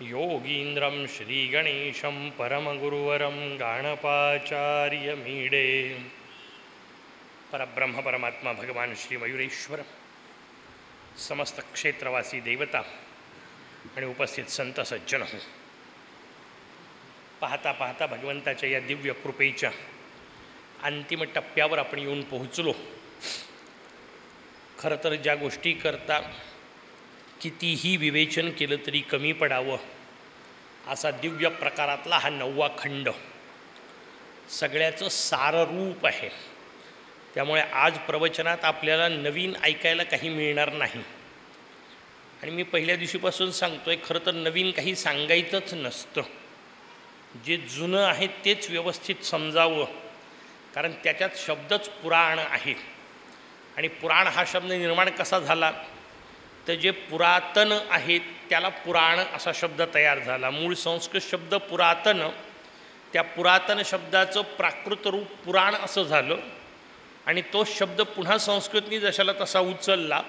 योगीन्द्रं श्रीगणेशं परमगुरुवरं गाणपाचार्यमीडे। परब्रह्म परमात्मा भगवान श्री मयुरेश्वर समस्त क्षेत्रवासी देवता आणि उपस्थित संत सज्जन। हो पाहता पाहता भगवंताच्या या दिव्य कृपेच्या अंतिम टप्प्यावर आपण येऊन पोहोचलो. खरं तर ज्या गोष्टी करता कितीही विवेचन केलं तरी कमी पडावं असा दिव्य प्रकारातला हा नववा खंड. सगळ्याचं साररूप आहे. त्यामुळे आज प्रवचनात आपल्याला नवीन ऐकायला काही मिळणार नाही. आणि मी पहिल्या दिवशीपासून सांगतो आहे खरं तर नवीन काही सांगायचंच नसतं. जे जुनं आहे तेच व्यवस्थित समजावं कारण त्याच्यात शब्दच पुराण आहे. आणि पुराण हा शब्द निर्माण कसा झाला? तर जे पुरातन आहे त्याला पुराण असा शब्द तयार झाला. मूळ संस्कृत शब्द पुरातन त्या पुरातन शब्दाचं प्राकृत रूप पुराण असं झालं. आणि तो शब्द पुन्हा संस्कृतनी जशाला तसा उचलला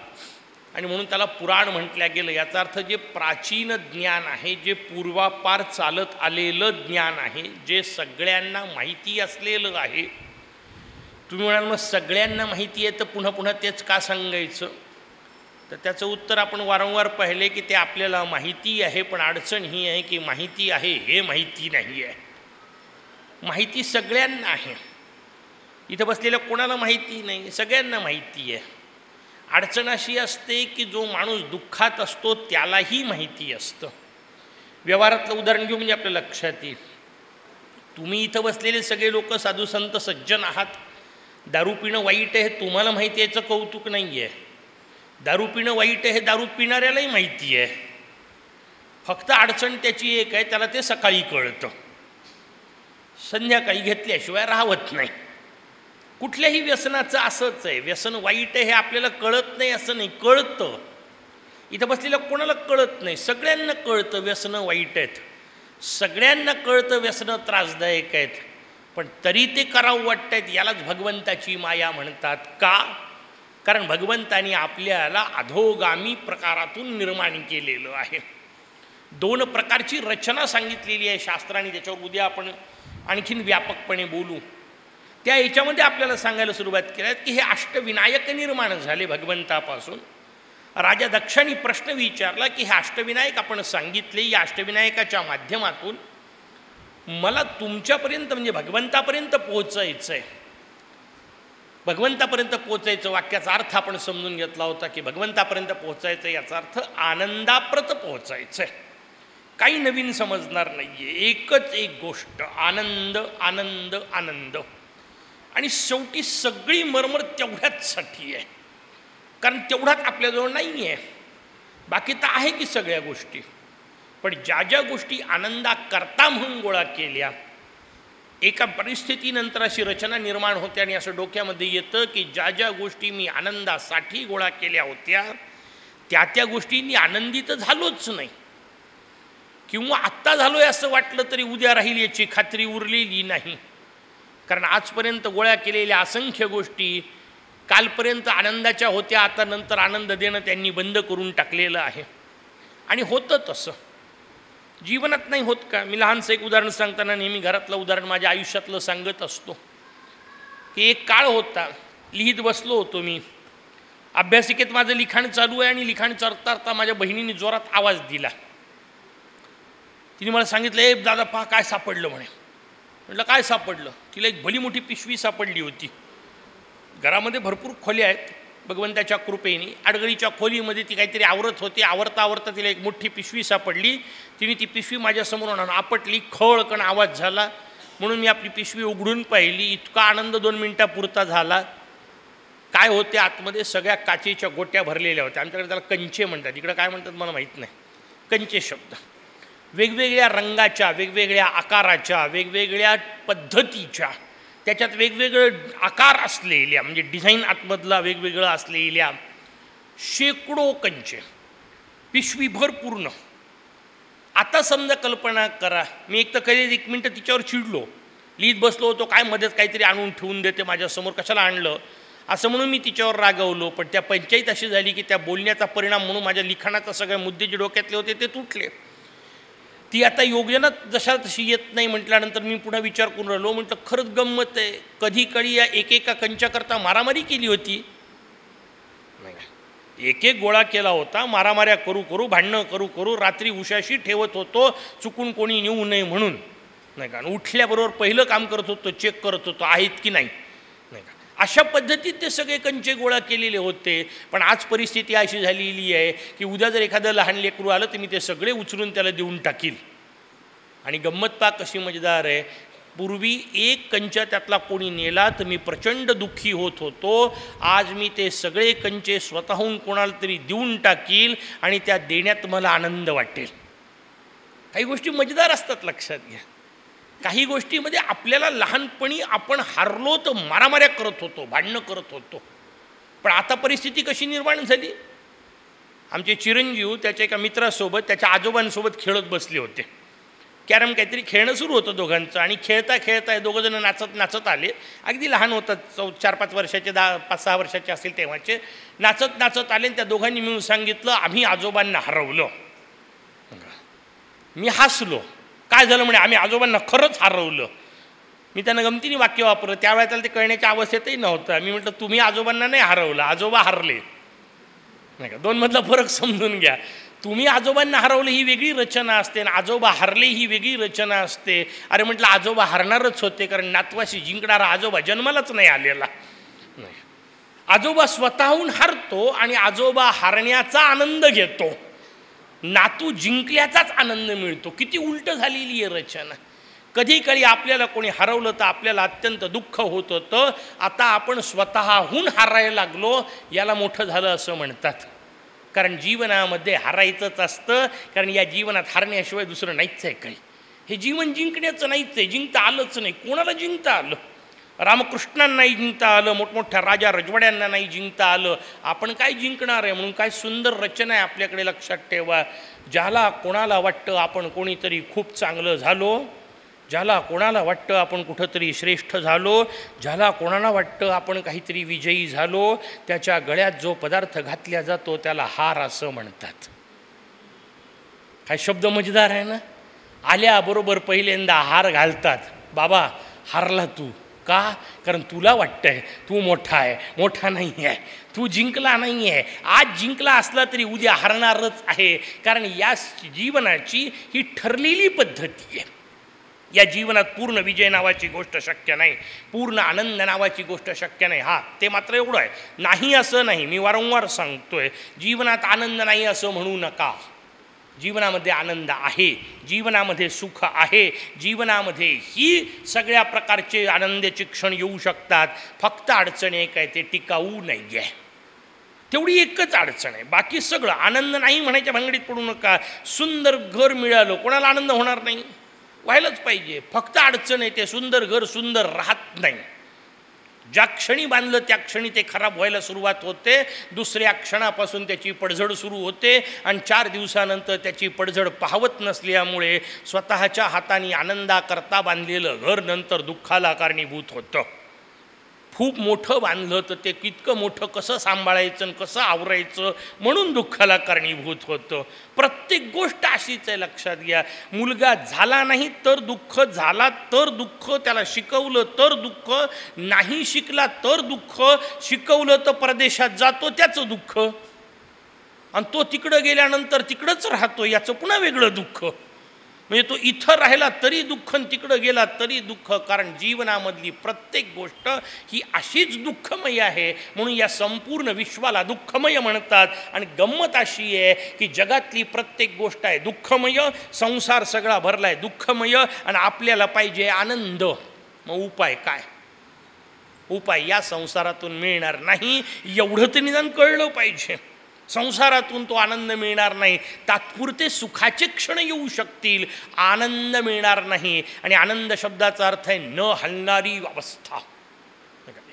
आणि म्हणून त्याला पुराण म्हटल्या गेलं. याचा अर्थ जे प्राचीन ज्ञान आहे जे पूर्वापार चालत आलेलं ज्ञान आहे जे सगळ्यांना माहिती असलेलं आहे. तुम्ही म्हणाल मग सगळ्यांना माहिती आहे तर पुन्हा पुन्हा तेच का सांगायचं? तर त्याचं उत्तर आपण वारंवार पाहिले की ते आपल्याला माहिती आहे पण अडचण ही आहे की माहिती आहे हे माहिती नाही आहे. माहिती सगळ्यांना आहे. इथं बसलेल्या कोणाला माहिती नाही सगळ्यांना माहिती आहे. अडचण अशी असते की जो माणूस दुःखात असतो त्यालाही माहिती असतं. व्यवहारातलं उदाहरण घेऊ म्हणजे आपल्या लक्षात येईल. तुम्ही इथं बसलेले सगळे लोक साधू संत सज्जन आहात. दारू पिणं वाईट आहे तुम्हाला माहिती याचं कौतुक नाही आहे दारू पिणं वाईट आहे हे दारू पिणाऱ्यालाही माहिती आहे. फक्त अडचण त्याची एक आहे त्याला ते सकाळी कळतं. संध्याकाळी घेतल्याशिवाय राहत नाही. कुठल्याही व्यसनाचं असंच आहे व्यसन वाईट आहे हे आपल्याला कळत नाही असं नाही कळतं. इथं बसलेल्या कोणाला कळत नाही सगळ्यांना कळतं व्यसनं वाईट आहेत. सगळ्यांना कळतं व्यसनं त्रासदायक आहेत. पण तरी ते करावं वाटत आहेत यालाच भगवंताची माया म्हणतात. का? कारण भगवंतानी आपल्याला अधोगामी प्रकारातून निर्माण केलेलं आहे. दोन प्रकारची रचना सांगितलेली आहे शास्त्राने त्याच्यावर उद्या आपण आणखीन व्यापकपणे बोलू. त्या याच्यामध्ये आपल्याला सांगायला सुरुवात केल्या की हे अष्टविनायक निर्माण झाले भगवंतापासून. राजा दक्षांनी प्रश्न विचारला की हे अष्टविनायक आपण सांगितले या अष्टविनायकाच्या माध्यमातून मला तुमच्यापर्यंत म्हणजे भगवंतापर्यंत पोहोचायचं आहे भगवंतापर्यंत पोहोचायचं वाक्याचा अर्थ आपण समजून घेतला होता की भगवंतापर्यंत पोहोचायचं याचा अर्थ आनंदाप्रत पोहोचायचं आहे. काही नवीन समजणार नाही आहे एकच एक गोष्ट आनंद आनंद आनंद. आणि शेवटी सगळी मरमर तेवढ्याचसाठी आहे. कारण तेवढाच आपल्याजवळ नाही आहे बाकी तर आहे की सगळ्या गोष्टी. पण ज्या ज्या गोष्टी आनंदाकरता म्हणून गोळा केल्या एका परिस्थितीनंतर अशी रचना निर्माण होते आणि असं डोक्यामध्ये येतं की ज्या ज्या गोष्टी मी आनंदासाठी गोळा केल्या होत्या त्या त्या गोष्टींनी आनंदित झालोच नाही. किंवा आत्ता झालो आहे असं वाटलं तरी उद्या राहील याची खात्री उरलेली नाही. कारण आजपर्यंत गोळ्या केलेल्या असंख्य गोष्टी कालपर्यंत आनंदाच्या होत्या आता नंतर आनंद देणं त्यांनी बंद करून टाकलेलं आहे. आणि होतं तसं. जीवनात नाही होत का? मी लहानसं एक उदाहरण सांगताना नेहमी घरातलं उदाहरण माझ्या आयुष्यातलं सांगत असतो. की एक काळ होता लिहित बसलो होतो मी. अभ्यासिकेत माझं लिखाण चालू आहे आणि लिखाण चरता चरता माझ्या बहिणीने जोरात आवाज दिला. तिने मला सांगितलं ए दादा पहा काय सापडलं म्हणे. म्हटलं काय सापडलं? तिला एक भली मोठी पिशवी सापडली होती. घरामध्ये भरपूर खोल्या आहेत. भगवंताच्या कृपेने आडगळीच्या खोलीमध्ये ती काहीतरी आवरत होती. आवरता आवरता तिला एक मोठी पिशवी सापडली. तिने ती पिशवी माझ्यासमोर आणून आपटली. खळकण आवाज झाला. म्हणून मी आपली पिशवी उघडून पाहिली. इतका आनंद दोन मिनटापुरता झाला. काय होते आतमध्ये सगळ्या काचेच्या गोट्या भरलेल्या होत्या. आमच्याकडे त्याला कंचे म्हणतात. इकडं काय म्हणतात मला माहीत नाही. कंचे शब्द. वेगवेगळ्या रंगाच्या वेगवेगळ्या आकाराच्या वेगवेगळ्या पद्धतीच्या त्याच्यात वेगवेगळे आकार असलेल्या म्हणजे डिझाईन आतमधला वेगवेगळं असलेल्या शेकडो कंचे पिशवीभर पूर्ण. आता समजा कल्पना करा मी एक तर कधी एक मिनटं तिच्यावर चिडलो लिहित बसलो होतो काय मध्येच काहीतरी आणून ठेवून देते माझ्यासमोर कशाला आणलं? असं म्हणून मी तिच्यावर रागवलो पण त्या पंचायत अशी झाली की त्या बोलण्याचा परिणाम म्हणून माझ्या लिखाणाचा सगळे मुद्दे जे डोक्यातले होते ते तुटले. ती आता योजना जशा तशी येत नाही म्हटल्यानंतर मी पुन्हा विचार करून राहिलो. म्हटलं खरंच गंमत आहे. कधी कधी या एकेका कंच्याकरता मारामारी केली होती. नाही. एक एक गोळा केला होता. मारामाऱ्या करू करू भांडणं करू करू रात्री उशाशी ठेवत होतो. चुकून कोणी नेऊ नये म्हणून. नाही का? उठल्याबरोबर पहिलं काम करत होतो चेक करत होतो. आहेत की नाही? अशा पद्धतीत ते सगळे कंचे गोळा केलेले होते. पण आज परिस्थिती अशी झालेली आहे की उद्या जर एखादं लहान लेकरू आलं तर मी ते सगळे उचलून त्याला देऊन टाकील. आणि गंमत पाक कशी मजेदार आहे. पूर्वी एक कंचा त्यातला कोणी नेला तर मी प्रचंड दुःखी होत होतो. आज मी ते सगळे कंचे स्वतःहून कोणाला तरी देऊन टाकील आणि त्या देण्यात मला आनंद वाटेल. काही गोष्टी मजेदार असतात लक्षात घ्या. काही गोष्टीमध्ये आपल्याला लहानपणी आपण हारलो तर मारामाऱ्या करत होतो भांडणं करत होतो. पण आता परिस्थिती कशी निर्माण झाली? आमचे चिरंजीव त्याच्या एका मित्रासोबत त्याच्या आजोबांसोबत खेळत बसले होते. कॅरम काहीतरी खेळणं सुरू होतं दोघांचं आणि खेळता खेळता दोघंजणं नाचत नाचत आले. अगदी लहान होतात चौ चार पाच वर्षाचे दहा पाच सहा वर्षाचे असतील तेव्हाचे. नाचत नाचत आले आणि त्या दोघांनी मिळून सांगितलं आम्ही आजोबांना हरवलं. मी हसलो. काय झालं म्हणे? आम्ही आजोबांना खरंच हरवलं. मी त्यांना गमतीने वाक्य वापरलं. त्यावेळेला त्याला ते कळण्याच्या अवस्थेतही नव्हतं. मी म्हटलं तुम्ही आजोबांना नाही हरवलं आजोबा हरले. नाही का? दोनमधला फरक समजून घ्या. तुम्ही आजोबांना हरवलं ही वेगळी रचना असते आणि आजोबा हरले ही वेगळी रचना असते. अरे म्हटलं आजोबा हरणारच होते कारण नातवाशी जिंकणारा आजोबा जन्मालाच नाही आलेला. नाही. आजोबा स्वतःहून हरतो आणि आजोबा हरण्याचा आनंद घेतो. नातू जिंकल्याचाच आनंद मिळतो. किती उलट झालेली आहे रचना. कधी कधी आपल्याला कोणी हरवलं तर आपल्याला अत्यंत दुःख होत होतं. आता आपण स्वतःहून हारायला लागलो याला मोठं झालं असं म्हणतात. कारण जीवनामध्ये हारायचंच असतं. कारण या जीवनात हारण्याशिवाय दुसरं नाहीच आहे काही. हे जीवन जिंकण्याचं नाहीच आहे. जिंकता आलंच नाही. कोणाला जिंकता आलं? रामकृष्णांनाही जिंकता आलं मोठमोठ्या राजा रजवाड्यांना नाही जिंकता आलं. आपण काय जिंकणार आहे म्हणून काय सुंदर रचना आहे आपल्याकडे लक्षात ठेवा. ज्याला कोणाला वाटतं आपण कोणीतरी खूप चांगलं झालो ज्याला कोणाला वाटतं आपण कुठंतरी श्रेष्ठ झालो ज्याला कोणाला वाटतं आपण काहीतरी विजयी झालो त्याच्या गळ्यात जो पदार्थ घातला जातो त्याला हार असं म्हणतात. काय शब्द मजेदार आहे ना? आल्याबरोबर पहिल्यांदा हार घालतात. बाबा हारला तू. का? कारण तुला वाटतंय तू मोठा आहे. मोठा नाही आहे. तू जिंकला नाही आहे. आज जिंकला असला तरी उद्या हरणारच आहे. कारण या जीवनाची ही ठरलेली पद्धती आहे. या जीवनात पूर्ण विजय नावाची गोष्ट शक्य नाही. पूर्ण आनंद नावाची गोष्ट शक्य नाही. हा ते मात्र एवढं आहे. नाही असं नाही. मी वारंवार सांगतोय जीवनात आनंद नाही असं म्हणू नका. जीवनामध्ये आनंद आहे जीवनामध्ये सुख आहे जीवनामध्ये ही सगळ्या प्रकारचे आनंदाचे क्षण येऊ शकतात. फक्त अडचण एक आहे ते टिकाऊ नाही आहे तेवढी एकच अडचण आहे. बाकी सगळं आनंद नाही म्हणायच्या भांगडीत पडू नका. सुंदर घर मिळालं कोणाला आनंद होणार नाही? व्हायलाच पाहिजे. फक्त अडचण आहे ते सुंदर घर सुंदर राहत नाही. ज्या क्षणी बांधलं त्या क्षणी ते खराब व्हायला सुरुवात होते. दुसऱ्या क्षणापासून त्याची पडझड सुरू होते आणि चार दिवसानंतर त्याची पडझड पाहवत नसल्यामुळे स्वतःच्या हाताने आनंदाकरता बांधलेलं घर नंतर दुःखाला कारणीभूत होतं. खूप मोठं बांधलं तर ते कितकं मोठं कसं सांभाळायचं आणि कसं आवरायचं म्हणून दुःखाला कारणीभूत होतं. प्रत्येक गोष्ट अशीच आहे लक्षात घ्या. मुलगा झाला नाही तर दुःख झाला तर दुःख त्याला शिकवलं तर दुःख नाही शिकला तर दुःख शिकवलं तर परदेशात जातो त्याचं दुःख. आणि तो तिकडं गेल्यानंतर तिकडंच राहतो याचं पुन्हा वेगळं दुःख? म्हणजे तो इथं राहिला तरी दुःख तिकडं गेला तरी दुःख. कारण जीवनामधली प्रत्येक गोष्ट ही अशीच दुःखमय आहे. म्हणून या संपूर्ण विश्वाला दुःखमय म्हणतात. आणि गंमत अशी आहे की जगातली प्रत्येक गोष्ट आहे दुःखमय संसार सगळा भरला आहे दुःखमय आणि आपल्याला पाहिजे आनंद. मग उपाय काय? उपाय या संसारातून मिळणार नाही एवढं तर निदान कळलं पाहिजे. संसारातून तो आनंद मिळणार नाही. तात्पुरते सुखाचे क्षण येऊ शकतील. आनंद मिळणार नाही. आणि आनंद शब्दाचा अर्थ आहे न हलणारी अवस्था.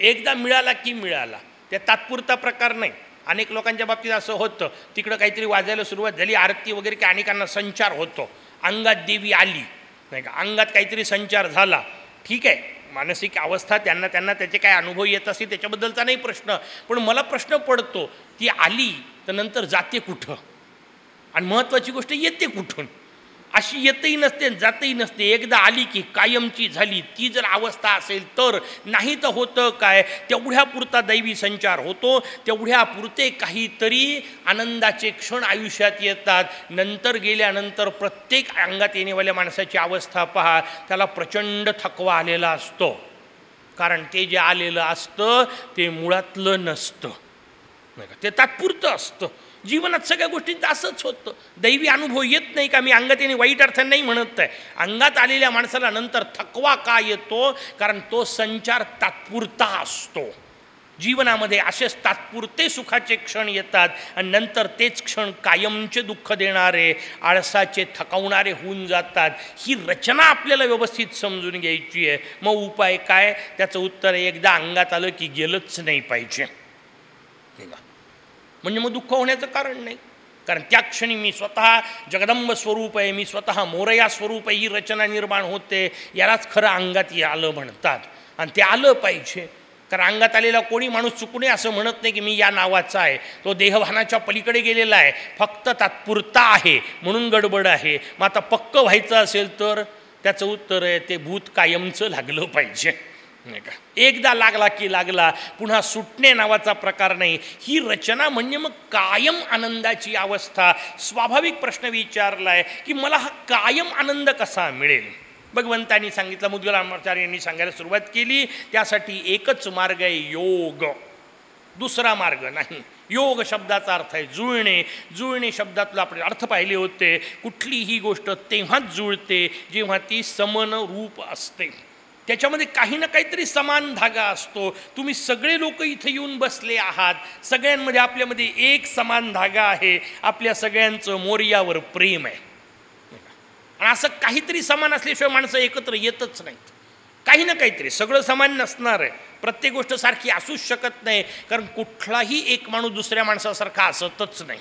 एकदा मिळाला की मिळाला. त्या तात्पुरता प्रकार नाही. अनेक लोकांच्या बाबतीत असं होतं. तिकडं काहीतरी वाजायला सुरुवात झाली आरती वगैरे की अनेकांना संचार होतो. अंगात देवी आली. नाही का? अंगात काहीतरी संचार झाला. ठीक आहे. मानसिक अवस्था त्यांना त्यांना त्याचे काय अनुभव येत असतील त्याच्याबद्दलचा नाही प्रश्न. पण मला प्रश्न पडतो ती आली तर नंतर जाते कुठं? आणि महत्त्वाची गोष्ट येते कुठून? अशी येतही नसते जातही नसते. एकदा आली की कायमची झाली. ती जर अवस्था असेल तर नाही तर होतं काय? तेवढ्या पुरता दैवी संचार होतो. तेवढ्या पुरते काहीतरी आनंदाचे क्षण आयुष्यात येतात. नंतर गेल्यानंतर प्रत्येक अंगात येणेवाल्या माणसाची अवस्था पहा. त्याला प्रचंड थकवा आलेला असतो. कारण ते जे आलेलं असतं ते मुळातलं नसतं. नाही का? ते तात्पुरतं असतं. जीवनात सगळ्या गोष्टींचं असंच होतं. दैवी अनुभव येत नाही का? मी अंगात येणे वाईट अर्थाने नाही म्हणत आहे. अंगात आलेल्या माणसाला नंतर थकवा का येतो? कारण तो संचार तात्पुरता असतो. जीवनामध्ये असेच तात्पुरते सुखाचे क्षण येतात आणि नंतर तेच क्षण कायमचे दुःख देणारे आळसाचे थकवणारे होऊन जातात. ही रचना आपल्याला व्यवस्थित समजून घ्यायची आहे. मग उपाय काय? त्याचं उत्तर एकदा अंगात आलं की गेलंच नाही पाहिजे. निघा म्हणजे मग दुःख होण्याचं कारण नाही. कारण त्या क्षणी मी स्वतः जगदंब स्वरूप आहे मी स्वतः मोरया स्वरूप आहे ही रचना निर्माण होते. यालाच खरं अंगात आलं म्हणतात. आणि ते आलं पाहिजे. कारण अंगात आलेला कोणी माणूस चुकणे असं म्हणत नाही की मी या नावाचा आहे. तो देहभानाच्या पलीकडे गेलेला आहे. फक्त तात्पुरता आहे. म्हणून गडबड आहे. मग आता पक्क व्हायचं असेल तर? त्याचं उत्तर आहे ते भूत कायमचं लागलं पाहिजे. नाही का? एकदा लागला की लागला पुन्हा सुटणे नावाचा प्रकार नाही. ही रचना म्हणजे मग कायम आनंदाची अवस्था. स्वाभाविक प्रश्न विचारला आहे की मला हा कायम आनंद कसा मिळेल? भगवंतांनी सांगितलं मुद्गलाचार्य यांनी सांगायला सुरुवात केली त्यासाठी एकच मार्ग आहे योग. दुसरा मार्ग नाही. योग शब्दाचा अर्थ आहे जुळणे. जुळणे शब्दातला आपण अर्थ पाहिले होते. कुठलीही गोष्ट तेव्हाच जुळते जेव्हा ती समन रूप असते. त्याच्यामध्ये काही ना काहीतरी समान धागा असतो. तुम्ही सगळे लोक इथं येऊन बसले आहात. सगळ्यांमध्ये आपल्यामध्ये एक समान धागा आहे. आपल्या सगळ्यांचं मोर्यावर प्रेम आहे. आणि असं काहीतरी समान असल्याशिवाय माणसं एकत्र येतच नाहीत. काही ना काहीतरी. सगळं समान नसणार आहे. प्रत्येक गोष्ट सारखी असूच शकत नाही. कारण कुठलाही एक माणूस दुसऱ्या माणसासारखा असतच नाही.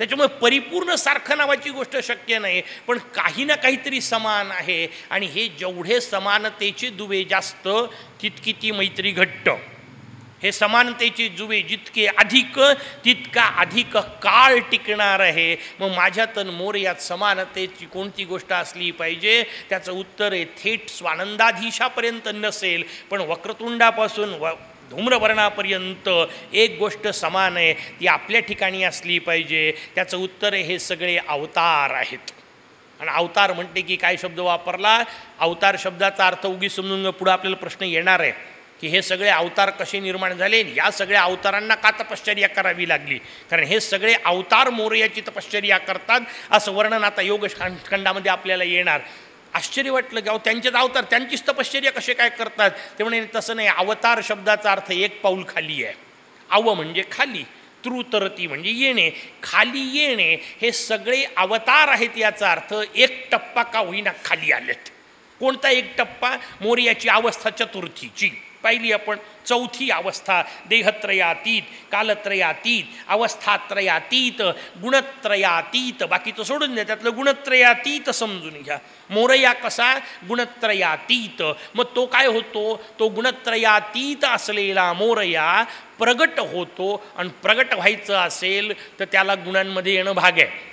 त्याच्यामुळे परिपूर्ण सारखं नावाची गोष्ट शक्य नाही. पण काही ना काहीतरी समान आहे. आणि हे जेवढे समानतेचे दुवे जास्त तितकी ती मैत्री घट्ट. हे समानतेचे जुवे जितके अधिक तितका अधिक काळ टिकणार आहे. मग माझ्या तन मोर यात समानतेची कोणती गोष्ट असली पाहिजे? त्याचं उत्तर आहे थेट स्वानंदाधीशापर्यंत नसेल. पण वक्रतुंडापासून व धूम्रवर्णापर्यंत एक गोष्ट समान आहे ती आपल्या ठिकाणी असली पाहिजे. त्याचं उत्तर हे सगळे अवतार आहेत. आणि अवतार म्हणते की काय शब्द वापरला? अवतार शब्दाचा अर्थ उगी समजून पुढं आपल्याला प्रश्न येणार आहे की हे सगळे अवतार कसे निर्माण झाले? या सगळ्या अवतारांना का तपश्चर्या करावी लागली? कारण हे सगळे अवतार मोरयाची तपश्चर्या करतात असं वर्णन आता योग खंडामध्ये आपल्याला येणार. आश्चर्य वाटलं की अहो त्यांचेच अवतार त्यांचीच तपश्चर्या कसे काय करतात? ते म्हणे तसं नाही अवतार शब्दाचा अर्थ एक पाऊल खाली आहे. अव म्हणजे खाली त्रुतरती म्हणजे येणे. खाली येणे हे सगळे अवतार आहेत याचा अर्थ एक टप्पा का होईना खाली आलेत. कोणता एक टप्पा? मोर्याची अवस्था चतुर्थीची. पाहिली आपण चौथी अवस्था देहत्रयातीत कालत्रयातीत अवस्थात्रयातीत गुणत्रयातीत. बाकीचं सोडून द्या त्यातलं गुणत्रयातीत समजून घ्या. मोरया कसा? गुणत्रयातीत. मग तो काय होतो? तो गुणत्रयातीत असलेला मोरया प्रगट होतो आणि प्रगट व्हायचं असेल तर त्याला गुणांमध्ये येणं भाग आहे.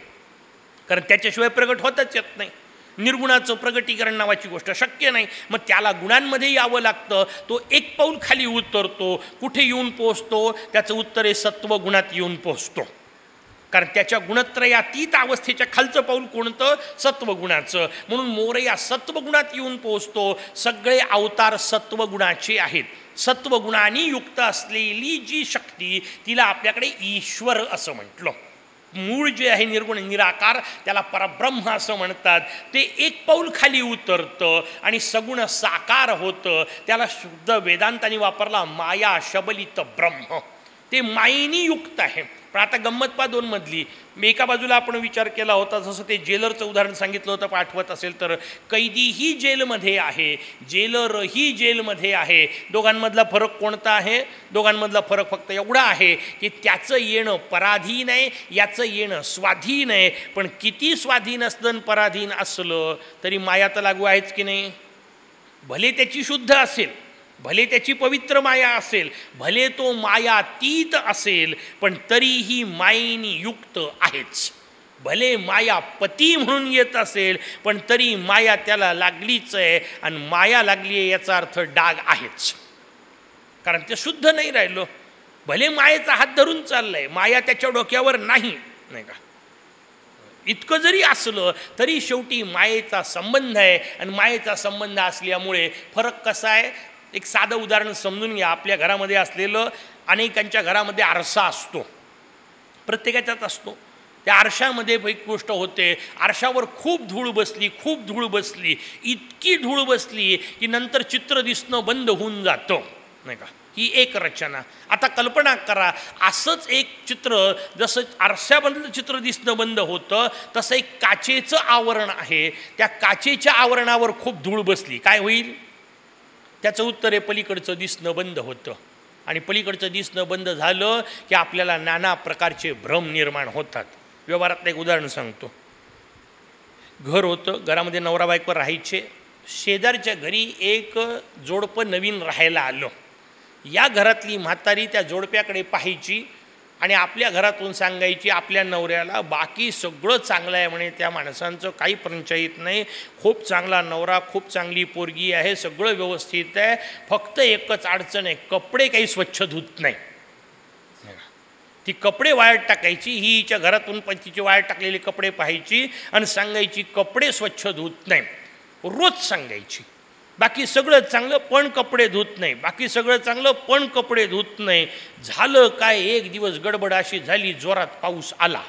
कारण त्याच्याशिवाय प्रगट होतच येत नाही. निर्गुणाचं प्रगटीकरण नावाची गोष्ट शक्य नाही. मग त्याला गुणांमध्ये यावं लागतं. तो एक पाऊल खाली उतरतो. कुठे येऊन पोचतो त्याचं उत्तर आहे सत्व गुणात येऊन पोचतो कारण त्याच्या गुणत्रयातीत अवस्थेच्या खालचं पाऊल कोणतं? सत्वगुणाचं. म्हणून मोरया सत्वगुणात येऊन पोहोचतो. सगळे अवतार सत्वगुणाचे आहेत. सत्वगुणाने युक्त असलेली जी शक्ती तिला आपल्याकडे ईश्वर असं म्हटलं. मूळ जे आहे निर्गुण निराकार त्याला परब्रह्म असं म्हणतात. ते एक पाऊल खाली उतरतं आणि सगुण साकार होतं. त्याला शुद्ध वेदांताने वापरला माया शबलित ब्रह्म. ते मायेनी युक्त आहे. पण आता गंमत पा दोनमधली मी एका बाजूला आपण विचार केला होता जसं ते जेलरचं उदाहरण सांगितलं होतं पाठवत असेल तर. कैदीही जेलमध्ये आहे जेलरही जेलमध्ये आहे. दोघांमधला फरक कोणता आहे? दोघांमधला फरक फक्त एवढा आहे की त्याचं येणं पराधीन आहे याचं येणं स्वाधीन आहे. पण किती स्वाधीन असतं पराधीन असलं तरी माया तर लागू आहेच की नाही? भले त्याची शुद्ध असेल भले त्याची पवित्र माया असेल भले तो मायातीत असेल पण तरीही मायेनी युक्त आहेच. भले माया पती म्हणून येत असेल पण तरी माया त्याला लागलीच आहे आणि माया लागली आहे याचा अर्थ डाग आहेच. कारण ते शुद्ध नाही राहिलो. भले मायेचा हात धरून चाललाय माया त्याच्या डोक्यावर नाही नाही का? इतकं जरी असलं तरी शेवटी मायेचा संबंध आहे आणि मायेचा संबंध असल्यामुळे फरक कसा आहे? एक साधं उदाहरण समजून घ्या. आपल्या घरामध्ये असलेलं अनेकांच्या घरामध्ये आरसा असतो. प्रत्येकाच्याच असतो. त्या आरशामध्ये एक गोष्ट होते. आरशावर खूप धूळ बसली खूप धूळ बसली इतकी धूळ बसली की नंतर चित्र दिसणं बंद होऊन जातं. नाही का? ही एक रचना. आता कल्पना करा असंच एक चित्र जसं आरशामधलं चित्र दिसणं बंद होतं तसं एक काचेचं आवरण आहे. त्या काचेच्या आवरणावर खूप धूळ बसली. काय होईल? त्याचं उत्तर आहे पलीकडचं दिसणं बंद होतं. आणि पलीकडचं दिसणं बंद झालं की आपल्याला नाना प्रकारचे भ्रम निर्माण होतात. व्यवहारातलं एक उदाहरण सांगतो. घर होतं घरामध्ये नवरा बायको राहायचे. शेजारच्या घरी एक जोडपं नवीन राहायला आलं. या घरातली म्हातारी त्या जोडप्याकडे पाहायची. आणि आपल्या घरातून सांगायची आपल्या नवऱ्याला बाकी सगळं चांगलं आहे म्हणे त्या माणसांचं काही पंचायत नाही. खूप चांगला नवरा खूप चांगली पोरगी आहे सगळं व्यवस्थित आहे. फक्त एकच अडचण आहे कपडे काही स्वच्छ धुत नाही. ती कपडे वाळत टाकायची ही हिच्या घरातून पण तिचे वाळत टाकलेले कपडे पाहायची आणि सांगायची कपडे स्वच्छ धुत नाही. रोज सांगायची. बाकी सगळं चांगलं पण कपडे धुत नाही बाकी सगळं चांगलं पण कपडे धुत नाही. झालं काय? एक दिवस गडबड अशी झाली जोरात पाऊस आला.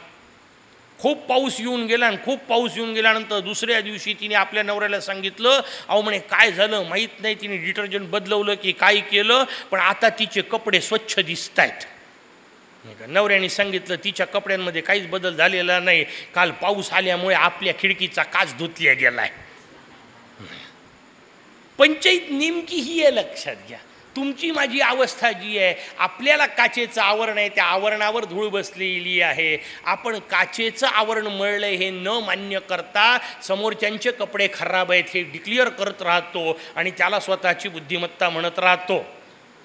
खूप पाऊस येऊन गेला आणि खूप पाऊस येऊन गेल्यानंतर दुसऱ्या दिवशी तिने आपल्या नवऱ्याला सांगितलं अहो म्हणे काय झालं? माहीत नाही. तिने डिटर्जंट बदलवलं की काय केलं पण आता तिचे कपडे स्वच्छ दिसत आहेत नवऱ्याने सांगितलं तिच्या कपड्यांमध्ये काहीच बदल झालेला नाही. काल पाऊस आल्यामुळे आपल्या खिडकीचा काच धुतल्या गेलाय. पंचायत नेमकी ही आहे लक्षात घ्या. तुमची माझी अवस्था जी आहे आपल्याला काचेचं आवरण आहे त्या आवरणावर धूळ बसलेली आहे. आपण काचेचं आवरण मळलं हे न मान्य करता समोरच्यांचे कपडे खराब आहेत हे डिक्लिअर करत राहतो आणि त्याला स्वतःची बुद्धिमत्ता म्हणत राहतो.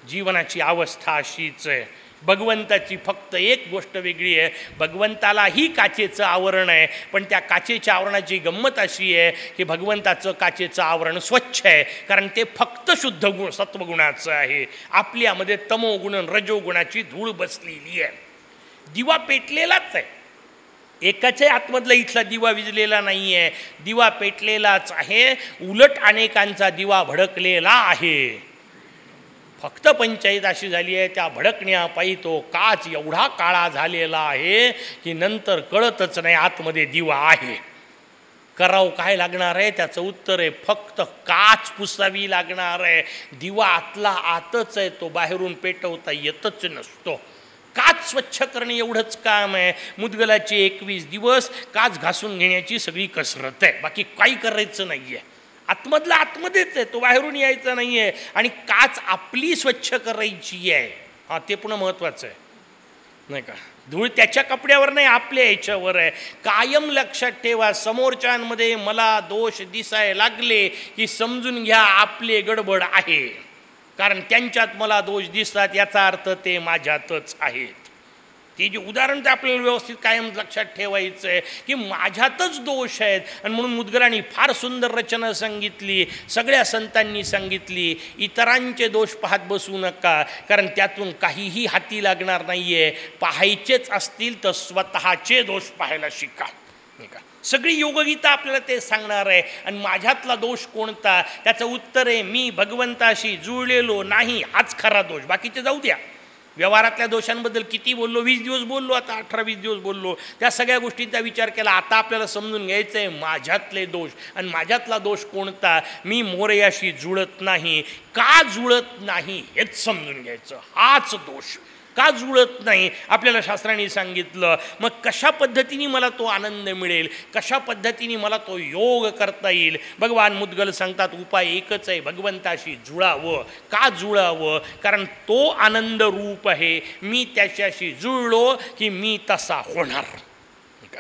जीवनाची अवस्था अशीच आहे. भगवंताची फक्त एक गोष्ट वेगळी आहे. भगवंतालाही काचेचं आवरण आहे. पण त्या काचेच्या आवरणाची गंमत अशी आहे की भगवंताचं काचेचं आवरण स्वच्छ आहे. कारण ते फक्त शुद्ध गुण सत्वगुणाचं आहे. आपल्यामध्ये तमोगुण रजोगुणाची धूळ बसलेली आहे. दिवा पेटलेलाच आहे. एकाच्या आतमधला इथला दिवा विजलेला नाही आहे दिवा पेटलेलाच आहे. उलट अनेकांचा दिवा भडकलेला आहे. फक्त पंचायत अशी झाली आहे त्या भडकण्यापायी तो काच एवढा काळा झालेला आहे की नंतर कळतच नाही आतमध्ये दिवा आहे. करावं काय लागणार आहे? त्याचं उत्तर आहे फक्त काच पुसावी लागणार आहे. दिवा आतला आतच आहे तो बाहेरून पेटवता येतच नसतो. काच स्वच्छ करणे एवढंच काम आहे. मुदगलाचे एकवीस दिवस काच घासून घेण्याची सगळी कसरत आहे. बाकी काही करायचं नाही आहे आतमधला आतमध्येच आहे. तो बाहेरून यायचा नाही आहे आणि काच आपली स्वच्छ करायची आहे. हां ते पुन्हा महत्त्वाचं आहे. नाही का? धूळ त्याच्या कपड्यावर नाही आपल्या याच्यावर आहे. कायम लक्षात ठेवा समोरच्यांमध्ये मला दोष दिसाय लागले की समजून घ्या आपले गडबड आहे. कारण त्यांच्यात मला दोष दिसतात याचा अर्थ ते माझ्यातच आहेत. ते जे उदाहरण ते आपल्याला व्यवस्थित कायम लक्षात ठेवायचं आहे की माझ्यातच दोष आहेत. आणि म्हणून मुदगरांनी फार सुंदर रचना सांगितली सगळ्या संतांनी सांगितली इतरांचे दोष पाहत बसू नका कारण त्यातून काहीही हाती लागणार नाही आहे पाहायचेच असतील तर स्वतःचे दोष पाहायला शिका. नाही का? सगळी योगगीता आपल्याला ते सांगणार आहे. आणि माझ्यातला दोष कोणता? त्याचं उत्तर आहे मी भगवंताशी जुळलेलो नाही हाच खरा दोष. बाकीचे जाऊ द्या. व्यवहारातल्या दोषांबद्दल किती बोललो वीस दिवस बोललो आता अठरा वीस दिवस बोललो. त्या सगळ्या गोष्टींचा विचार केला. आता आपल्याला समजून घ्यायचं आहे माझ्यातले दोष आणि माझ्यातला दोष कोणता? मी मोरयाशी जुळत नाही. का जुळत नाही हेच समजून घ्यायचं. हाच दोष. का जुळत नाही? आपल्याला शास्त्रांनी सांगितलं. मग कशा पद्धतीने मला तो आनंद मिळेल? कशा पद्धतीने मला तो योग करता येईल? भगवान मुद्गल सांगतात उपाय एकच आहे भगवंताशी जुळावं. का जुळावं? कारण तो आनंद रूप आहे. मी त्याच्याशी जुळलो की मी तसा होणार.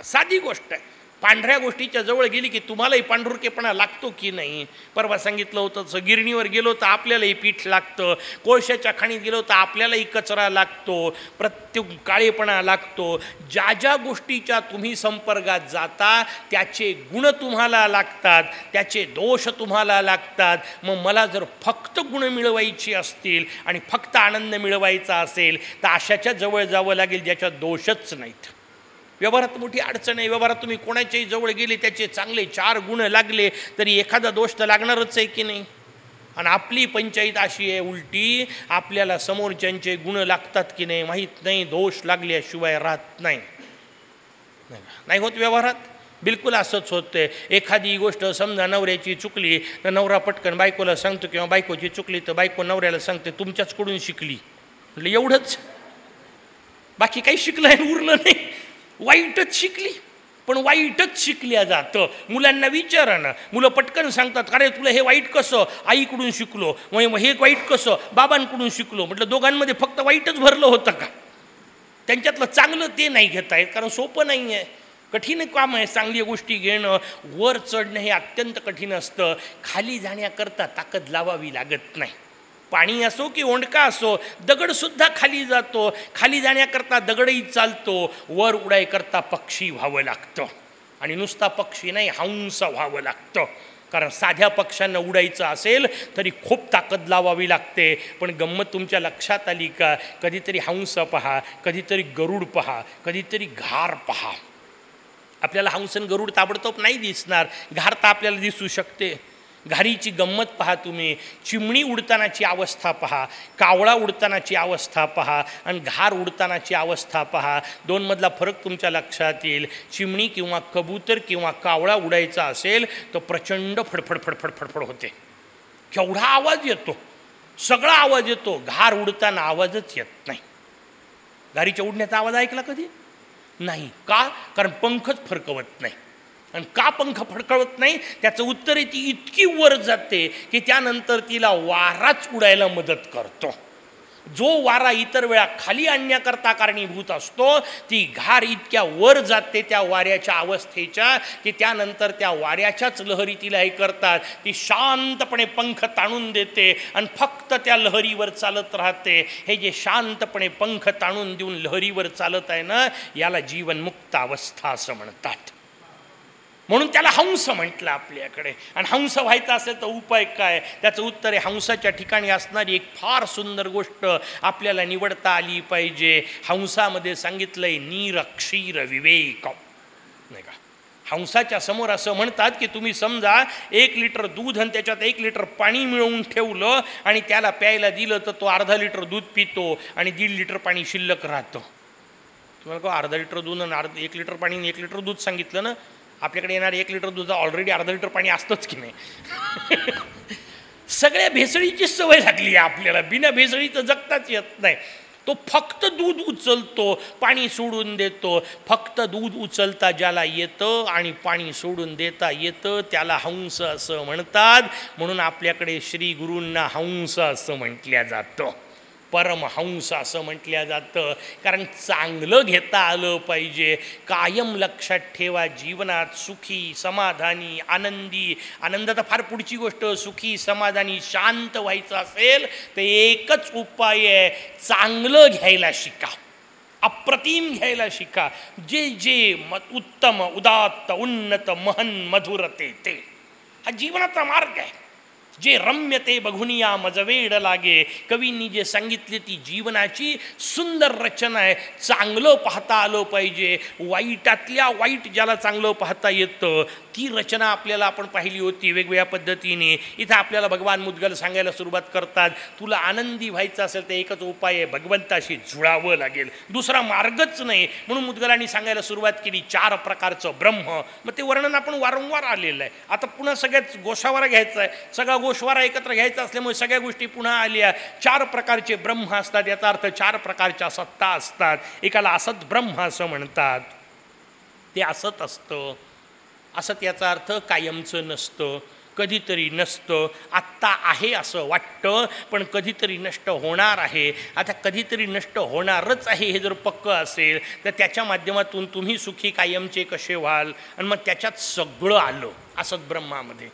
साधी गोष्ट आहे. पांढऱ्या गोष्टीच्या जवळ गेली की तुम्हालाही पांढुरकेपणा लागतो की नाही? परवा सांगितलं होतं तसं गिरणीवर गेलो तर आपल्यालाही पीठ लागतं. कोळशाच्या खाणीत गेलो तर आपल्यालाही कचरा लागतो. प्रत्येक काळेपणा लागतो. ज्या ज्या गोष्टीच्या तुम्ही संपर्कात जाता त्याचे गुण तुम्हाला लागतात. त्याचे दोष तुम्हाला लागतात. मग मला जर फक्त गुण मिळवायची असतील आणि फक्त आनंद मिळवायचा असेल तर अशाच्या जवळ जावं लागेल ज्याच्यात दोषच नाहीत. व्यवहारात मोठी अडचण आहे. व्यवहारात तुम्ही कोणाच्याही जवळ गेले त्याचे चांगले चार गुण लागले तरी एखादा दोष तर लागणारच आहे की नाही? आणि आपली पंचायत अशी आहे उलटी आपल्याला समोरच्यांचे गुण लागतात की नाही माहीत नाही दोष लागल्याशिवाय राहत नाही. नाही होत व्यवहारात? बिलकुल असंच होतं एखादी गोष्ट समजा नवऱ्याची चुकली तर नवरा पटकन बायकोला सांगतो किंवा बायकोची चुकली तर बायको नवऱ्याला सांगते तुमच्याचकडून शिकली. म्हटलं एवढंच? बाकी काही शिकलं आहे उरलं नाही. वाईटच शिकली. पण वाईटच शिकल्या जातं. मुलांना विचारा ना मुलं पटकन सांगतात अरे तुला हे वाईट कसं? आईकडून शिकलो. मग हे वाईट कसं? बाबांकडून शिकलो. म्हटलं दोघांमध्ये फक्त वाईटच भरलं होतं का? त्यांच्यातलं चांगलं ते नाही घेता येत कारण सोपं नाही आहे. कठीण काम आहे चांगली गोष्टी घेणं. वर चढणं हे अत्यंत कठीण असतं. खाली जाण्याकरता ताकद लावावी लागत नाही. पाणी असो की ओंडका असो दगडसुद्धा खाली जातो. खाली जाण्याकरता दगडही चालतो. वर उडायकरता पक्षी व्हावं लागतं. आणि नुसता पक्षी नाही हंस व्हावं लागतं. कारण साध्या पक्ष्यांना उडायचं असेल तरी खूप ताकद लावावी लागते. पण गंमत तुमच्या लक्षात आली का? कधीतरी हंस पहा कधीतरी गरुड पहा कधीतरी घार पहा. आपल्याला हंसन गरुड ताबडतोब नाही दिसणार. घार तर आपल्याला दिसू शकते. घारीची गंमत पहा तुम्ही. चिमणी उडतानाची अवस्था पहा कावळा उडतानाची अवस्था पहा आणि घार उडतानाची अवस्था पहा. दोनमधला फरक तुमच्या लक्षात येईल. चिमणी किंवा कबूतर किंवा कावळा उडायचा असेल तर प्रचंड फडफड फडफड फडफड होते. केवढा आवाज येतो? सगळा आवाज येतो. घार उडताना आवाजच येत नाही. घारीच्या उडण्याचा आवाज ऐकला कधी? नाही. का? कारण पंखच फरकवत नाही. आणि का पंख फडकळत नाही? त्याचं उत्तर आहे ती इतकी वर जाते की त्यानंतर तिला वाराच उडायला मदत करतो. जो वारा इतर वेळा खाली आणण्याकरता कारणीभूत असतो ती घार इतक्या वर जाते त्या वाऱ्याच्या अवस्थेच्या की त्यानंतर त्या वाऱ्याच्याच लहरी तिला हे करतात. ती शांतपणे पंख ताणून देते आणि फक्त त्या लहरीवर चालत राहते. हे जे शांतपणे पंख ताणून देऊन लहरीवर चालत आहे ना याला जीवनमुक्त अवस्था असं म्हणतात. म्हणून त्याला हंस म्हटलं आपल्याकडे. आणि हंस व्हायचा असेल तर उपाय काय? त्याचं उत्तर आहे हंसाच्या ठिकाणी असणारी एक फार सुंदर गोष्ट आपल्याला निवडता आली पाहिजे. हंसामध्ये सांगितलंय नीर क्षीर विवेक. नाही का? हंसाच्या समोर असं म्हणतात की तुम्ही समजा एक लिटर दूध आणि त्याच्यात एक लिटर पाणी मिळवून ठेवलं आणि त्याला प्यायला दिलं तर तो अर्धा लिटर दूध पितो आणि दीड लिटर पाणी शिल्लक राहतं. तुम्हाला का अर्धा लिटर दूध आणि अर्ध एक लिटर पाणी आणि एक लिटर दूध सांगितलं ना? आपल्याकडे येणार एक लिटर दूध ऑलरेडी अर्धा लिटर पाणी असतंच की नाही? सगळ्या भेसळीची सवय लागली आहे आपल्याला. बिना भेसळीचं जगताच येत नाही. तो फक्त दूध उचलतो पाणी सोडून देतो. फक्त दूध उचलता ज्याला येतं आणि पाणी सोडून देता येतं त्याला हंस असं म्हणतात. म्हणून आपल्याकडे श्री गुरूंना हंस असं म्हटल्या जातं. परमहंस असं म्हटलं जातं. कारण चांगलं घेता आलं पाहिजे. कायम लक्षात ठेवा जीवनात सुखी समाधानी आनंदी. आनंद तर फार पुढची गोष्ट. सुखी समाधानी शांत व्हायचं असेल तर एकच उपाय आहे. चांगलं घ्यायला शिका. अप्रतिम घ्यायला शिका. जे जे म उत्तम उदात्त उन्नत महन मधुरते ते. हा जीवनाचा मार्ग आहे. जे रम्य ते बघुनिया मजवेड लागे. कवींनी जे सांगितले ती जीवनाची सुंदर रचना आहे. चांगलं पाहता आलं पाहिजे. वाईटातल्या वाईट ज्याला चांगलं पाहता येतं ती रचना आपल्याला आपण पाहिली होती वेगवेगळ्या पद्धतीने. इथं आपल्याला भगवान मुद्गल सांगायला सुरुवात करतात. तुला आनंदी व्हायचं असेल तर एकच उपाय आहे भगवंताशी जुळावं लागेल. दुसरा मार्गच नाही. म्हणून मुद्गलांनी सांगायला सुरुवात केली चार प्रकारचं ब्रह्म. मग ते वर्णन आपण वारंवार आलेलं आहे. आता पुन्हा सगळ्याच गोषावारा घ्यायचा आहे. सगळा गोषवारा एकत्र घ्यायचा असल्यामुळे सगळ्या गोष्टी पुन्हा आल्या. चार प्रकारचे ब्रह्म असतात. याचा अर्थ चार प्रकारच्या सत्ता असतात. एकाला असत ब्रह्म असं म्हणतात. ते असत असतं. असं त्याचा अर्थ कायमचं नसतं कधीतरी नसतं. आत्ता आहे असं वाटतं पण कधीतरी नष्ट होणार आहे. आता कधीतरी नष्ट होणारच आहे हे जर पक्क असेल तर त्याच्या माध्यमातून तुम्ही सुखी कायमचे कसे व्हाल? आणि मग त्याच्यात सगळं आलं असत ब्रह्मामध्ये.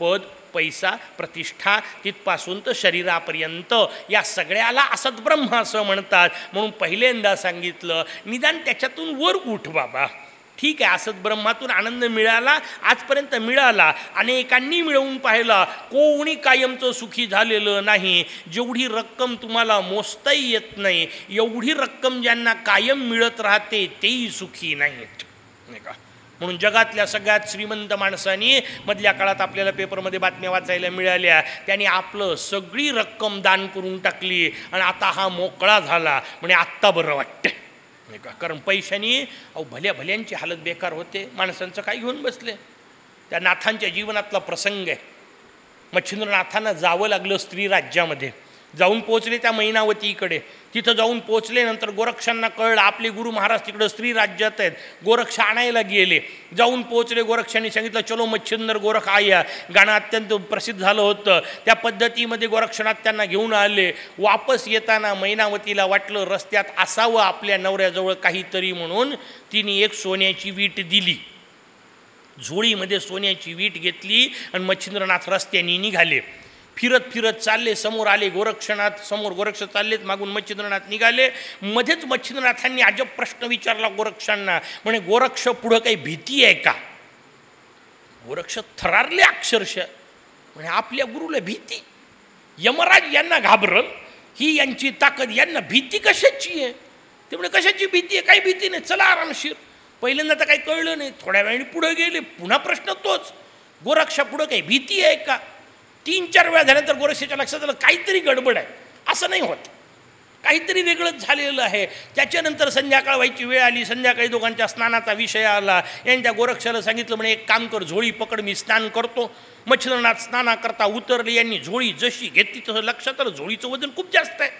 पद पैसा प्रतिष्ठा तिथपासून तर शरीरापर्यंत या सगळ्याला असत ब्रह्म असं म्हणतात. म्हणून पहिल्यांदा सांगितलं निदान त्याच्यातून वर उठ बाबा. ठीक आहे असत ब्रह्मातून आनंद मिळाला आजपर्यंत मिळाला. अनेकांनी मिळवून पाहिला कोणी कायमचं सुखी झालेलं नाही. जेवढी रक्कम तुम्हाला मोजताही येत नाही एवढी रक्कम ज्यांना कायम मिळत राहते तेही सुखी नाहीत. नाही का? म्हणून जगातल्या सगळ्यात श्रीमंत माणसांनी मधल्या काळात आपल्याला पेपरमध्ये बातम्या वाचायला मिळाल्या. त्यांनी आपलं सगळी रक्कम दान करून टाकली. आणि आता हा मोकळा झाला. म्हणजे आत्ता बरं वाटतं कारण पैशानी अहो भल्या भल्यांची हालत बेकार होते. माणसांचं काय घेऊन बसले? त्या नाथांच्या जीवनातला प्रसंग आहे. मच्छिंद्रनाथांना जावं लागलं स्त्री राज्यामध्ये. जाऊन पोचले त्या मैनावतीकडे तिथं जाऊन पोचले नंतर गोरक्षांना कळलं आपले गुरु महाराज तिकडं स्त्री राज्यात आहेत. गोरक्ष आणायला गेले. जाऊन पोचले गोरक्षांनी सांगितलं चलो मच्छिंदर गोरख आया. गाणं अत्यंत प्रसिद्ध झालं होतं. त्या पद्धतीमध्ये गोरक्षनाथ त्यांना घेऊन आले. वापस येताना मैनावतीला वाटलं रस्त्यात असावं आपल्या नवऱ्याजवळ काहीतरी म्हणून. तिने एक सोन्याची वीट दिली. झोळीमध्ये सोन्याची वीट घेतली आणि मच्छिंद्रनाथ रस्त्याने निघाले. फिरत फिरत चालले समोर आले गोरक्षनाथ समोर गोरक्ष चाललेत मागून मच्छिंद्रनाथ निघाले. मध्येच मच्छिंद्रनाथांनी अजब प्रश्न विचारला गोरक्षांना म्हणे गोरक्ष पुढं काही भीती आहे का? गोरक्ष थरारले अक्षरश म्हणजे आपल्या गुरुला भीती. यमराज यांना घाबरल. ही यांची ताकद यांना भीती कशाची आहे? ते म्हणजे कशाची भीती आहे? काही भीती नाही. चला आरामशीर. पहिल्यांदा तर काही कळलं नाही. थोड्या वेळाने पुढं गेले. पुन्हा प्रश्न तोच. गोरक्षा पुढं काही भीती आहे का? तीन चार वेळा झाल्यानंतर गोरक्षाच्या लक्षात आलं काहीतरी गडबड आहे. असं नाही होत. काहीतरी वेगळंच झालेलं आहे. त्याच्यानंतर संध्याकाळ व्हायची वेळ आली संध्याकाळी दोघांच्या स्नानाचा विषय आला. यांच्या गोरक्षाला सांगितलं म्हणे एक काम कर झोळी पकड मी स्नान करतो. मच्छरनाथ स्नानाकरता उतरले यांनी झोळी जशी घेतली तसं लक्षात आलं झोळीचं वजन खूप जास्त आहे.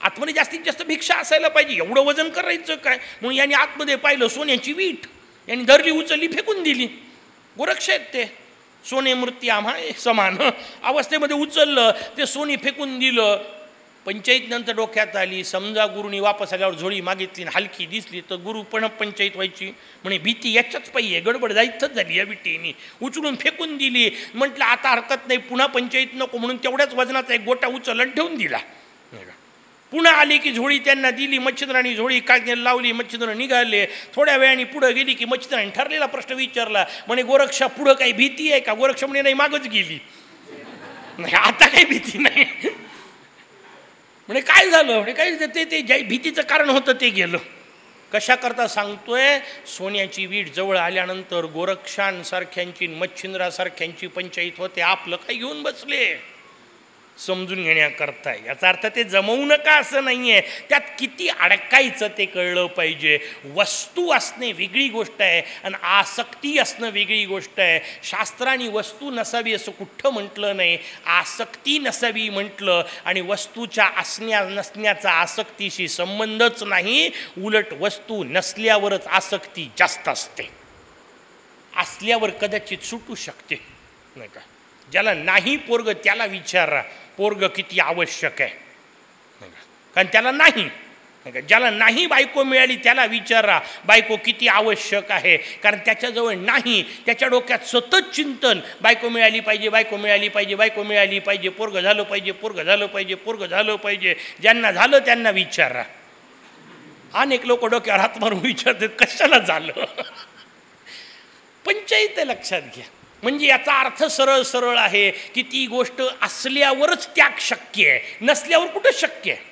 आतमध्ये जास्तीत जास्त भिक्षा असायला पाहिजे. एवढं वजन करायचं काय? म्हणून यांनी आतमध्ये पाहिलं सोन्याची वीट. यांनी धरली उचलली फेकून दिली. गोरक्ष आहेत ते. सोने मूर्ती आम्हा समान. अवस्थेमध्ये उचललं ते सोनी फेकून दिलं. पंचायत नंतर डोक्यात आली समजा गुरुनी वापस आल्यावर झोळी मागितली आणि हलकी दिसली तर गुरु पण पंचायत व्हायची. म्हणे भीती याच्याच पाहिजे गडबड जायचंच झाली या विटीने उचलून फेकून दिली. म्हटलं आता हरकत नाही पुन्हा पंचायत नको म्हणून तेवढ्याच वजनाचा एक गोटा उचलून ठेवून दिला. पुन्हा आली की झोळी त्यांना दिली मच्छिंद्राने झोळी काय लावली मच्छिंद्र निघाले. थोड्या वेळाने पुढं गेली की मच्छिंद्राने ठरलेला प्रश्न विचारला. म्हणे गोरक्षा पुढं काही भीती आहे का? गोरक्ष म्हणे नाही मागच गेली. नाही आता काही भीती नाही. म्हणे काय झालं? म्हणे काय ते ते ज्या भीतीचं कारण होतं ते गेलं. कशाकरता सांगतोय? सोन्याची वीट जवळ आल्यानंतर गोरक्षांसारख्यांची मच्छिंद्रासारख्यांची पंचायत होते. आपलं काय घेऊन बसले? समजून घेण्याकरता याचा अर्थ ते जमवू नका असं नाही आहे त्यात किती अडकायचं ते कळलं पाहिजे. वस्तू असणे वेगळी गोष्ट आहे आणि आसक्ती असणं वेगळी गोष्ट आहे. शास्त्राने वस्तू नसावी असं कुठं म्हटलं नाही. आसक्ती नसावी म्हटलं आणि वस्तूच्या असण्या नसण्याचा आसक्तीशी संबंधच नाही. उलट वस्तू नसल्यावरच आसक्ती जास्त असते. असल्यावर कदाचित सुटू शकते. नाही का? ज्याला नाही पोरग त्याला विचारा. पोरग किती आवश्यक आहे. कारण त्याला नाही. ज्याला नाही बायको मिळाली त्याला विचारा बायको किती आवश्यक आहे. कारण त्याच्याजवळ नाही. त्याच्या डोक्यात सतत चिंतन. बायको मिळाली पाहिजे बायको मिळाली पाहिजे बायको मिळाली पाहिजे पोरग झालं पाहिजे पोरग झालं पाहिजे पोरग झालं पाहिजे. ज्यांना झालं त्यांना विचारा. अनेक लोक डोक्यावर हात मारून विचारतात कशाला झालं? पंचायत लक्षात घ्या. म्हणजे याचा अर्थ सरळ सरळ आहे की ती गोष्ट असल्यावरच त्याग शक्य आहे नसल्यावर कुठं शक्य आहे?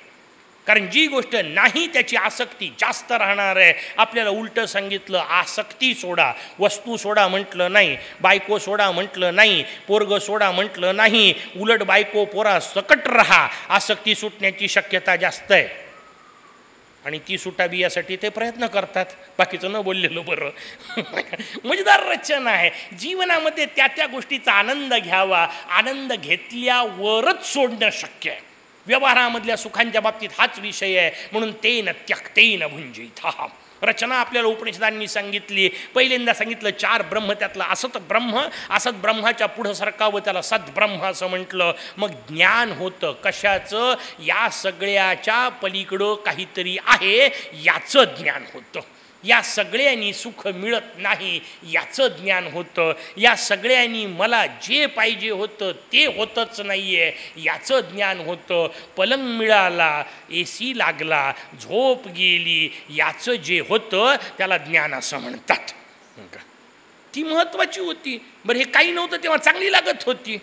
कारण जी गोष्ट नाही त्याची आसक्ती जास्त राहणार आहे. आपल्याला उलटं सांगितलं आसक्ती सोडा वस्तू सोडा म्हटलं नाही बायको सोडा म्हटलं नाही पोरग सोडा म्हटलं नाही उलट बायको पोरा सकट रहा आसक्ती सुटण्याची शक्यता जास्त आहे. आणि ती सुटावी यासाठी ते प्रयत्न करतात. बाकीचं न बोललेलं बरं. मजेदार रचना आहे. जीवनामध्ये त्या त्या गोष्टीचा आनंद घ्यावा. आनंद घेतल्यावरच सोडणं शक्य आहे. व्यवहारामधल्या सुखांच्या बाबतीत हाच विषय आहे. म्हणून ते न त्यक्तेन भुंजित रचना आपल्याला उपनिषदांनी सांगितली. पहिल्यांदा सांगितलं चार ब्रह्म त्यातलं असत ब्रह्म असत ब्रह्माच्या पुढं सरकावं त्याला सद्ब्रह्म असं म्हटलं. मग ज्ञान होतं कशाचं? या सगळ्याच्या पलीकडं काहीतरी आहे याचं ज्ञान होतं. या सगळ्यांनी सुख मिळत नाही याचं ज्ञान होतं. या सगळ्यांनी मला जे पाहिजे होतं ते होतंच नाही आहे याचं ज्ञान होतं. पलंग मिळाला ए सी लागला झोप गेली याचं जे होतं त्याला ज्ञान असं म्हणतात. ती महत्त्वाची होती. बरं हे काही नव्हतं तेव्हा चांगली लागत होती.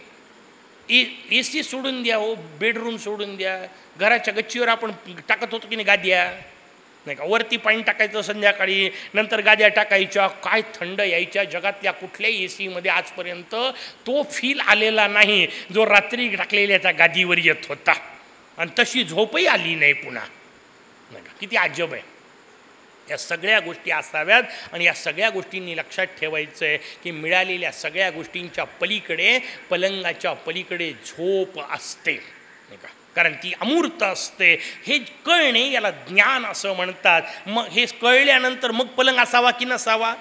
ए ए सी सोडून द्या हो बेडरूम सोडून द्या घराच्या गच्चीवर आपण टाकत होतो की नाही गाद्या? नाही का? वरती पाणी टाकायचं संध्याकाळी नंतर गाद्या टाकायच्या काय थंड यायच्या जगातल्या कुठल्याही ए सीमध्ये आजपर्यंत तो फील आलेला नाही जो रात्री टाकलेल्या त्या गादीवर येत होता. आणि तशी झोपही आली नाही पुन्हा. नाही का? किती अजब आहे. या सगळ्या गोष्टी असाव्यात आणि या सगळ्या गोष्टींनी लक्षात ठेवायचं आहे की मिळालेल्या सगळ्या गोष्टींच्या पलीकडे पलंगाच्या पलीकडे झोप असते. नाही का? कारण ती अमूर्त असते. हे कळणे याला ज्ञान असं म्हणतात. मग हे कळल्यानंतर मग पलंग असावा की नसावा?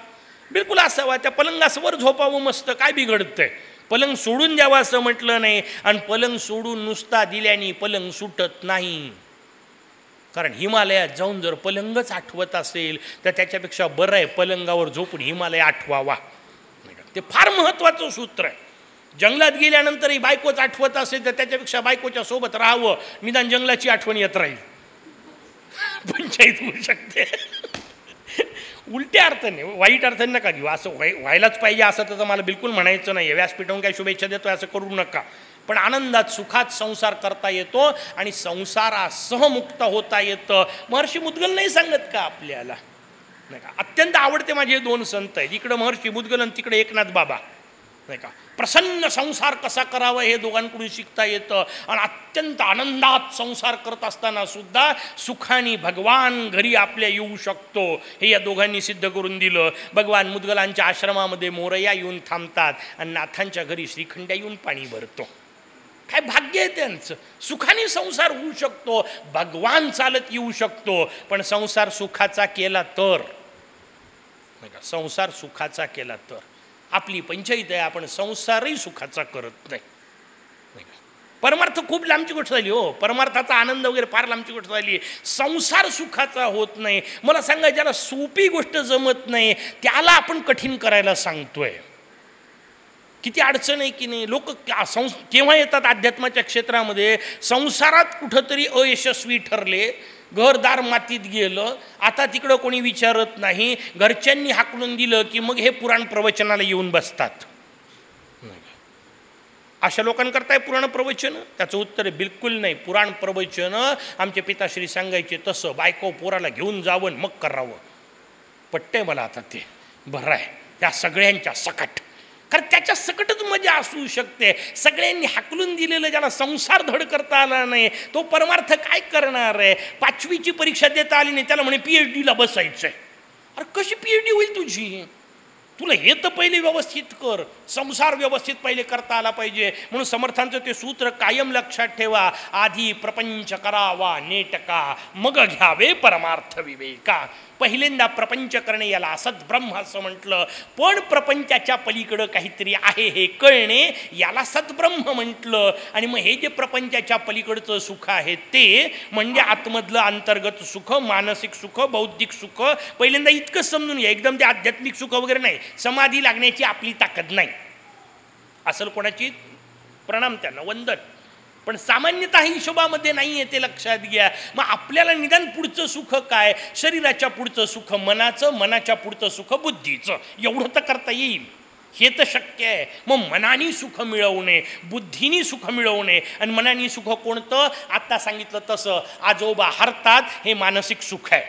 बिलकुल असावा. त्या पलंगासवर झोपावं मस्त. काय बिघडतंय? पलंग सोडून द्यावा असं म्हटलं नाही. आणि पलंग सोडून नुसता दिल्याने पलंग सुटत नाही. कारण हिमालयात जाऊन जर पलंगच आठवत असेल तर त्याच्यापेक्षा बरं आहे पलंगावर झोपून हिमालय आठवावा. ते फार महत्त्वाचं सूत्र आहे. जंगलात गेल्यानंतरही बायकोच आठवत असेल तर त्याच्यापेक्षा बायकोच्या सोबत राहावं. निदान जंगलाची आठवण येत राहील. पंचायत होऊ शकते. उलट्या अर्थाने वाईट अर्थाने नका घेऊ. असं व्हाय व्हायलाच पाहिजे असं तर मला बिलकुल म्हणायचं नाही आहे व्यासपीठावून काय शुभेच्छा देतो असं करू नका. पण आनंदात सुखात संसार करता येतो आणि संसारासह मुक्त होता येतं. महर्षी मुद्गल नाही सांगत का आपल्याला? नाही का? अत्यंत आवडते माझे दोन संत आहेत. इकडं महर्षी मुद्गल आणि तिकडे एकनाथ बाबा. नाही का? प्रसन्न संसार कसा करावा हे दोघांकडून शिकता येतं. आणि अत्यंत आनंदात संसार करत असताना सुद्धा सुखाने भगवान घरी आपल्या येऊ शकतो. हे या दोघांनी सिद्ध करून दिलं. भगवान मुदगलांच्या आश्रमामध्ये मोरया येऊन थांबतात आणि नाथांच्या घरी श्रीखंड्या येऊन पाणी भरतो. काय भाग्य आहे त्यांचं. सुखाने संसार होऊ शकतो. भगवान चालत येऊ शकतो. पण संसार सुखाचा केला तर. संसार सुखाचा केला तर. आपली पंचायत आहे आपण संसारही सुखाचा करत नाही. परमार्थ खूप लांबची गोष्ट झाली हो. परमार्थाचा आनंद वगैरे फार लांबची गोष्ट झाली. संसार सुखाचा होत नाही. मला सांगा ज्याला सोपी गोष्ट जमत नाही त्याला आपण कठीण करायला सांगतोय. किती अडचण आहे की नाही? लोक संस केव्हा येतात अध्यात्माच्या क्षेत्रामध्ये? संसारात कुठंतरी अयशस्वी ठरले घरदार मातीत गेलं. आता तिकडं कोणी विचारत नाही. घरच्यांनी हाकलून दिलं की मग हे पुराण प्रवचनाला येऊन बसतात. अशा लोकांकरताय पुराण प्रवचन? त्याचं उत्तर बिलकुल नाही. पुराण प्रवचन आमचे पिताश्री सांगायचे तसं बायको पोराला घेऊन जावं मग करावं. पट्टे मला आता ते. बरं आहे. त्या सगळ्यांच्या सकट. कारण त्याच्या सकटच मजा असू शकते. सगळ्यांनी हाकलून दिलेलं ज्याला संसार धड करता आला नाही तो परमार्थ काय करणार आहे? पाचवीची परीक्षा देता आली नाही त्याला म्हणे पी एच डीला बसायचं आहे अरे कशी पी एच डी होईल तुझी? तुला हे तर पहिले व्यवस्थित कर. संसार व्यवस्थित पहिले करता आला पाहिजे. म्हणून समर्थांचं ते सूत्र कायम लक्षात ठेवा. आधी प्रपंच करावा नेटका. मग घ्यावे परमार्थ विवेका. पहिल्यांदा प्रपंच करणे याला असत ब्रह्म असं म्हटलं. पण प्रपंचाच्या पलीकडं काहीतरी आहे हे कळणे याला सद्ब्रह्म म्हटलं. आणि मग हे जे प्रपंचाच्या पलीकडचं सुख आहे ते म्हणजे आतमधलं अंतर्गत सुख मानसिक सुख बौद्धिक सुख पहिल्यांदा इतकं समजून घ्या. एकदम ते आध्यात्मिक सुख वगैरे नाही. समाधी लागण्याची आपली ताकद नाही. असल कोणाची? प्रणाम त्यांना. वंदन. पण सामान्यतः हिशोबामध्ये नाही आहे ते लक्षात घ्या. मग आपल्याला निदान पुढचं सुख काय? शरीराच्या पुढचं सुख मनाचं मनाच्या पुढचं सुख बुद्धीचं. एवढं तर करता येईल. हे तर शक्य आहे. मग मनाने सुख मिळवणे बुद्धीनी सुख मिळवणे आणि मनाने सुख कोणतं? आत्ता सांगितलं तसं आजोबा हरतात हे मानसिक सुख आहे.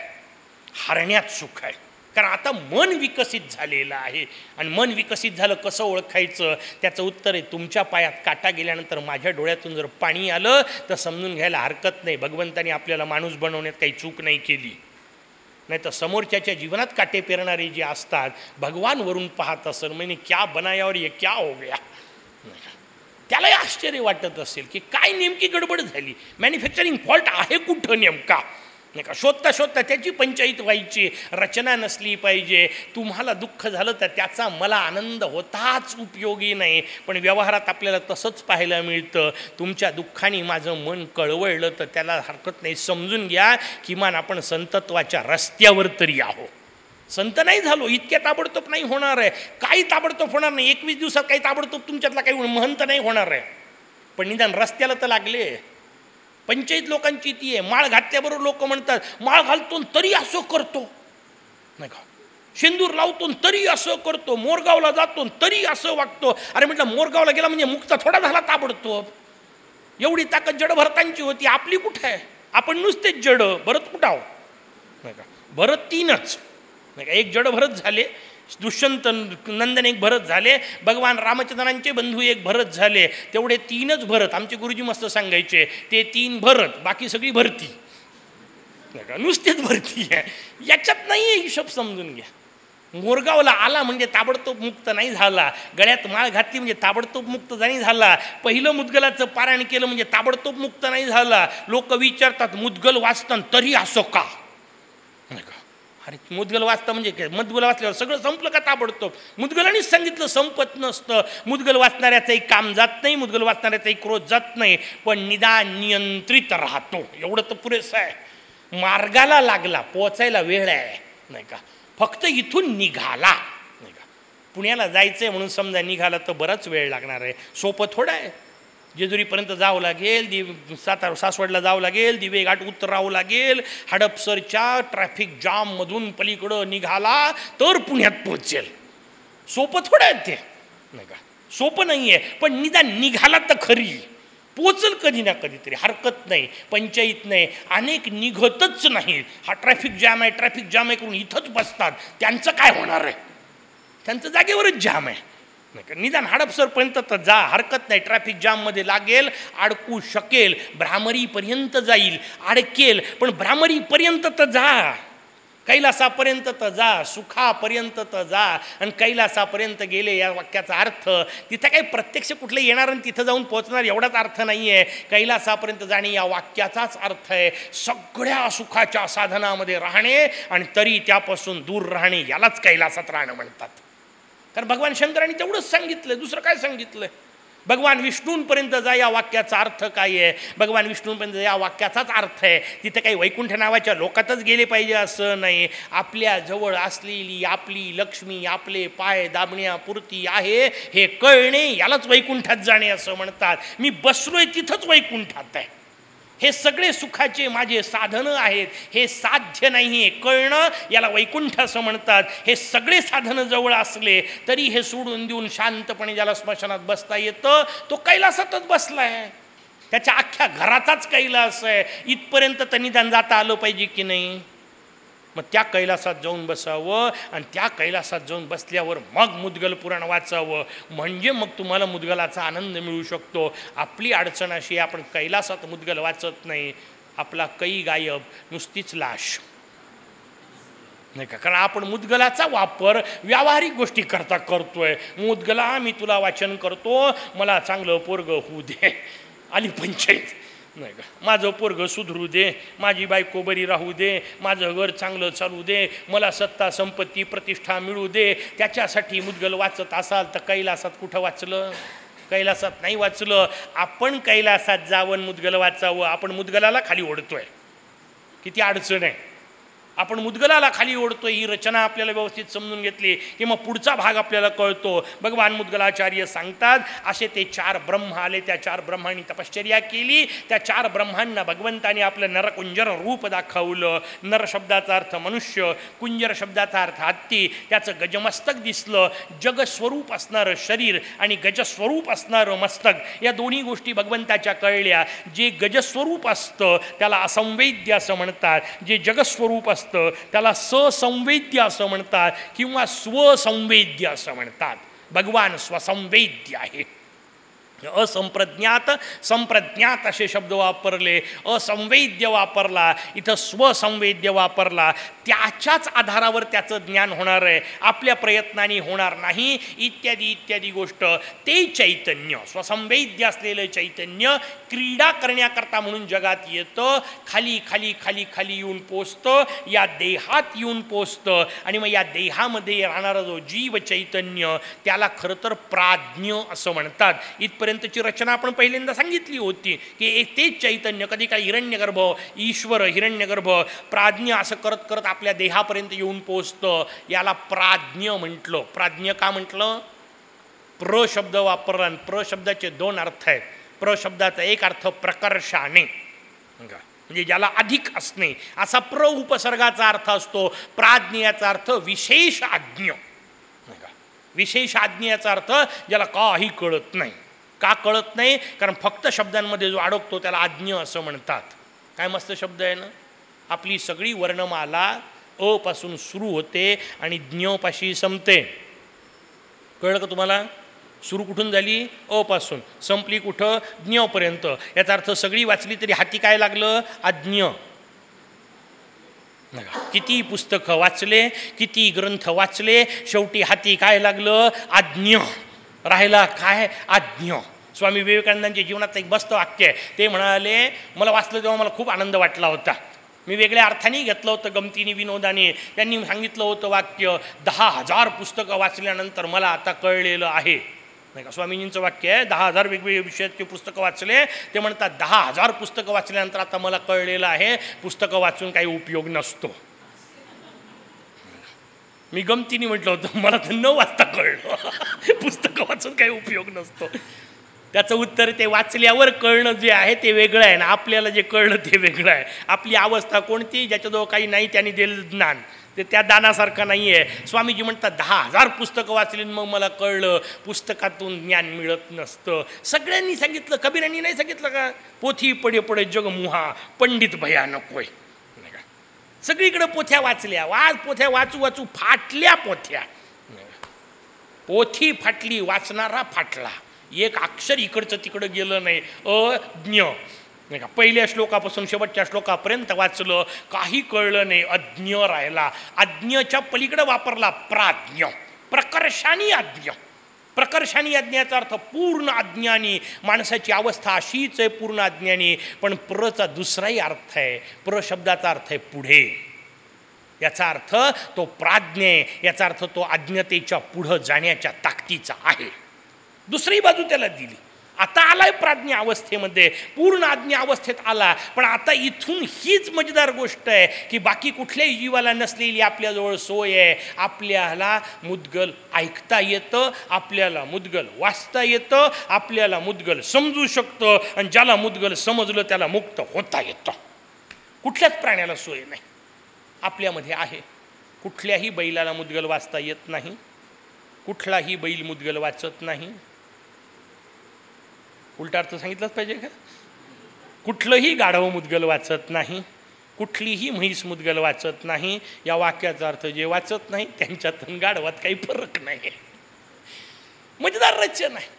हरण्यात सुख आहे. कारण आता मन विकसित झालेलं आहे. आणि मन विकसित झालं कसं ओळखायचं? त्याचं उत्तर आहे तुमच्या पायात काटा गेल्यानंतर माझ्या डोळ्यातून जर पाणी आलं तर समजून घ्यायला हरकत नाही. भगवंतानी आपल्याला माणूस बनवण्यात काही चूक नाही केली. नाही तर समोरच्याच्या जीवनात काटे पेरणारे जे असतात भगवान वरून पाहत असेल म्हणजे क्या बनायावर ये क्या हो गया? त्यालाही आश्चर्य वाटत असेल की काय नेमकी गडबड झाली? मॅन्युफॅक्चरिंग फॉल्ट आहे कुठं नेमका? नाही का? शोधता शोधता त्याची पंचायत व्हायची रचना नसली पाहिजे. तुम्हाला दुःख झालं तर त्याचा मला आनंद होताच उपयोगी नाही. पण व्यवहारात आपल्याला तसंच पाहायला मिळतं. तुमच्या दुःखाने माझं मन कळवळलं तर त्याला हरकत नाही. समजून घ्या किमान आपण संतत्वाच्या रस्त्यावर तरी आहो संत नाही झालो इतक्या ताबडतोब नाही होणार आहे. काही ताबडतोब होणार नाही. एकवीस दिवसात काही ताबडतोब तुमच्यातला काही महंत नाही होणार आहे. पण निदान रस्त्याला तर लागले. पंचायत लोकांची ती आहे. माळ घातल्याबरोबर लोक म्हणतात माळ घालतो तरी असं करतो. नाही का? शेंदूर लावतो तरी असं करतो. मोरगावला जातो तरी असं वागतो. अरे म्हटलं मोरगावला गेला म्हणजे मुक्त थोडा झाला ताबडतोब. एवढी ताकद जड भरतांची होती. आपली कुठं आहे? आपण नुसतेच जड. भरत कुठं आहो? नाही का? भरत तीनच. नाही का? एक जड भरत झाले दुष्यंत नंदन एक भरत झाले भगवान रामचंद्रांचे बंधू एक भरत झाले तेवढे तीनच भरत आमचे गुरुजी मस्त सांगायचे ते तीन भरत बाकी सगळी भरती. नाही का? नुसतेच भरती आहे. याच्यात नाही आहे हिशोब समजून घ्या. मोरगावला आला म्हणजे ताबडतोब मुक्त नाही झाला. गळ्यात माळ घातली म्हणजे ताबडतोब मुक्त नाही झाला. पहिलं मुदगलाचं पारायण केलं म्हणजे ताबडतोब मुक्त नाही झाला. लोक विचारतात मुदगल वाचतात तरी असो का? अरे मुदगल वाचता म्हणजे काय? मुदगल वाचल्यावर सगळं संपलं का ताबडतोब? मुदगलांनीच सांगितलं संपत नसतं. मुदगल वाचणाऱ्याचंही काम जात नाही मुदगल वाचणाऱ्याचाही क्रोध जात नाही पण निदान नियंत्रित राहतो. एवढं तर पुरेसं आहे. मार्गाला लागला पोचायला वेळ आहे. नाही का? फक्त इथून निघाला. नाही का? पुण्याला जायचं आहे म्हणून समजा निघाला तर बराच वेळ लागणार आहे. सोपं थोडं आहे. जेजुरीपर्यंत जावं लागेल दि सातार सासवडला जावं लागेल दिवे घाट उतरावं लागेल. हडपसरच्या ट्रॅफिक जाममधून पलीकडं निघाला तर पुण्यात पोहोचेल. सोपं थोडं आहे ते. नाही का? सोपं नाही आहे पण निदान निघाला तर खरी. पोचल कधी ना कधीतरी हरकत नाही पंचायत नाही अनेक निघतच नाही. हा ट्रॅफिक जॅम आहे ट्रॅफिक जाम आहे करून इथंच बसतात. त्यांचं काय होणार आहे? त्यांचं जागेवरच जाम आहे. नाही निदान हडपसरपर्यंत तर जा हरकत नाही. ट्रॅफिक जाममध्ये लागेल अडकू शकेल भ्रामरीपर्यंत जाईल अडकेल पण भ्रामरीपर्यंत तर जा. कैलासापर्यंत तर जा सुखापर्यंत तर जा. आणि कैलासापर्यंत गेले या वाक्याचा अर्थ तिथं काही प्रत्यक्ष कुठलं येणार आणि तिथं जाऊन पोहोचणार एवढाच अर्थ नाही आहे कैलासापर्यंत जाणे या वाक्याचाच अर्थ आहे. सगळ्या सुखाच्या साधनामध्ये राहणे आणि तरी त्यापासून दूर राहणे यालाच कैलासात राहणं म्हणतात. कारण भगवान शंकरांनी तेवढंच सांगितलं दुसरं काय सांगितलं? भगवान विष्णूंपर्यंत जा या वाक्याचा अर्थ काय आहे? भगवान विष्णूंपर्यंत या वाक्याचाच अर्थ आहे. तिथं काही वैकुंठ नावाच्या लोकातच गेले पाहिजे असं नाही. आपल्या जवळ असलेली आपली लक्ष्मी आपले पाय दाबण्यापुरती आहे. हे कळणे यालाच वैकुंठात जाणे असं म्हणतात. मी बसलोय तिथंच वैकुंठात आहे. हे सगळे सुखाचे माझे साधनं आहेत. हे साध्य नाही आहे कळणं याला वैकुंठ असं म्हणतात. हे सगळे साधनं जवळ असले तरी हे सोडून देऊन शांतपणे ज्याला स्मशानात बसता येतं तो कैलासातच बसला आहे त्याच्या अख्ख्या घराचाच कैलास आहे. इथपर्यंत तर निदान जाता आलं पाहिजे की नाही? मग त्या कैलासात जाऊन बसावं आणि त्या कैलासात जाऊन बसल्यावर मग मुदगल पुराण वाचावं. म्हणजे मग तुम्हाला मुदगलाचा आनंद मिळू शकतो. आपली अडचण अशी आपण कैलासात मुदगल वाचत नाही. आपला कै गायब नुसतीच लाश. नाही का? कारण आपण मुदगलाचा वापर व्यावहारिक गोष्टी करता करतोय. मुदगला मी तुला वाचन करतो. मला चांगलं पोरग होऊ दे. आली पंचायत. नाही का? माझं पोरग सुधरू दे माझी बायको बरी राहू दे माझं घर चांगलं चालू दे मला सत्ता संपत्ती प्रतिष्ठा मिळू दे त्याच्यासाठी मुदगल वाचत असाल तर कैलासात कुठं वाचलं? कैलासात नाही वाचलं. आपण कैलासात जावं मुदगल वाचावं. आपण मुदगलाला खाली ओढतोय. किती अडचण आहे. आपण मुदगलाला खाली ओढतो ही रचना आपल्याला व्यवस्थित समजून घेतली. की मग पुढचा भाग आपल्याला कळतो. भगवान मुदगलाचार्य सांगतात असे ते चार ब्रह्म आले. त्या चार ब्रह्मांनी तपश्चर्या केली. त्या चार ब्रह्मांना भगवंताने आपलं नरकुंजर रूप दाखवलं. नर शब्दाचा अर्थ मनुष्य कुंजर शब्दाचा अर्थ हत्ती. त्याचं गजमस्तक दिसलं. जगस्वरूप असणारं शरीर आणि गजस्वरूप असणारं मस्तक या दोन्ही गोष्टी भगवंताच्या कळल्या. जे गजस्वरूप असतं त्याला असंवेद्य असं म्हणतात. जे जगस्वरूप असतं त्याला ससंवेद्य असं म्हणतात किंवा स्वसंवेद्य असं म्हणतात. भगवान स्वसंवेद्य आहे असंप्रज्ञात संप्रज्ञात असे शब्द वापरले असंवेद्य वापरला इथं स्वसंवेद्य वापरला. त्याच्याच आधारावर त्याचं ज्ञान होणार आहे. आपल्या प्रयत्नाने होणार नाही. इत्यादी इत्यादी गोष्ट. ते चैतन्य स्वसंवेद्य असलेलं चैतन्य क्रीडा करण्याकरता म्हणून जगात येतं. खाली खाली खाली खाली येऊन पोचतं. या देहात येऊन पोचतं. आणि मग या देहामध्ये राहणारा जो जीव चैतन्य त्याला खरं तर प्राज्ञ असं म्हणतात. आतापर्यंतची रचना आपण पहिल्यांदा सांगितली होती की एक तेच चैतन्य कधी काही हिरण्यगर्भ ईश्वर हिरण्यगर्भ प्राज्ञ असं करत करत आपल्या देहापर्यंत येऊन पोचतं याला प्राज्ञ म्हटलं. प्राज्ञ का म्हटलं? प्र शब्द वापरला आणि प्र शब्दाचे दोन अर्थ आहेत. प्र शब्दाचा एक अर्थ प्रकर्षाने. म्हणजे ज्याला अधिक असणे. असा प्र उपसर्गाचा अर्थ असतो. प्राज्ञ याचा अर्थ विशेष आज्ञ विशेष आज्ञेचा अर्थ ज्याला काही कळत नाही. का कळत नाही? कारण फक्त शब्दांमध्ये जो अडकतो त्याला आज्ञ असं म्हणतात. काय मस्त शब्द आहे ना? आपली सगळी वर्णमाला अ पासून सुरू होते आणि ज्ञपाशी संपते. कळलं का तुम्हाला? सुरू कुठून झाली? अपासून. संपली कुठं? ज्ञपर्यंत. याचा अर्थ सगळी वाचली तरी हाती काय लागलं? आज्ञ. किती पुस्तकं वाचले किती ग्रंथ वाचले शेवटी हाती काय लागलं? आज्ञ. राहिला काय आज्ञ. स्वामी विवेकानंदांच्या जीवनात एक मस्त वाक्य आहे. ते म्हणाले मला वाचलं तेव्हा मला खूप आनंद वाटला होता. मी वेगळ्या अर्थाने घेतलं होतं गमतीने विनोदाने. त्यांनी सांगितलं होतं वाक्य दहा हजार पुस्तकं वाचल्यानंतर मला आता कळलेलं आहे. नाही का? स्वामीजींचं वाक्य आहे दहा हजार वेगवेगळे विषयाचे पुस्तकं वाचले. ते म्हणतात दहा हजार पुस्तकं वाचल्यानंतर आता मला कळलेलं आहे. पुस्तकं वाचून काही उपयोग नसतो. मी गमतीने म्हटलं होतं मला तर न वाचता कळलं. पुस्तकं वाचून काही उपयोग नसतो. त्याचं उत्तर ते वाचल्यावर कळणं जे आहे ते वेगळं आहे ना आपल्याला जे कळलं ते वेगळं आहे. आपली अवस्था कोणती ज्याच्याजवळ काही नाही त्याने दिलं ज्ञान. ते त्या दानासारखं नाही आहे स्वामीजी म्हणतात दहा हजार पुस्तकं वाचली आणि मग मला कळलं पुस्तकातून ज्ञान मिळत नसतं. सगळ्यांनी सांगितलं कबीरांनी नाही सांगितलं का? पोथी पडे पडे जगमुहा पंडित भया नकोय. सगळीकडे पोथ्या वाचल्या. वाच पोथ्या वाचू वाचू फाटल्या पोथ्या. पोथी फाटली वाचणारा फाटला. एक अक्षर इकडचं तिकडं गेलं नाही. अज्ञ नाही का? पहिल्या श्लोकापासून शेवटच्या श्लोकापर्यंत वाचलं. काही कळलं नाही. अज्ञ राहिला. अज्ञच्या पलीकडं वापरला प्राज्ञ. प्रकर्षानी अज्ञ. प्रकर्षानी अज्ञाचा अर्थ पूर्ण अज्ञानी माणसाची अवस्था अशीच आहे पूर्ण अज्ञानी पण प्रचा दुसराही अर्थ आहे. प्र शब्दाचा अर्थ आहे पुढे. याचा अर्थ तो प्राज्ञे याचा अर्थ तो अज्ञतेच्या पुढं जाण्याच्या ताकदीचा आहे. दुसरी बाजू त्याला दिली. आता आलाय प्राज्ञ अवस्थेमध्ये पूर्ण आज्ञा अवस्थेत आला. पण आता इथून हीच मजेदार गोष्ट आहे की बाकी कुठल्याही जीवाला नसलेली आपल्याजवळ सोय आहे. आपल्याला मुद्गल ऐकता येतं आपल्याला मुद्गल वाचता येतं आपल्याला मुद्गल समजू शकतं आणि ज्याला मुद्गल समजलं त्याला मुक्त होता येतं. कुठल्याच प्राण्याला सोय नाही. आपल्यामध्ये आहे. कुठल्याही बैलाला मुद्गल वाचता येत नाही. कुठलाही बैल मुद्गल वाचत नाही. उलटा अर्थ सांगितलाच पाहिजे का? कुठलंही गाढव मुद्गल वाचत नाही कुठलीही म्हैस मुद्गल वाचत नाही या वाक्याचा अर्थ जे वाचत नाही त्यांच्यातून गाढवात काही फरक नाही मजेदार रचना आहे.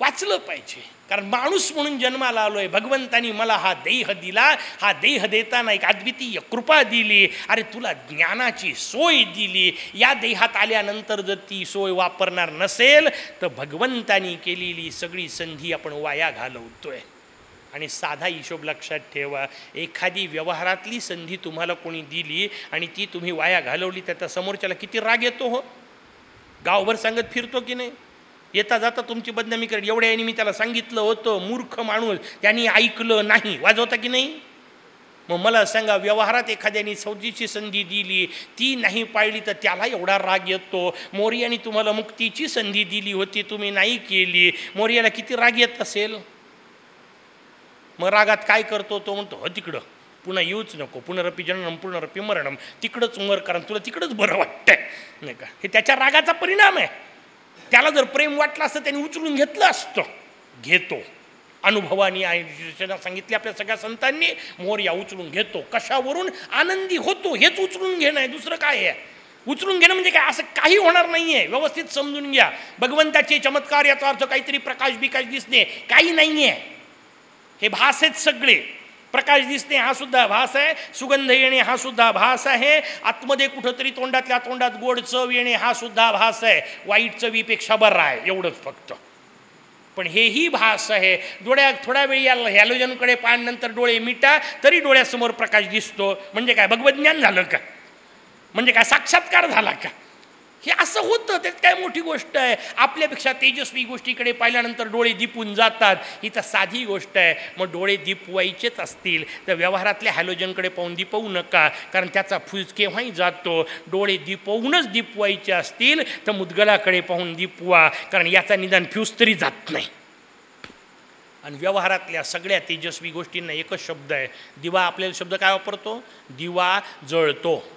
वाचलं पाहिजे. कारण माणूस म्हणून जन्माला आलो आहे भगवंतानी मला हा देह दिला. हा देह देताना एक अद्वितीय कृपा दिली. अरे तुला ज्ञानाची सोय दिली. या देहात आल्यानंतर जर ती सोय वापरणार नसेल तर भगवंतानी केलेली सगळी संधी आपण वाया घालवतोय. आणि साधा हिशोब लक्षात ठेवा. एखादी व्यवहारातली संधी तुम्हाला कोणी दिली आणि ती तुम्ही वाया घालवली त्याचा समोरच्याला किती राग येतो हो? गावभर सांगत फिरतो की नाही? येता जाता तुमची बदनामी करेल. एवढ्या याने मी त्याला सांगितलं होतं मूर्ख माणूस. त्यांनी ऐकलं नाही. वाजवता की नाही? मग मला सांगा व्यवहारात एखाद्याने सौदीची संधी दिली ती नाही पाळली तर त्याला एवढा राग येतो. मोर्याने तुम्हाला मुक्तीची संधी दिली होती तुम्ही नाही केली. मोर्याला किती राग येत असेल? मग रागात काय करतो तो म्हणतो हो तिकडं पुन्हा येऊच नको. पुनरपी जननम पुनरपी मरणम तिकडंच उमर कारण तुला तिकडंच बरं वाटतंय. नाही का? हे त्याच्या रागाचा परिणाम आहे. त्याला जर प्रेम वाटलं असतं त्याने उचलून घेतलं असतं. घेतो. अनुभवानी आयुष्याला सांगितले आपल्या सगळ्या संतांनी मोर्या उचलून घेतो. कशावरून? आनंदी होतो. हेच उचलून घेणं आहे. दुसरं काय आहे? उचलून घेणं म्हणजे काय? असं काही होणार नाही आहे व्यवस्थित समजून घ्या. भगवंताचे चमत्कार याचा अर्थ काहीतरी प्रकाश बिकाश दिसणे. काही नाही आहे हे भास आहेत सगळे. प्रकाश दिसणे हा सुद्धा भास आहे. सुगंध येणे हा सुद्धा भास आहे. आतमध्ये कुठंतरी तोंडातल्या तोंडात गोड चव येणे हा सुद्धा भास आहे. वाईट चवीपेक्षा बरा आहे एवढंच फक्त. पण हेही भास आहे. डोळ्यात थोड्या वेळी या हॅलोजनकडे पाहिल्यानंतर डोळे मिटा तरी डोळ्यासमोर प्रकाश दिसतो. म्हणजे काय भगवज्ञान झालं का? म्हणजे काय साक्षात्कार झाला का? हे असं होतं त्यात काय मोठी गोष्ट आहे? आपल्यापेक्षा तेजस्वी गोष्टीकडे पाहिल्यानंतर डोळे दिपून जातात. ही तर साधी गोष्ट आहे. मग डोळे दिपवायचेच असतील. तर व्यवहारातल्या हॅलोजनकडे पाहून दिपवू नका. कारण त्याचा फ्यूज केव्हाही जातो. डोळे दिपवूनच दिपवायचे असतील तर मुदगलाकडे पाहून दिपवा. कारण याचा निदान फ्यूज तरी जात नाही. आणि व्यवहारातल्या सगळ्या तेजस्वी गोष्टींना एकच शब्द आहे. दिवा आपल्याला शब्द काय वापरतो? दिवा जळतो.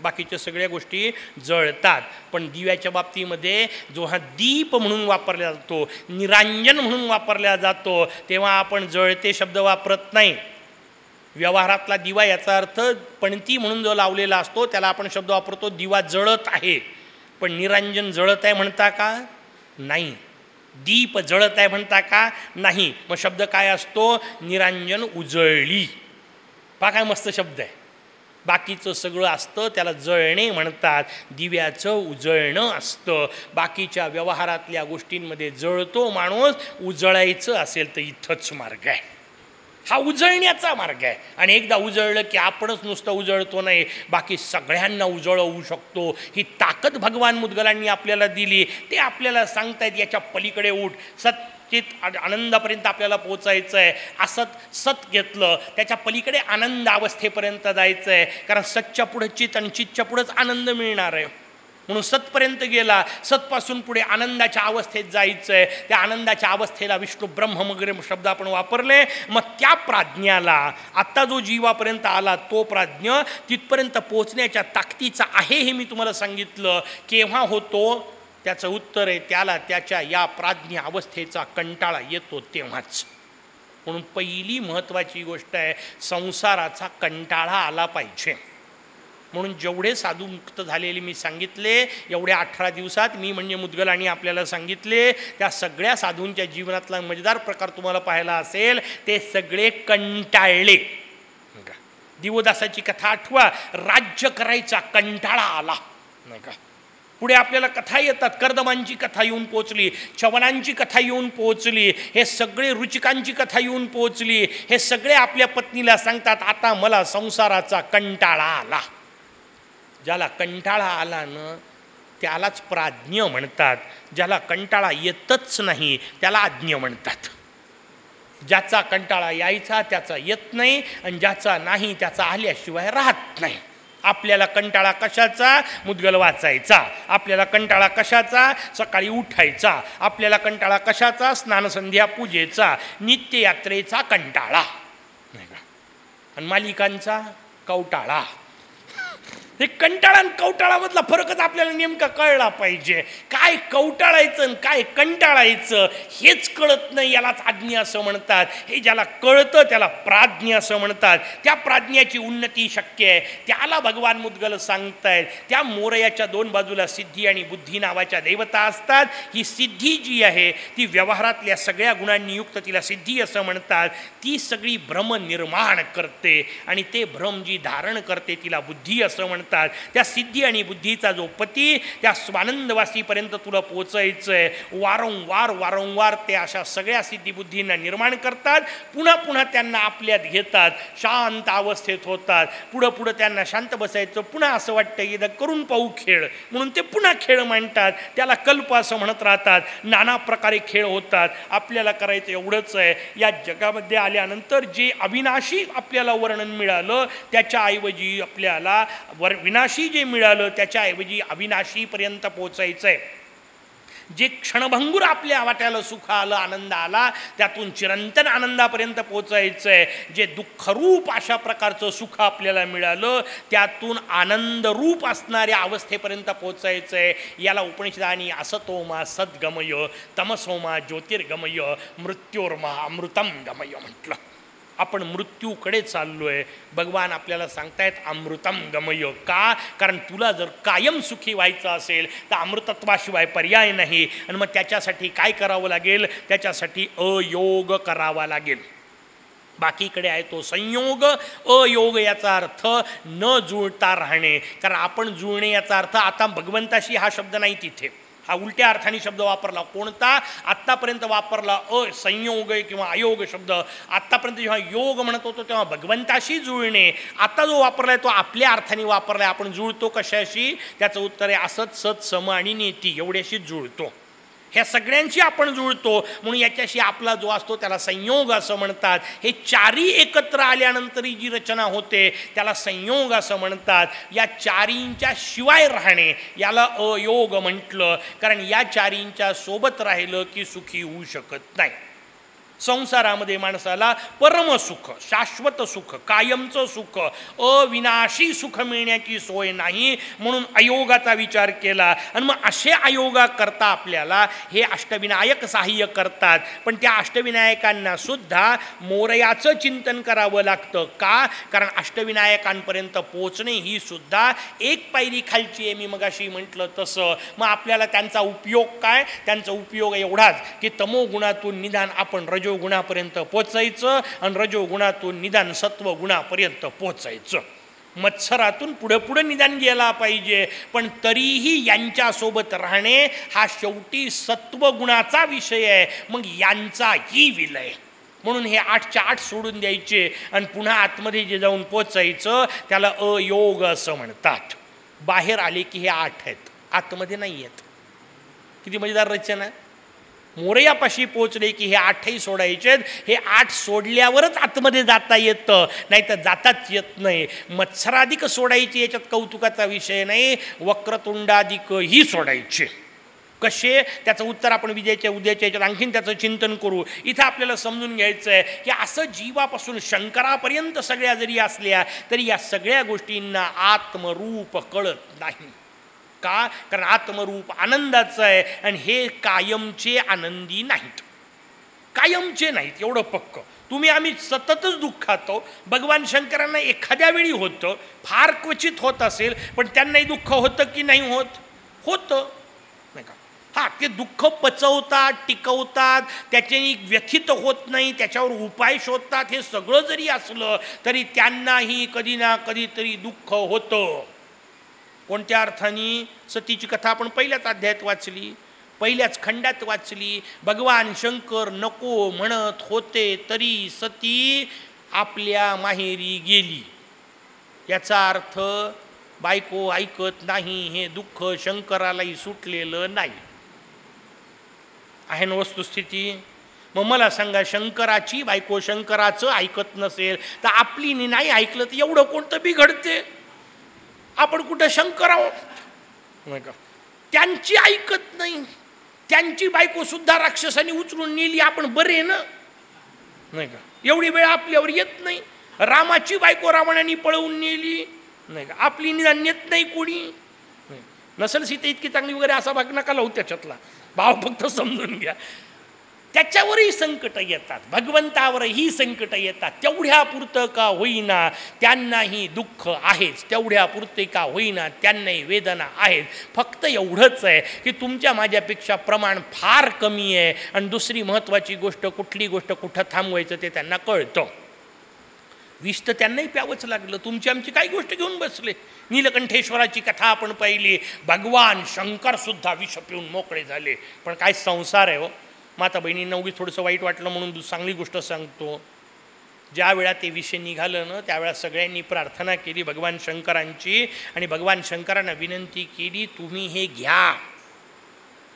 बाकीच्या सगळ्या गोष्टी जळतात. पण दिव्याच्या बाबतीमध्ये जो हा दीप म्हणून वापरला जातो निरांजन म्हणून वापरला जातो तेव्हा आपण जळते शब्द वापरत नाही. व्यवहारातला दिवा याचा अर्थ पणती म्हणून जो लावलेला असतो त्याला आपण शब्द वापरतो दिवा जळत आहे. पण निरांजन जळत आहे म्हणता का? नाही. दीप जळत आहे म्हणता का? नाही. मग शब्द काय असतो? निरांजन उजळली. पा काय मस्त शब्द आहे. बाकीचं सगळं असतं त्याला जळणे म्हणतात. दिव्याचं उजळणं असतं. बाकीच्या व्यवहारातल्या गोष्टींमध्ये जळतो माणूस उजळायचं असेल तर इथंच मार्ग आहे. हा उजळण्याचा मार्ग आहे. आणि एकदा उजळलं की आपणच नुसतं उजळतो नाही. बाकी सगळ्यांना उजळ होऊ शकतो. ही ताकद भगवान मुदगलांनी आपल्याला दिली. ते आपल्याला सांगतायत याच्या पलीकडे उठ. सत चित आनंदापर्यंत आपल्याला पोचायचं आहे असत सत घेतलं त्याच्या पलीकडे आनंद अवस्थेपर्यंत जायचं आहे कारण सतच्या पुढं चित आणि चितच्या पुढंच आनंद मिळणार आहे म्हणून सतपर्यंत गेला सतपासून पुढे आनंदाच्या अवस्थेत जायचं आहे त्या आनंदाच्या अवस्थेला विष्णू ब्रह्म वगैरे शब्द आपण वापरले. मग त्या प्राज्ञाला आत्ता जो जीवापर्यंत आला तो प्राज्ञ तिथपर्यंत पोचण्याच्या ताकदीचा आहे हे मी तुम्हाला सांगितलं. केव्हा होतो? त्याचं उत्तर आहे त्याला त्याच्या या प्राज्ञ अवस्थेचा कंटाळा येतो तेव्हाच. म्हणून पहिली महत्त्वाची गोष्ट आहे संसाराचा कंटाळा आला पाहिजे. म्हणून जेवढे साधू मुक्त झालेले मी सांगितले एवढ्या अठरा दिवसात मी म्हणजे मुदगल आपल्याला सांगितले त्या सगळ्या साधूंच्या जीवनातला मजेदार प्रकार तुम्हाला पाहायला असेल ते सगळे कंटाळले. दिवोदासाची कथा आठवा राज्य करायचा कंटाळा आला. नाही का? पुढे आपल्याला कथा येतात. कर्दमांची कथा येऊन पोचली चवनांची कथा येऊन पोचली हे सगळे रुचिकांची कथा येऊन पोचली हे सगळे आपल्या पत्नीला सांगतात आता मला संसाराचा कंटाळा आला. ज्याला कंटाळा आला ना त्यालाच प्राज्ञ म्हणतात. ज्याला कंटाळा येतच नाही त्याला आज्ञ म्हणतात. ज्याचा कंटाळा यायचा त्याचा येत नाही आणि ज्याचा नाही त्याचा आल्याशिवाय राहत नाही. आपल्याला कंटाळा कशाचा? मुदगल वाचायचा. आपल्याला कंटाळा कशाचा? सकाळी उठायचा. आपल्याला कंटाळा कशाचा? स्नानसंध्या पूजेचा. नित्ययात्रेचा कंटाळा. नाही का? आणि मालिकांचा कवटाळा हे कंटाळा आणि कवटाळामधला फरकच आपल्याला नेमका कळला पाहिजे. काय कवटाळायचं आणि काय कंटाळायचं हेच कळत नाही यालाच आज्ञा असं म्हणतात. हे ज्याला कळतं त्याला प्राज्ञ असं म्हणतात. त्या प्राज्ञाची उन्नती शक्य आहे. त्याला भगवान मुद्गल सांगतायत. त्या मोरयाच्या दोन बाजूला सिद्धी आणि बुद्धी नावाच्या देवता असतात. ही सिद्धी जी आहे ती व्यवहारातल्या सगळ्या गुणांनी युक्त तिला सिद्धी असं म्हणतात. ती सगळी भ्रम निर्माण करते आणि ते भ्रम जी धारण करते तिला बुद्धी असं म्हणतात. म्हणतात त्या सिद्धी आणि बुद्धीचा जो पती त्या स्वानंदवासीपर्यंत तुला पोचायचं आहे वारंवार वारंवार ते अशा सगळ्या सिद्धिबुद्धींना निर्माण करतात. पुन्हा पुन्हा त्यांना आपल्यात घेतात. शांत अवस्थेत होतात. पुढं पुढं त्यांना शांत बसायचं. पुन्हा असं वाटतं एकदा करून पाहू खेळ. म्हणून ते पुन्हा खेळ मांडतात. त्याला कल्प असं म्हणत राहतात. नाना प्रकारे खेळ होतात. आपल्याला करायचं एवढंच आहे. या जगामध्ये आल्यानंतर जे अविनाशी आपल्याला वर्णन मिळालं त्याच्याऐवजी आपल्याला वर्ण विनाशी जे मिळालं त्याच्याऐवजी अविनाशीपर्यंत पोचायचं आहे जे क्षणभंगूर आपल्या वाट्याला सुख आलं आनंद आला त्यातून चिरंतन आनंदापर्यंत पोचायचं आहे जे दुःखरूप अशा प्रकारचं सुख आपल्याला मिळालं त्यातून आनंदरूप असणाऱ्या अवस्थेपर्यंत पोचायचं आहे याला उपनिषदानी असतोमा सद्गमय तमसोमा ज्योतिर्गमय मृत्योर्मा अमृतम गमय म्हटलं. आपण मृत्यूकडे चाललो आहे भगवान आपल्याला सांगतायत अमृतम गमय का? कारण तुला जर कायम सुखी व्हायचं असेल तर अमृतत्वाशिवाय पर्याय नाही. आणि मग त्याच्यासाठी काय करावं लागेल? त्याच्यासाठी अयोग करावा लागेल. बाकीकडे आहे तो संयोग. अयोग याचा अर्थ न जुळता राहणे. कारण आपण जुळणे याचा अर्थ आता भगवंताशी हा शब्द नाही तिथे. हा उलट्या अर्थाने शब्द वापरला. कोणता? आत्तापर्यंत वापरला अ संयोग किंवा अयोग शब्द. आत्तापर्यंत जेव्हा योग म्हणत होतो तेव्हा भगवंताशी जुळणे. आता जो वापरला आहे तो आपल्या अर्थाने वापरला आहे आपण जुळतो कशाशी? त्याचं उत्तर आहे असत सत सम आणि नेती. एवढ्याशी जुळतो. ह्या सगळ्यांशी आपण जुळतो. म्हणून याच्याशी आपला जो असतो त्याला संयोग असं म्हणतात. हे चारी एकत्र आल्यानंतरही जी रचना होते त्याला संयोग असं म्हणतात. या चारींच्या शिवाय राहणे याला अयोग म्हटलं. कारण या चारींच्या सोबत राहिलं की सुखी होऊ शकत नाही. संसारामध्ये माणसाला परमसुख शाश्वत सुख कायमचं सुख अविनाशी सुख मिळण्याची सोय नाही म्हणून अयोगाचा विचार केला. आणि मग असे अयोगा करता आपल्याला हे अष्टविनायक सहाय्य करतात. पण त्या अष्टविनायकांना सुद्धा मोरयाचं चिंतन करावं लागतं का? कारण अष्टविनायकांपर्यंत पोचणे ही सुद्धा एक पायरी खालची आहे. मी मगाशी म्हटलं तसं. मग आपल्याला त्यांचा उपयोग काय? त्यांचा उपयोग एवढाच की तमोगुणातून निदान आपण रज रजोगुणापर्यंत पोचायचं आणि रजोगुणातून निदान सत्व गुणापर्यंत पोचायचं. मत्सरातून पुढं पुढं निदान गेला पाहिजे पण तरीही यांच्यासोबत राहणे हा शेवटी सत्वगुणाचा विषय आहे. मग यांचाही विलय. म्हणून हे आठच्या आठ सोडून द्यायचे आणि पुन्हा आतमध्ये जे जाऊन पोचायचं त्याला अयोग असं म्हणतात. बाहेर आले की हे आठ आहेत आतमध्ये नाही आहेत. किती मजेदार रचना. मोरयापाशी पोचले की हे आठही सोडायचे हे आठ सोडल्यावरच आतमध्ये जाता येतं. नाही तर जाताच येत नाही. मत्सराधिक सोडायची याच्यात कौतुकाचा विषय नाही. वक्रतुंडाधिक ही सोडायचे. कसे? त्याचं उत्तर आपण विजयाच्या उद्याच्या याच्यात आणखीन त्याचं चिंतन करू. इथं आपल्याला समजून घ्यायचं आहे की असं जीवापासून शंकरापर्यंत सगळ्या जरी असल्या तरी या सगळ्या गोष्टींना आत्मरूप कळत नाही. का कारण आत्मरूप आनंदाचं आहे आणि हे कायमचे आनंदी नाहीत. कायमचे नाहीत एवढं पक्क. तुम्ही आम्ही सततच दुःखातो भगवान शंकरांना एखाद्या वेळी होतं फार क्वचित होत असेल पण त्यांनाही दुःख होतं की नाही होत? होतं. नाही का? हां ते दुःख पचवतात टिकवतात त्याच्यानी व्यथित होत नाही त्याच्यावर उपाय शोधतात हे सगळं जरी असलं तरी त्यांनाही कधी ना कधीतरी दुःख होतं. कोणत्या अर्थाने सतीची कथा आपण पहिल्याच अध्यायात वाचली पहिल्याच खंडात वाचली भगवान शंकर नको म्हणत होते तरी सती आपल्या माहेरी गेली. याचा अर्थ बायको ऐकत नाही हे दुःख शंकरालाही सुटलेलं नाही. आहे ना वस्तुस्थिती? मग मला सांगा शंकराची बायको शंकराचं ऐकत नसेल तर आपली नाही ऐकलं तर एवढं कोणतं बिघडते? आपण कुठं शंकर आहोत? नाही का? त्यांची ऐकत नाही. त्यांची बायकोसुद्धा राक्षसाने उचलून नेली आपण बरे ना? नाही का? एवढी वेळ आपल्यावर येत नाही. रामाची बायको रावणाने पळवून नेली. नाही का? आपली निदान नेत नाही कोणी. नसेल सीते इतकी चांगली वगैरे असा भाग नका लावू त्याच्यातला. भाव फक्त समजून घ्या. त्याच्यावरही संकट येतात. भगवंतावरही संकट येतात. तेवढ्यापुरतं का होईना त्यांनाही दुःख आहेच. तेवढ्यापुरते का होईना त्यांनाही वेदना आहेत. फक्त एवढंच आहे की तुमच्या माझ्यापेक्षा प्रमाण फार कमी आहे. आणि दुसरी महत्त्वाची गोष्ट कुठली गोष्ट कुठं थांबवायचं ते त्यांना कळतं. विष तर त्यांनाही प्यावंच लागलं. तुमची आमची काही गोष्ट घेऊन बसले. नीलकंठेश्वराची कथा आपण पाहिली. भगवान शंकरसुद्धा विष पिऊन मोकळे झाले. पण काय संसार आहे हो? माता बहिणींना उगीच थोडंसं वाईट वाटलं म्हणून चांगली गोष्ट सांगतो. ज्या वेळा ते विषय निघालं ना त्यावेळा सगळ्यांनी प्रार्थना केली भगवान शंकरांची आणि भगवान शंकरांना विनंती केली तुम्ही हे घ्या.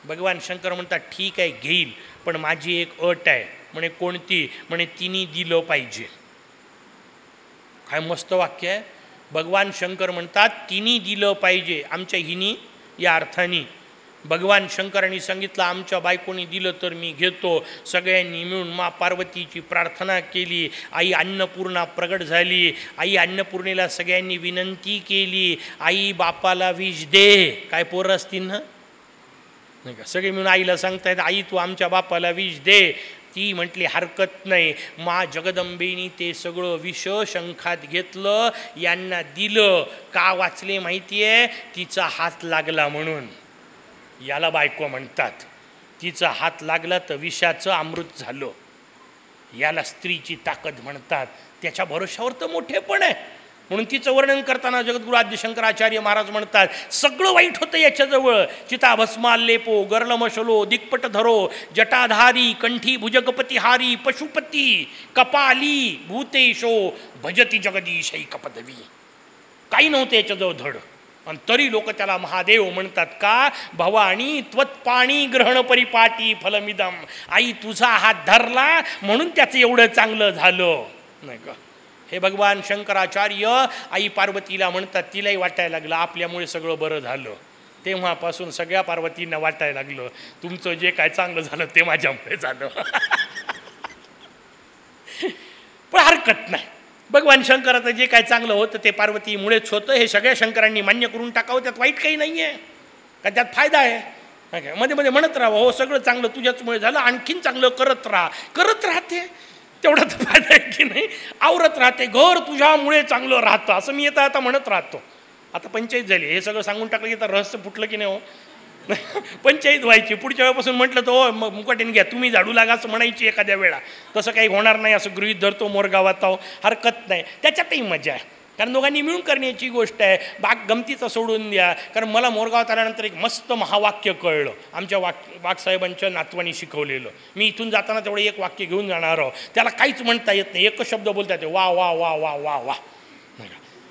भगवान शंकर म्हणतात ठीक आहे घेईल. पण माझी एक अट आहे. म्हणे कोणती? म्हणे तिने दिलं पाहिजे. काय मस्त वाक्य आहे. भगवान शंकर म्हणतात तिने दिलं पाहिजे. आमच्या हिनी या अर्थाने भगवान शंकरांनी सांगितलं आमच्या बायकोनी दिलं तर मी घेतो. सगळ्यांनी मिळून मा पार्वतीची प्रार्थना केली. आई अन्नपूर्णा प्रगट झाली. आई अन्नपूर्णेला सगळ्यांनी विनंती केली. आई बापाला विष दे. काय पोरं असतील ना? नाही का? सगळे मिळून आईला सांगतायत आई तू आमच्या बापाला विष दे. ती म्हटली हरकत नाही. मा जगदंबेनी ते सगळं विष शंखात घेतलं यांना दिलं. का वाचले माहिती आहे तिचा हात लागला म्हणून. याला बायको म्हणतात. तिचा हात लागला तर विषाचं अमृत झालं. याला स्त्रीची ताकद म्हणतात. त्याच्या भरोशावर तर मोठेपण आहे. म्हणून तिचं वर्णन करताना जगद्गुरु आद्य शंकराचार्य महाराज म्हणतात सगळं वाईट होतं याच्याजवळ. चिता भस्माल लेपो गर्लमशलो दिक्पट धरो जटाधारी कंठी भुजगपती पशुपती कपाली भूतेशो भजती जगदीशई कपदवी. काही नव्हतं याच्याजवळ धड. आणि तरी लोक त्याला महादेव म्हणतात का भवानी त्वत्पाणी ग्रहण परिपाटी फलमिदम आई तुझा हात धरला म्हणून त्याचं एवढं चांगलं झालं. नाही का? हे भगवान शंकराचार्य आई पार्वतीला म्हणतात तिलाही वाटायला लागलं आपल्यामुळे सगळं बरं झालं. तेव्हापासून सगळ्या पार्वतींना वाटायला लागलं तुमचं जे काय चांगलं झालं ते माझ्यामुळे झालं. पण हरकत नाही. भगवान शंकराचं जे काय चांगलं होतं ते पार्वतीमुळेच होतं. हे सगळ्या शंकरांनी मान्य करून टाकावं. त्यात वाईट काही नाही आहे का त्यात फायदा आहे. मध्ये मध्ये म्हणत राहावं हो सगळं चांगलं तुझ्याचमुळे झालं. आणखीन चांगलं करत राहा. करत राहते. तेवढा तर फायदा आहे की नाही? आवरत राहते. घर तुझ्यामुळे चांगलं राहतं. असं मी येता आता म्हणत राहतो. आता पंचायत झाली. हे सगळं सांगून टाकलं की तर रहस्य फुटलं की नाही हो? पंचायत व्हायची. पुढच्या वेळापासून म्हटलं तर हो मग मुकाटीने घ्या. तुम्ही झाडू लागा असं म्हणायची एखाद्या वेळा. तसं काही होणार नाही असं गृहित धरतो मोरगावात आहो हरकत नाही. त्याच्यातही मजा आहे. कारण दोघांनी मिळून करण्याची गोष्ट आहे. बाग गमतीचं सोडून द्या. कारण मला मोरगावात आल्यानंतर एक मस्त महावाक्य कळलं. आमच्या वाक बागसाहेबांच्या नातवानी शिकवलेलं. मी इथून जाताना तेवढं एक वाक्य घेऊन जाणार आहो. त्याला काहीच म्हणता येत नाही. एकच शब्द बोलता येते वा वा वा वा वा वा.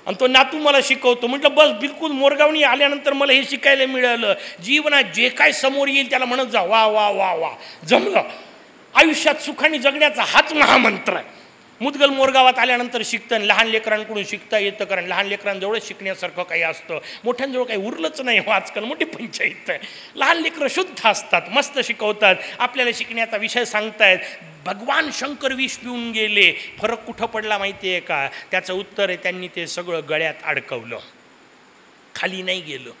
आणि तो नातू मला शिकवतो. म्हटलं बस बिलकुल मोरगावणी आल्यानंतर मला हे शिकायला मिळालं. जीवनात जे काय समोर येईल त्याला म्हणत जा. वा वा वा वा. जमलं. आयुष्यात सुखाने जगण्याचा हाच महामंत्र आहे. मुदगल मोरगावात आल्यानंतर शिकतं लहान लेकरांकडून शिकता येतं कारण लहान लेकरांजवळ शिकण्यासारखं काही असतं. मोठ्यांजवळ काही उरलंच नाही हो आजकाल मोठी पंचायत आहे. लहान लेकरं शुद्ध असतात मस्त शिकवतात आपल्याला शिकण्याचा विषय सांगतायत. भगवान शंकर विष पिऊन गेले. फरक कुठं पडला माहिती आहे का? त्याचं उत्तर आहे त्यांनी ते सगळं गळ्यात अडकवलं. खाली नाही गेलं.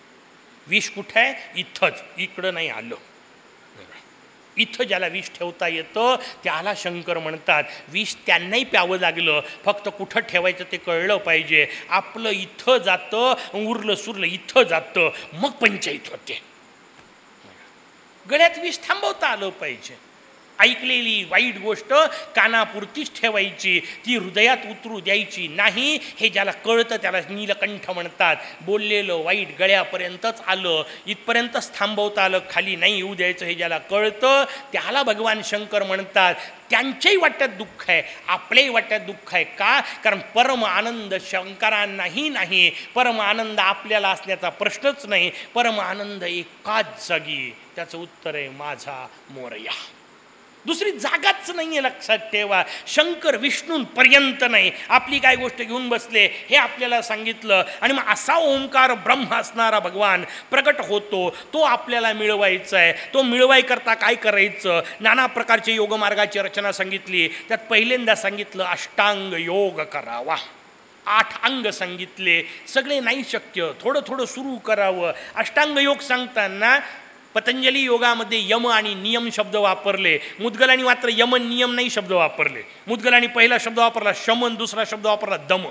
विष कुठं आहे? इथंच इकडं नाही आलं. इथं ज्याला विष ठेवता येतं त्याला शंकर म्हणतात. विष त्यांनाही प्यावं लागलं. फक्त कुठं ठेवायचं ते कळलं पाहिजे. आपलं इथं जातं उरलं सुरलं इथं जातं. मग पंचायत होते. गळ्यात विष थांबवता आलं पाहिजे. ऐकलेली वाईट गोष्ट कानापुरतीच ठेवायची. ती हृदयात उतरू द्यायची नाही. हे ज्याला कळतं त्याला नीलकंठ म्हणतात. बोललेलं वाईट गळ्यापर्यंतच आलं. इथपर्यंतच थांबवता आलं खाली नाही येऊ द्यायचं हे ज्याला कळतं त्याला भगवान शंकर म्हणतात त्यांच्याही वाट्यात दुःख आहे. आपल्याही वाट्यात दुःख आहे का? कारण परम आनंद शंकरांनाही नाही. परम आनंद आपल्याला असण्याचा प्रश्नच नाही. परम आनंद एकाच जागी. त्याचं उत्तर आहे माझा मोरया. दुसरी जागाच नाही आहे लक्षात ठेवा. शंकर विष्णूंपर्यंत नाही. आपली काय गोष्ट घेऊन बसले हे आपल्याला सांगितलं. आणि मग असा ओंकार ब्रह्म असणारा भगवान प्रकट होतो तो आपल्याला मिळवायचा आहे तो मिळवायकरता काय करायचं? नाना प्रकारचे योगमार्गाची रचना सांगितली. त्यात पहिल्यांदा सांगितलं अष्टांग योग करावा. आठ अंग सांगितले. सगळे नाही शक्य. थोडं थोडं सुरू करावं. अष्टांग योग सांगताना पतंजली योगामध्ये यम आणि नियम शब्द वापरले. मुदगलांनी मात्र यम नियम नाही शब्द वापरले. मुदगलांनी पहिला शब्द वापरला शमन दुसरा शब्द वापरला दम.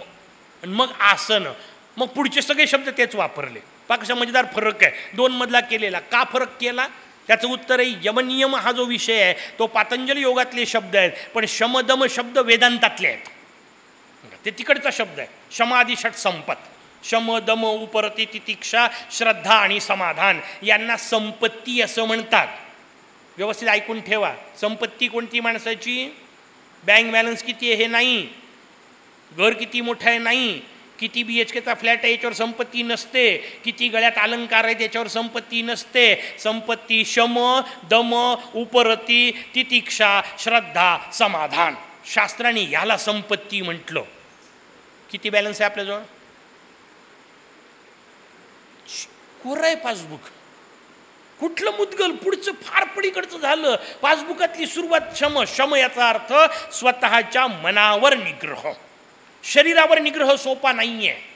आणि मग आसन. मग पुढचे सगळे शब्द तेच वापरले. पाकशा मजेदार फरक आहे. दोन मधला केलेला. का फरक केला? त्याचं उत्तर आहे यमनियम हा जो विषय आहे तो पातंजली योगातले शब्द आहेत पण शमदम शब्द वेदांतातले आहेत. ते तिकडचा शब्द आहे. शमादी षट संपत. शम दम उपरती तितिक्षा श्रद्धा आणि समाधान यांना संपत्ती असं म्हणतात. व्यवस्थित ऐकून ठेवा. संपत्ती कोणती माणसाची? बँक बॅलन्स किती आहे हे नाही. घर किती मोठं आहे नाही. किती बी एच केचा फ्लॅट आहे याच्यावर संपत्ती नसते. किती गळ्यात अलंकार आहे त्याच्यावर संपत्ती नसते. संपत्ती शम दम उपरती तितिक्षा श्रद्धा समाधान. शास्त्राने याला संपत्ती म्हटलं. किती बॅलन्स आहे आपल्याजवळ? कोर आहे पासबुक. कुठलं मुदगल पुढचं फार पडीकडचं झालं? पासबुकातली सुरुवात क्षम शम याचा अर्थ स्वतःच्या मनावर निग्रह. शरीरावर निग्रह सोपा नाही आहे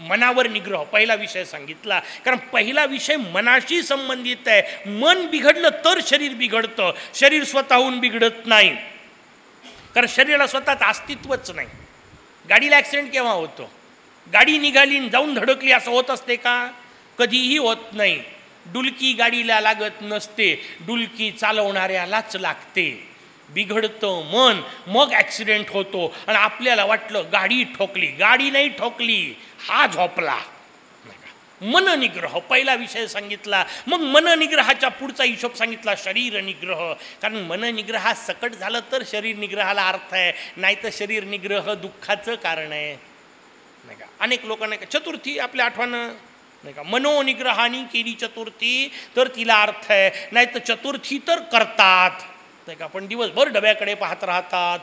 मनावर निग्रह पहिला विषय सांगितला. कारण पहिला विषय मनाशी संबंधित आहे. मन बिघडलं तर शरीर बिघडतं. शरीर स्वतःहून बिघडत नाही. कारण शरीराला स्वतःच अस्तित्वच नाही. गाडीला ॲक्सिडेंट केव्हा होतो? गाडी निघाली जाऊन धडकली असं होत असते का? कधीही होत नाही. डुलकी गाडीला लागत नसते. डुलकी चालवणाऱ्यालाच लागते. बिघडतं मन. मग ॲक्सिडेंट होतो. आणि आपल्याला वाटलं गाडी ठोकली. गाडी नाही ठोकली. हा झोपला. मननिग्रह पहिला विषय सांगितला. मग मननिग्रहाच्या पुढचा हिशोब सांगितला. शरीर निग्रह. कारण मननिग्रहा सकट झालं तर शरीर निग्रहाला अर्थ आहे. नाही तर शरीर निग्रह दुःखाचं कारण आहे. नाही का? अनेक लोकांना का चतुर्थी आपल्या आठवणं नाही का? मनोनिग्रहाने केली चतुर्थी तर तिला अर्थ आहे. नाही तर चतुर्थी तर करतात. नाही का? पण दिवसभर डब्याकडे पाहत राहतात.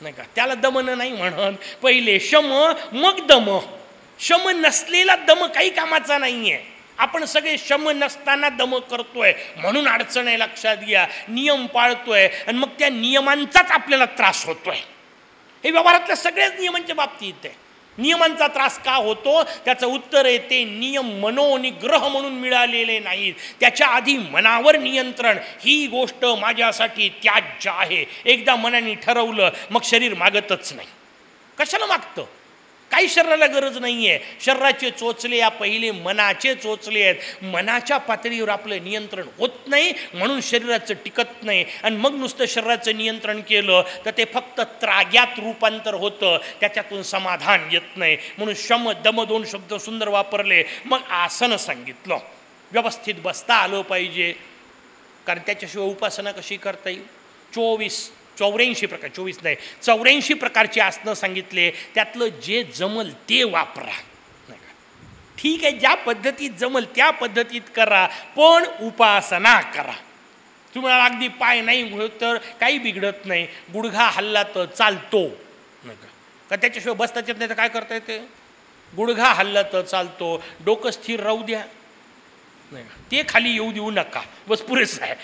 नाही का? त्याला दमन नाही म्हणत. पहिले शम मग दम. शम नसलेला दम काही कामाचा नाही आहे आपण सगळे शम नसताना दम करतोय. म्हणून अडचण आहे लक्षात घ्या. नियम पाळतोय. आणि मग त्या नियमांचाच आपल्याला त्रास होतोय. हे व्यवहारातल्या सगळ्याच नियमांच्या बाबतीत आहे. नियमांचा त्रास का होतो? त्याचं उत्तर आहे ते नियम मनोनिग्रह म्हणून मिळालेले नाहीत. त्याच्या आधी मनावर नियंत्रण ही गोष्ट माझ्यासाठी त्याज्य आहे. एकदा मनाने ठरवलं मग शरीर मागतच नाही. कशाला मागतं? काही शरीराला गरज नाही आहे शरीराचे चोचले या पहिले मनाचे चोचले आहेत. मनाच्या पातळीवर आपलं नियंत्रण होत नाही म्हणून शरीराचं टिकत नाही. आणि मग नुसतं शरीराचं नियंत्रण केलं तर ते फक्त त्राग्यात रूपांतर होतं. त्याच्यातून समाधान येत नाही. म्हणून शम दम दोन शब्द सुंदर वापरले. मग आसन सांगितलं. व्यवस्थित बसता आलं पाहिजे. कारण त्याच्याशिवाय उपासना कशी करता येईल? चोवीस चौऱ्याऐंशी प्रकार चोवीस नाही चौऱ्याऐंशी प्रकारचे आसनं सांगितले त्यातलं जे जमल ते वापरा. नाही का? ठीक आहे ज्या पद्धतीत जमल त्या पद्धतीत करा पण उपासना करा. तुम्हाला अगदी पाय नाही तर काही बिघडत नाही. गुडघा हल्ला तर चालतो. नाही का? त्याच्याशिवाय बसताच येत नाही तर काय करता येते? गुडघा हल्ला तर चालतो. डोकं स्थिर राहू द्या. नाही ते खाली येऊ देऊ नका. बस पुरेसं आहे.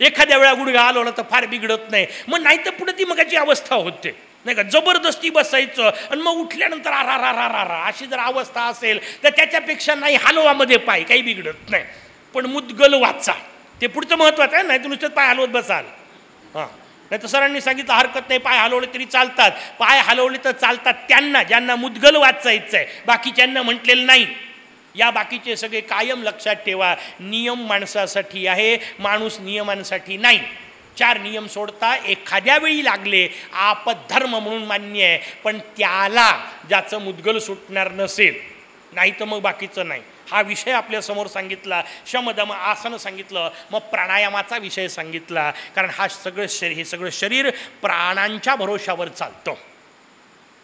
एखाद्या वेळा गुडघा आलो तर फार बिघडत नाही. मग नाही तर पुढे ती मगाची अवस्था होते. नाही का? जबरदस्ती बसायचं आणि मग उठल्यानंतर आरा रा रा रा रा अशी जर अवस्था असेल तर त्याच्यापेक्षा नाही हलवामध्ये पाय काही बिघडत नाही. पण मुद्गल वाचा. ते पुढचं महत्त्वाचं आहे नाही तर नुसतं पाय हलवत बसाल. हां. नाही तर सरांनी सांगितलं हरकत नाही पाय हलवले तरी चालतात. पाय हलवले तर चालतात त्यांना ज्यांना मुद्गल वाचायचं आहे बाकीच्यांना म्हटलेलं नाही. या बाकीचे सगळे कायम लक्षात ठेवा. नियम माणसासाठी आहे माणूस नियमांसाठी नाही. चार नियम सोडता एखाद्या वेळी लागले आपधर्म म्हणून मान्य आहे पण त्याला ज्याचं मुदगल सुटणार नसेल नाही तर मग बाकीचं नाही. हा विषय आपल्यासमोर सांगितला शमदम आसन सांगितलं मग प्राणायामाचा विषय सांगितला कारण हा सगळं शरीर हे सगळं शरीर प्राणांच्या भरोशावर चालतं.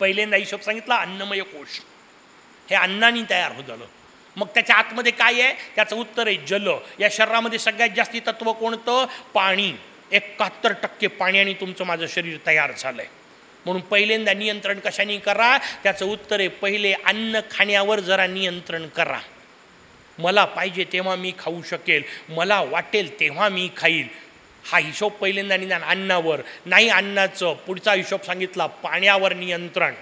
पहिल्यांदा हिशोब सांगितला अन्नमय कोश. हे अन्नानी तयार होत झालं. मग त्याच्या आतमध्ये काय आहे? त्याचं उत्तर आहे जल. या शरीरामध्ये सगळ्यात जास्ती तत्व कोणतं? पाणी. एकाहत्तर टक्के पाण्याने तुमचं माझं शरीर तयार झालं आहे म्हणून पहिल्यांदा नियंत्रण कशाने करा? त्याचं उत्तर आहे पहिले अन्न खाण्यावर जरा नियंत्रण करा. मला पाहिजे तेव्हा मी खाऊ शकेल. मला वाटेल तेव्हा मी खाईल. हा हिशोब पहिल्यांदा निदान अन्नावर. नाही अन्नाचं. पुढचा हिशोब सांगितला पाण्यावर नियंत्रण.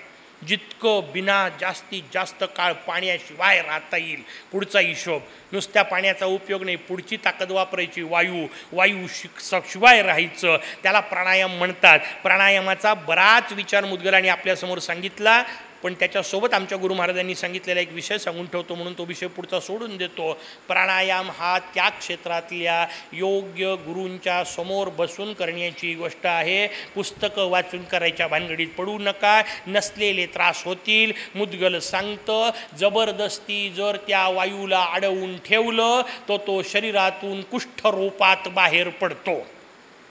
जितकं बिना जास्तीत जास्त काळ पाण्याशिवाय राहता येईल पुढचा हिशोब. नुसत्या पाण्याचा उपयोग नाही पुढची ताकद वापरायची वायू वायू शिक शिवाय राहायचं. त्याला प्राणायाम म्हणतात. प्राणायामाचा बराच विचार मुदगलाने आपल्यासमोर सांगितला. पण त्याच्यासोबत आमच्या गुरु महाराजांनी सांगितलेला एक विषय सांगून ठेवतो म्हणून तो विषय पुढचा सोडून देतो. प्राणायाम हा त्या क्षेत्रातल्या योग्य गुरूंच्या समोर बसून करण्याची गोष्ट आहे. पुस्तकं वाचून करायच्या भानगडीत पडू नका नसलेले त्रास होतील. मुदगल सांगतं जबरदस्ती जर त्या वायूला अडवून ठेवलं तो तो शरीरातून कुष्ठरूपात बाहेर पडतो.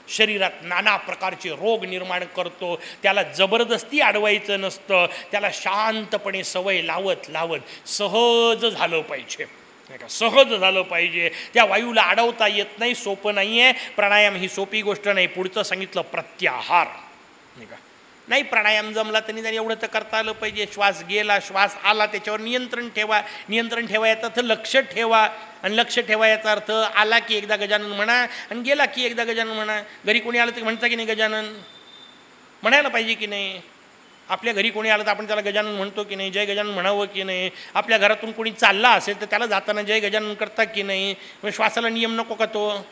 शरीरात नाना प्रकारचे रोग निर्माण करतो त्याला जबरदस्ती अडवायचं नसतं त्याला शांतपणे सवय लावत लावत सहज झालं पाहिजे. नाही का? सहज झालं पाहिजे. त्या वायूला अडवता येत नाही सोपं नाही आहे प्राणायाम ही सोपी गोष्ट नाही. पुढचं सांगितलं प्रत्याहार. नाही का? नाही प्राणायाम जमला त्यांनी त्यांनी एवढं तर करता आलं पाहिजे. श्वास गेला श्वास आला त्याच्यावर नियंत्रण ठेवा. नियंत्रण ठेवा याचा अर्थ लक्ष ठेवा. आणि लक्ष ठेवा याचा अर्थ आला की एकदा गजानन म्हणा आणि गेला की एकदा गजानन म्हणा. घरी कोणी आलं तर म्हणता की नाही गजानन? म्हणायला पाहिजे की नाही? आपल्या घरी कोणी आलं तर आपण त्याला गजानन म्हणतो की नाही? जय गजानन म्हणावं की नाही? आपल्या घरातून कोणी चालला असेल तर त्याला जाताना जय गजानन करता की नाही? मग श्वासाला नियम नको का तो?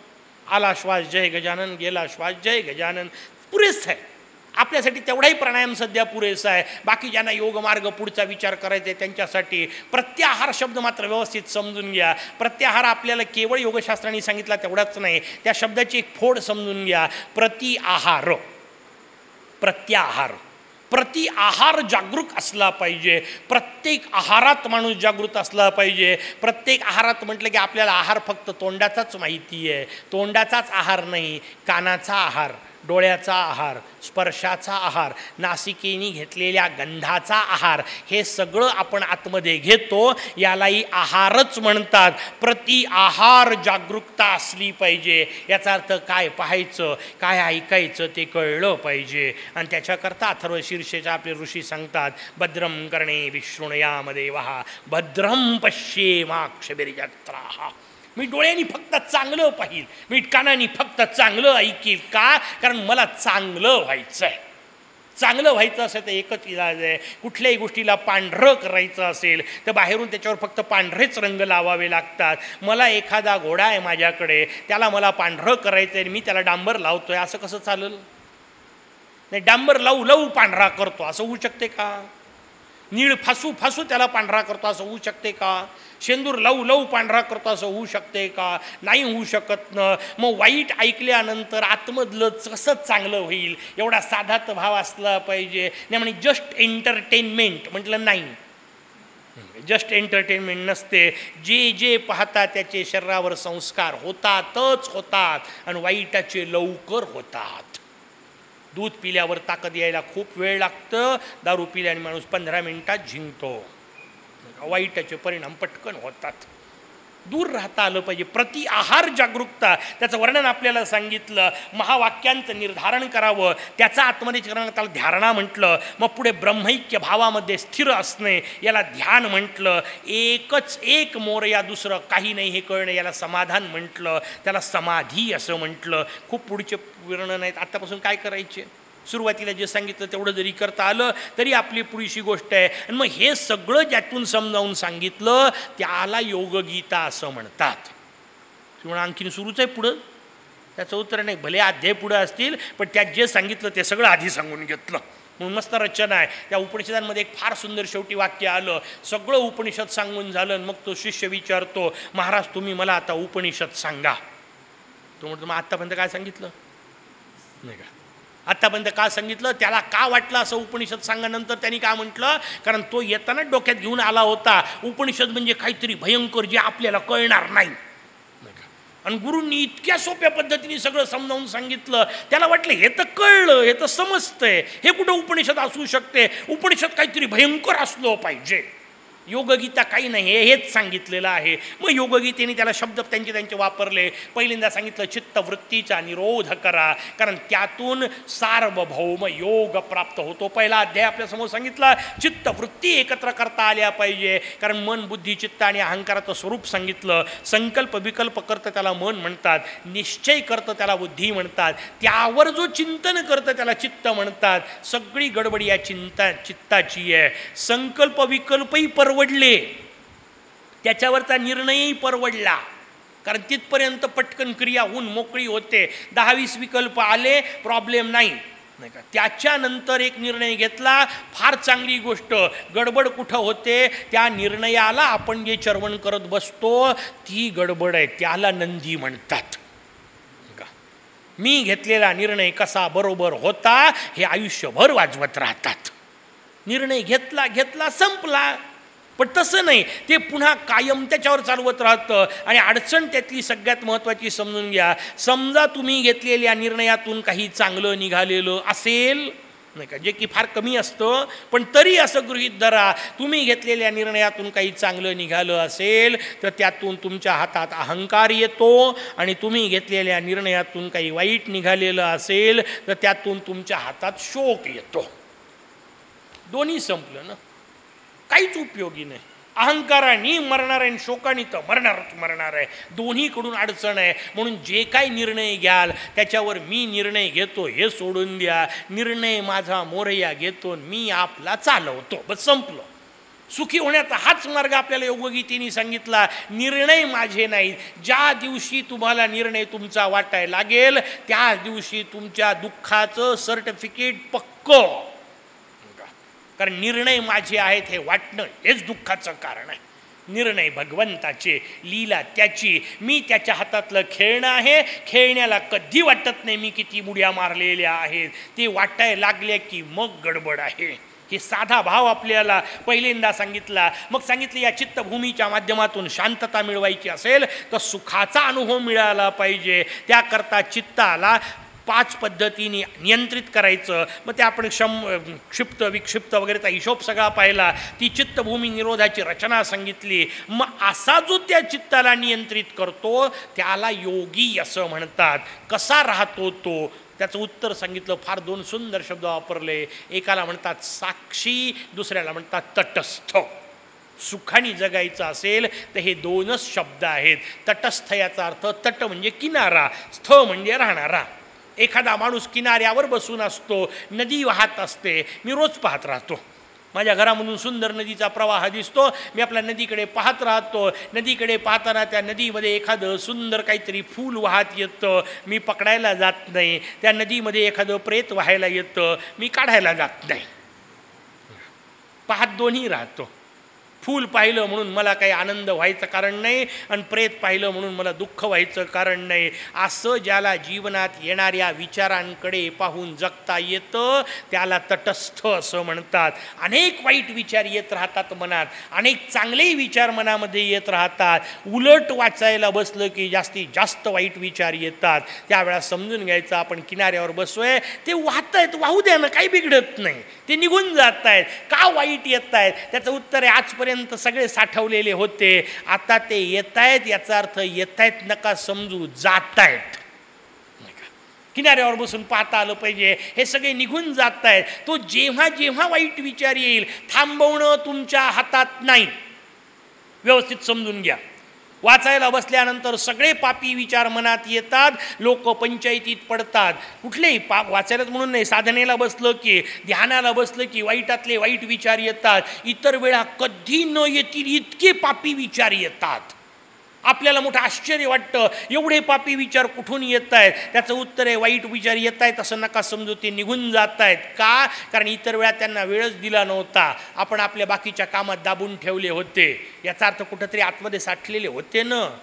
आला श्वास जय गजानन गेला श्वास जय गजानन. पुरेस आहे. आपल्यासाठी तेवढाही प्राणायाम सध्या पुरेसा आहे. बाकी ज्यांना योगमार्ग पुढचा विचार करायचा आहे त्यांच्यासाठी प्रत्याहार शब्द मात्र व्यवस्थित समजून घ्या. प्रत्याहार आपल्याला केवळ योगशास्त्राने सांगितला तेवढाच नाही त्या शब्दाची एक फोड समजून घ्या. प्रति आहार प्रत्याहार. प्रति आहार जागरूक असला पाहिजे. प्रत्येक आहारात माणूस जागृत असला पाहिजे. प्रत्येक आहारात म्हटलं की आपल्याला आहार फक्त तोंडाचाच माहिती आहे. तोंडाचाच आहार नाही कानाचा आहार. डोळ्याचा आहार स्पर्शाचा आहार नासिकेनी घेतलेल्या गंधाचा आहार हे सगळं आपण आतमध्ये घेतो यालाही आहारच म्हणतात. प्रति आहार जागरूकता असली पाहिजे. याचा अर्थ काय पाहायचं काय ऐकायचं ते कळलं पाहिजे. आणि त्याच्याकरता अथर्व शीर्षेच्या आपले ऋषी सांगतात भद्रम करणे विष्णुयामध्ये वहा भद्रम पश्येमाक्षबिर्यत्राहा मी डोळ्यांनी फक्त चांगलं पाहिल. मी कानाने फक्त चांगलं ऐकील. का? कारण मला चांगलं व्हायचं आहे चांगलं व्हायचं असेल तर एकच इलाज आहे. कुठल्याही गोष्टीला पांढरं करायचं असेल तर बाहेरून त्याच्यावर फक्त पांढरेच रंग लावावे लागतात. मला एखादा घोडा आहे माझ्याकडे. त्याला मला पांढरं करायचं आहे मी त्याला डांबर लावतो आहे असं कसं चालेल? नाही डांबर लावू लावू पांढरा करतो. असं होऊ शकते का? नीळ फासू फासू त्याला पांढरा करतो असं होऊ शकते का? शेंदूर लव लव पांढरा करतो असं होऊ शकते का? नाही होऊ शकत न. मग वाईट ऐकल्यानंतर आतमधलं कसं चांगलं होईल? एवढा साधात भाव असला पाहिजे. नाही म्हणजे जस्ट एंटरटेनमेंट म्हटलं नाही. जस्ट एंटरटेनमेंट नसते. जे जे पाहतात त्याचे शरीरावर संस्कार होतातच होतात आणि वाईटाचे लवकर होतात. दूध पिल्यावर ताकद यायला खूप वेळ लागतं. दारू पिल्याने माणूस पंधरा मिनटात झिंकतो वाईटाचे परिणाम पटकन होतात. दूर राहता आलं पाहिजे. प्रति आहार जागरूकता. त्याचं वर्णन आपल्याला सांगितलं. महावाक्यांचं निर्धारण करावं. त्याचा आतमध्ये त्याला ध्यारणा म्हटलं. मग पुढे ब्रह्मैक्य भावामध्ये स्थिर असणे याला ध्यान म्हटलं. एकच एक मोर या दुसरं काही नाही हे कळणं याला समाधान म्हटलं. त्याला समाधी असं म्हटलं. खूप पुढचे वर्णन आहेत आत्तापासून काय करायचे? सुरुवातीला जे सांगितलं तेवढं जरी करता आलं तरी आपली पुढीशी गोष्ट आहे. आणि मग हे सगळं ज्यातून समजावून सांगितलं त्याला योगगीता असं म्हणतात. किंवा आणखीन सुरूच आहे पुढं. त्याचं उत्तर नाही. भले अध्याय पुढं असतील पण त्यात जे सांगितलं ते सगळं आधी सांगून घेतलं. म्हणून मस्त रचना आहे. त्या उपनिषदांमध्ये एक फार सुंदर शेवटी वाक्य आलं. सगळं उपनिषद सांगून झालं मग तो शिष्य विचारतो महाराज तुम्ही मला आता उपनिषद सांगा. तो म्हणतो मग आत्तापर्यंत काय सांगितलं? नाही का? आत्तापर्यंत का सांगितलं? त्याला का वाटलं असं उपनिषद सांगानंतर त्यांनी का म्हटलं? कारण तो येताना डोक्यात घेऊन आला होता. उपनिषद म्हणजे काहीतरी भयंकर जे आपल्याला कळणार नाही. आणि गुरूंनी इतक्या सोप्या पद्धतीने सगळं समजावून सांगितलं. त्याला वाटलं हे तर कळलं हे तर समजतंय. हे कुठं उपनिषद असू शकते? उपनिषद काहीतरी भयंकर असलं पाहिजे. योगगीता काही नाही हे हेच सांगितलेलं आहे. मग योगगीतेने त्याला शब्द त्यांचे त्यांचे वापरले. पहिल्यांदा सांगितलं चित्तवृत्तीचा निरोध करा. कारण त्यातून सार्वभौम योग प्राप्त होतो. पहिला अध्याय आपल्यासमोर सांगितला चित्तवृत्ती एकत्र करता आल्या पाहिजे. कारण मन बुद्धी चित्त आणि अहंकाराचं स्वरूप सांगितलं. संकल्प विकल्प करतं त्याला मन म्हणतात. निश्चय करतं त्याला बुद्धी म्हणतात. त्यावर जो चिंतन करतं त्याला चित्त म्हणतात. सगळी गडबडी या चिंता चित्ताची आहे. संकल्प विकल्पही परवडले. त्याच्यावरचा निर्णयही परवडला. कारण तिथपर्यंत पटकन क्रिया होऊन मोकळी होते. दहावीस विकल्प आले प्रॉब्लेम नाही. नाही का? त्याच्यानंतर एक निर्णय घेतला फार चांगली गोष्ट. गडबड कुठं होते? त्या निर्णयाला आपण जे चर्वण करत बसतो ती गडबड आहे. त्याला नंदी म्हणतात. का? मी घेतलेला निर्णय कसा बरोबर होता हे आयुष्यभर वाजवत राहतात. निर्णय घेतला घेतला संपला. पण तसं नाही. ते पुन्हा कायम त्याच्यावर चालवत राहतं. आणि अडचण त्यातली सगळ्यात महत्त्वाची समजून घ्या. समजा तुम्ही घेतलेल्या निर्णयातून काही चांगलं निघालेलं असेल नाही का? जे की फार कमी असतं पण तरी असं गृहीत धरा. तुम्ही घेतलेल्या निर्णयातून काही चांगलं निघालं असेल तर त्यातून तुमच्या हातात अहंकार येतो. आणि तुम्ही घेतलेल्या निर्णयातून काही वाईट निघालेलं असेल तर त्यातून तुमच्या हातात शोक येतो. दोन्ही संपलं ना? काहीच उपयोगी नाही. अहंकाराने मरणार आहे आणि शोकाने तर मरणारच मरणार आहे. दोन्हीकडून अडचण आहे. म्हणून जे काही निर्णय घ्याल त्याच्यावर मी निर्णय घेतो हे सोडून द्या. निर्णय माझा मोरया घेतो मी आपला चालवतो. बस संपलो. सुखी होण्याचा हाच मार्ग आपल्याला योगगीतेने सांगितला. निर्णय माझे नाहीत. ज्या दिवशी तुम्हाला निर्णय तुमचा वाटायला लागेल त्या दिवशी तुमच्या दुःखाचं सर्टिफिकेट पक्क. कारण निर्णय माझे आहेत हे वाटणं हेच दुःखाचं कारण आहे. निर्णय भगवंताचे लीला त्याची मी त्याच्या हातातलं खेळणं आहे. खेळण्याला कधी वाटत नाही मी किती मुड्या मारलेल्या आहेत. ते वाटायला लागले की मग गडबड आहे. हे साधा भाव आपल्याला पहिल्यांदा सांगितला. मग सांगितलं या चित्तभूमीच्या माध्यमातून शांतता मिळवायची असेल तर सुखाचा अनुभव मिळाला पाहिजे. त्याकरता चित्ताला पाच पद्धतीने नियंत्रित करायचं. मग ते आपण क्षम क्षिप्त विक्षिप्त वगैरेचा हिशोब सगळा पाहिला. ती चित्तभूमी निरोधाची रचना सांगितली. मग असा जो त्या चित्ताला नियंत्रित करतो त्याला योगी असं म्हणतात. कसा राहतो तो? त्याचं उत्तर सांगितलं. फार दोन सुंदर शब्द वापरले. एकाला म्हणतात साक्षी दुसऱ्याला म्हणतात तटस्थ. सुखाने जगायचं असेल तर हे दोनच शब्द आहेत. तटस्थ याचा अर्थ तट म्हणजे किनारा स्थ म्हणजे राहणारा. एखादा माणूस किनाऱ्यावर बसून असतो नदी वाहत असते मी रोज पाहत राहतो. माझ्या घरामधून सुंदर नदीचा प्रवाह दिसतो मी आपल्या नदीकडे पाहत राहतो. नदीकडे पाहताना त्या नदीमध्ये एखादं सुंदर काहीतरी फूल वाहत येतं मी पकडायला जात नाही. त्या नदीमध्ये एखादं प्रेत व्हायला येतं मी काढायला जात नाही. पाहत दोन्ही राहतो. फूल पाहिलं म्हणून मला काही आनंद व्हायचं कारण नाही आणि प्रेत पाहिलं म्हणून मला दुःख व्हायचं कारण नाही. असं ज्याला जीवनात येणाऱ्या विचारांकडे पाहून जगता येतं त्याला तटस्थ असं म्हणतात. अनेक वाईट विचार येत राहतात मनात अनेक चांगलेही विचार मनामध्ये येत राहतात. उलट वाचायला बसलं की जास्तीत जास्त वाईट विचार येतात. त्यावेळा समजून घ्यायचं आपण किनाऱ्यावर बसतोय ते वाहत आहेत वाहू द्या ना काही बिघडत नाही. ते निघून जात आहेत का वाईट येत आहेत त्याचं उत्तर आहे आजपर्यंत सगळे साठवलेले होते. आता ते येत आहेत याचा अर्थ येत आहेत नका समजू जात आहेत किनाऱ्यावर बसून पाहता आलं पाहिजे. हे सगळे निघून जात आहेत तो जेव्हा जेव्हा वाईट विचार येईल थांबवणं तुमच्या हातात नाही. व्यवस्थित समजून घ्या. वाचायला बसल्यानंतर सगळे पापी विचार मनात येतात लोक पंचायतीत पडतात. कुठलेही पा वाचायलाच म्हणून नाही साधनेला बसलं की ध्यानाला बसलं की वाईटातले वाईट विचार येतात. इतर वेळा कधी न येतील इतके पापी विचार येतात. आपल्याला मोठं आश्चर्य वाटतं. एवढे पापी विचार कुठून येत आहेत? त्याचं उत्तर आहे वाईट विचार येत आहेत असं नका समजू ते निघून जात आहेत. का? कारण इतर वेळा त्यांना वेळच दिला नव्हता. आपण आपल्या बाकीच्या कामात दाबून ठेवले होते. याचा अर्थ कुठंतरी आतमध्ये साठलेले होते ना?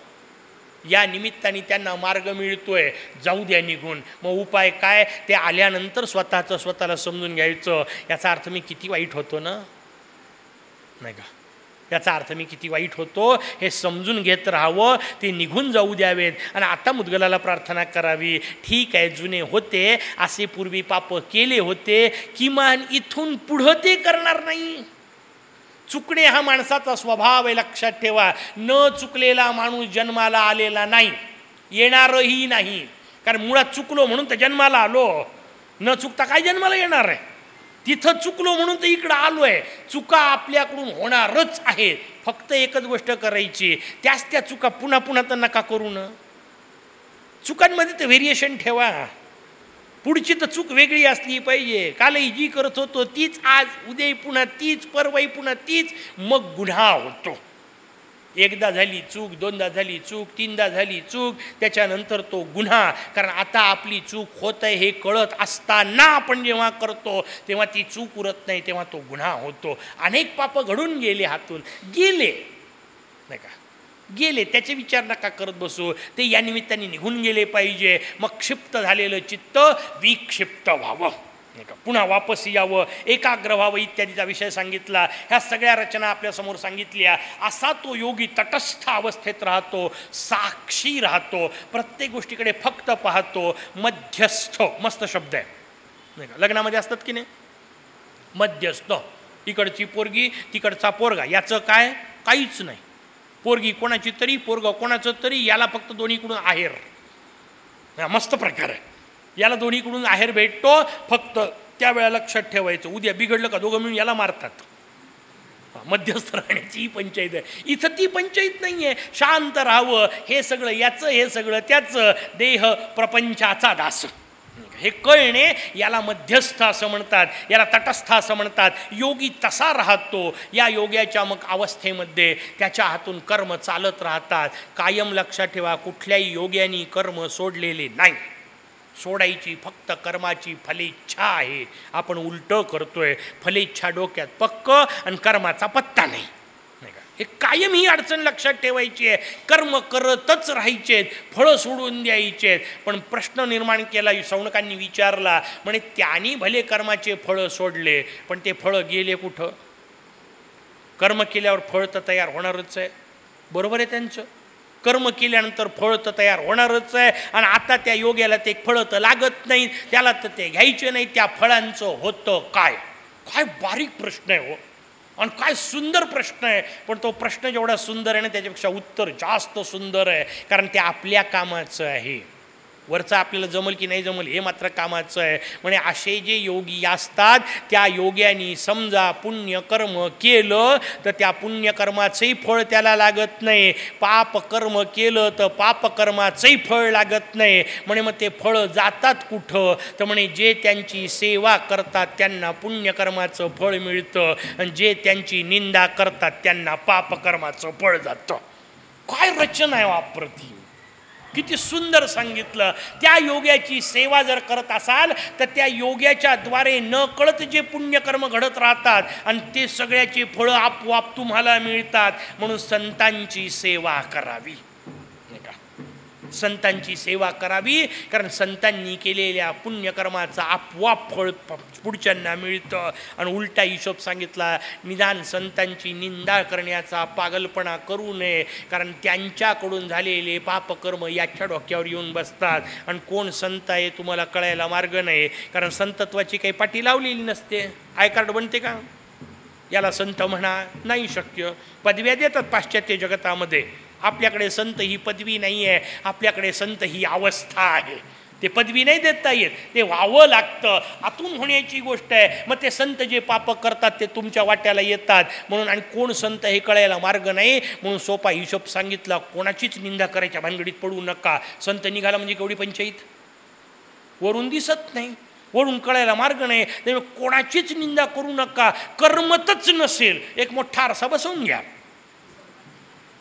या निमित्ताने त्यांना मार्ग मिळतोय. जाऊ द्या निघून. मग उपाय काय? ते आल्यानंतर स्वतःचं स्वतःला समजून घ्यायचं. याचा अर्थ मी किती वाईट होतो ना? नाही का? याचा अर्थ मी किती वाईट होतो हे समजून घेत राहावं ते निघून जाऊ द्यावेत. आणि आता मुदगलाला प्रार्थना करावी. ठीक आहे जुने होते असे पूर्वी पाप केले होते किमान इथून पुढं ते करणार नाही. चुकणे हा माणसाचा स्वभाव आहे लक्षात ठेवा. न चुकलेला माणूस जन्माला आलेला नाही. येणारही नाही. कारण मुळात चुकलो म्हणून तर जन्माला आलो. न चुकता काय जन्माला येणार आहे? तिथं चुकलो म्हणून तर इकडं आलो आहे चुका आपल्याकडून होणारच आहेत फक्त एकच गोष्ट करायची त्याच त्या चुका पुन्हा पुन्हा तर नका करू न. चुकांमध्ये तर व्हेरिएशन ठेवा. पुढची तर चूक वेगळी असली पाहिजे. कालही जी करत होतो तीच आज उद्याही पुन्हा तीच परवाही पुन्हा तीच मग गुन्हा होतो. एकदा झाली चूक दोनदा झाली चूक तीनदा झाली चूक त्याच्यानंतर तो गुन्हा. कारण आता आपली चूक होत आहे हे कळत असताना आपण जेव्हा करतो तेव्हा ती चूक उरत नाही तेव्हा तो गुन्हा होतो. अनेक पापं घडून गेले हातून. गेले. नाही का? गेले. त्याचे विचार नका करत बसू. ते या निमित्ताने निघून गेले पाहिजे. मग क्षिप्त झालेलं चित्त विक्षिप्त व्हावं. नाही का? पुन्हा वापस यावं एकाग्र व्हावं इत्यादीचा विषय सांगितला. ह्या सगळ्या रचना आपल्यासमोर सांगितल्या. असा तो योगी तटस्थ अवस्थेत राहतो साक्षी राहतो प्रत्येक गोष्टीकडे फक्त पाहतो मध्यस्थ. मस्त शब्द आहे. नाही का? लग्नामध्ये असतात की नाही? मध्यस्थ. इकडची पोरगी तिकडचा पोरगा. याचं काय? काहीच नाही. पोरगी कोणाची तरी पोरगा कोणाचं तरी याला फक्त दोन्हीकडून आहेर. मस्त प्रकार आहे. याला दोन्हीकडून आहेर भेटतो फक्त त्यावेळेला लक्षात ठेवायचं. उद्या बिघडलं का दोघं मिळून याला मारतात. मध्यस्थ राहण्याची ही पंचायत आहे. इथं ती पंचायत नाही आहे शांत राहावं. हे सगळं याचं हे सगळं त्याचं. देह प्रपंचाचा दास. हे कळणे याला मध्यस्थ असं म्हणतात. याला तटस्थ असं म्हणतात. योगी तसा राहतो. या योग्याच्या मग अवस्थेमध्ये त्याच्या हातून कर्म चालत राहतात. कायम लक्षात ठेवा कुठल्याही योग्यानी कर्म सोडलेले नाही. सोडायची फक्त कर्माची फलेच्छा आहे. आपण उलटं करतोय फलेच्छा डोक्यात पक्क आणि कर्माचा पत्ता नाही. नाही का? हे कायम ही अडचण लक्षात ठेवायची आहे. कर्म करतच राहायचे फळं सोडून द्यायचे पण प्रश्न निर्माण केला सौनकांनी विचारला म्हणे त्यांनी भले कर्माचे फळं सोडले पण ते फळं गेले कुठं? कर्म केल्यावर फळ तर तयार होणारच आहे. बरोबर आहे त्यांचं? कर्म केल्यानंतर फळ तर तयार होणारच आहे. आणि आता त्या योग्याला ते फळं तर लागत नाही त्याला तर ते घ्यायचे नाही. त्या फळांचं होतं काय? काय बारीक प्रश्न आहे हो. आणि काय सुंदर प्रश्न आहे. पण तो प्रश्न जेवढा सुंदर आहे ना त्याच्यापेक्षा उत्तर जास्त सुंदर आहे. कारण ते आपल्या कामाचं आहे. वरचं आपल्याला जमल की नाही जमल हे मात्र कामाचं आहे. म्हणजे असे जे योगी असतात त्या योग्यानी समजा पुण्यकर्म केलं तर त्या पुण्यकर्माचंही फळ त्याला लागत नाही. पापकर्म केलं तर पापकर्माचंही फळ लागत नाही. म्हणे मग ते फळं जातात कुठं? तर म्हणे जे त्यांची सेवा करतात त्यांना पुण्यकर्माचं फळ मिळतं. आणि जे त्यांची निंदा करतात त्यांना पापकर्माचं फळ जातं. काय रचना आहे वाप्रती? किती सुंदर सांगितलं. त्या योग्याची सेवा जर करत असाल तर त्या योग्याच्या द्वारे न कळत जे पुण्यकर्म घडत राहतात आणि ते सगळ्याची फळं आपोआप तुम्हाला मिळतात. म्हणून संतांची सेवा करावी. संतांची सेवा करावी कारण संतांनी केलेल्या पुण्यकर्माचं आपोआप फळ पुढच्यांना मिळतं. आणि उलटा हिशोब सांगितला निदान संतांची निंदा करण्याचा पागलपणा करू नये कारण त्यांच्याकडून झालेले पापकर्म याच्या डोक्यावर येऊन बसतात. आणि कोण संत आहे तुम्हाला कळायला मार्ग नाही कारण संतत्वाची काही पाठी लावलेली नसते. आय कार्ड बनते का? याला संत म्हणा नाही शक्य. पदव्या देतात पाश्चात्य जगतामध्ये. आपल्याकडे संत ही पदवी नाही आहे आपल्याकडे संत ही अवस्था आहे. ते पदवी नाही देता येत ते व्हावं लागतं. आतून होण्याची गोष्ट आहे मग ते संत जे पाप करतात ते तुमच्या वाट्याला येतात. म्हणून आणि कोण संत हे कळायला मार्ग नाही म्हणून सोपा हिशोब सांगितला कोणाचीच निंदा करायच्या भानगडीत पडू नका. संत निघाला म्हणजे केवढी पंचायत वरून दिसत नाही वरून कळायला मार्ग नाही. त्यामुळे कोणाचीच निंदा करू नका कर्मतच नसेल. एक मोठा आरसा बसवून घ्या.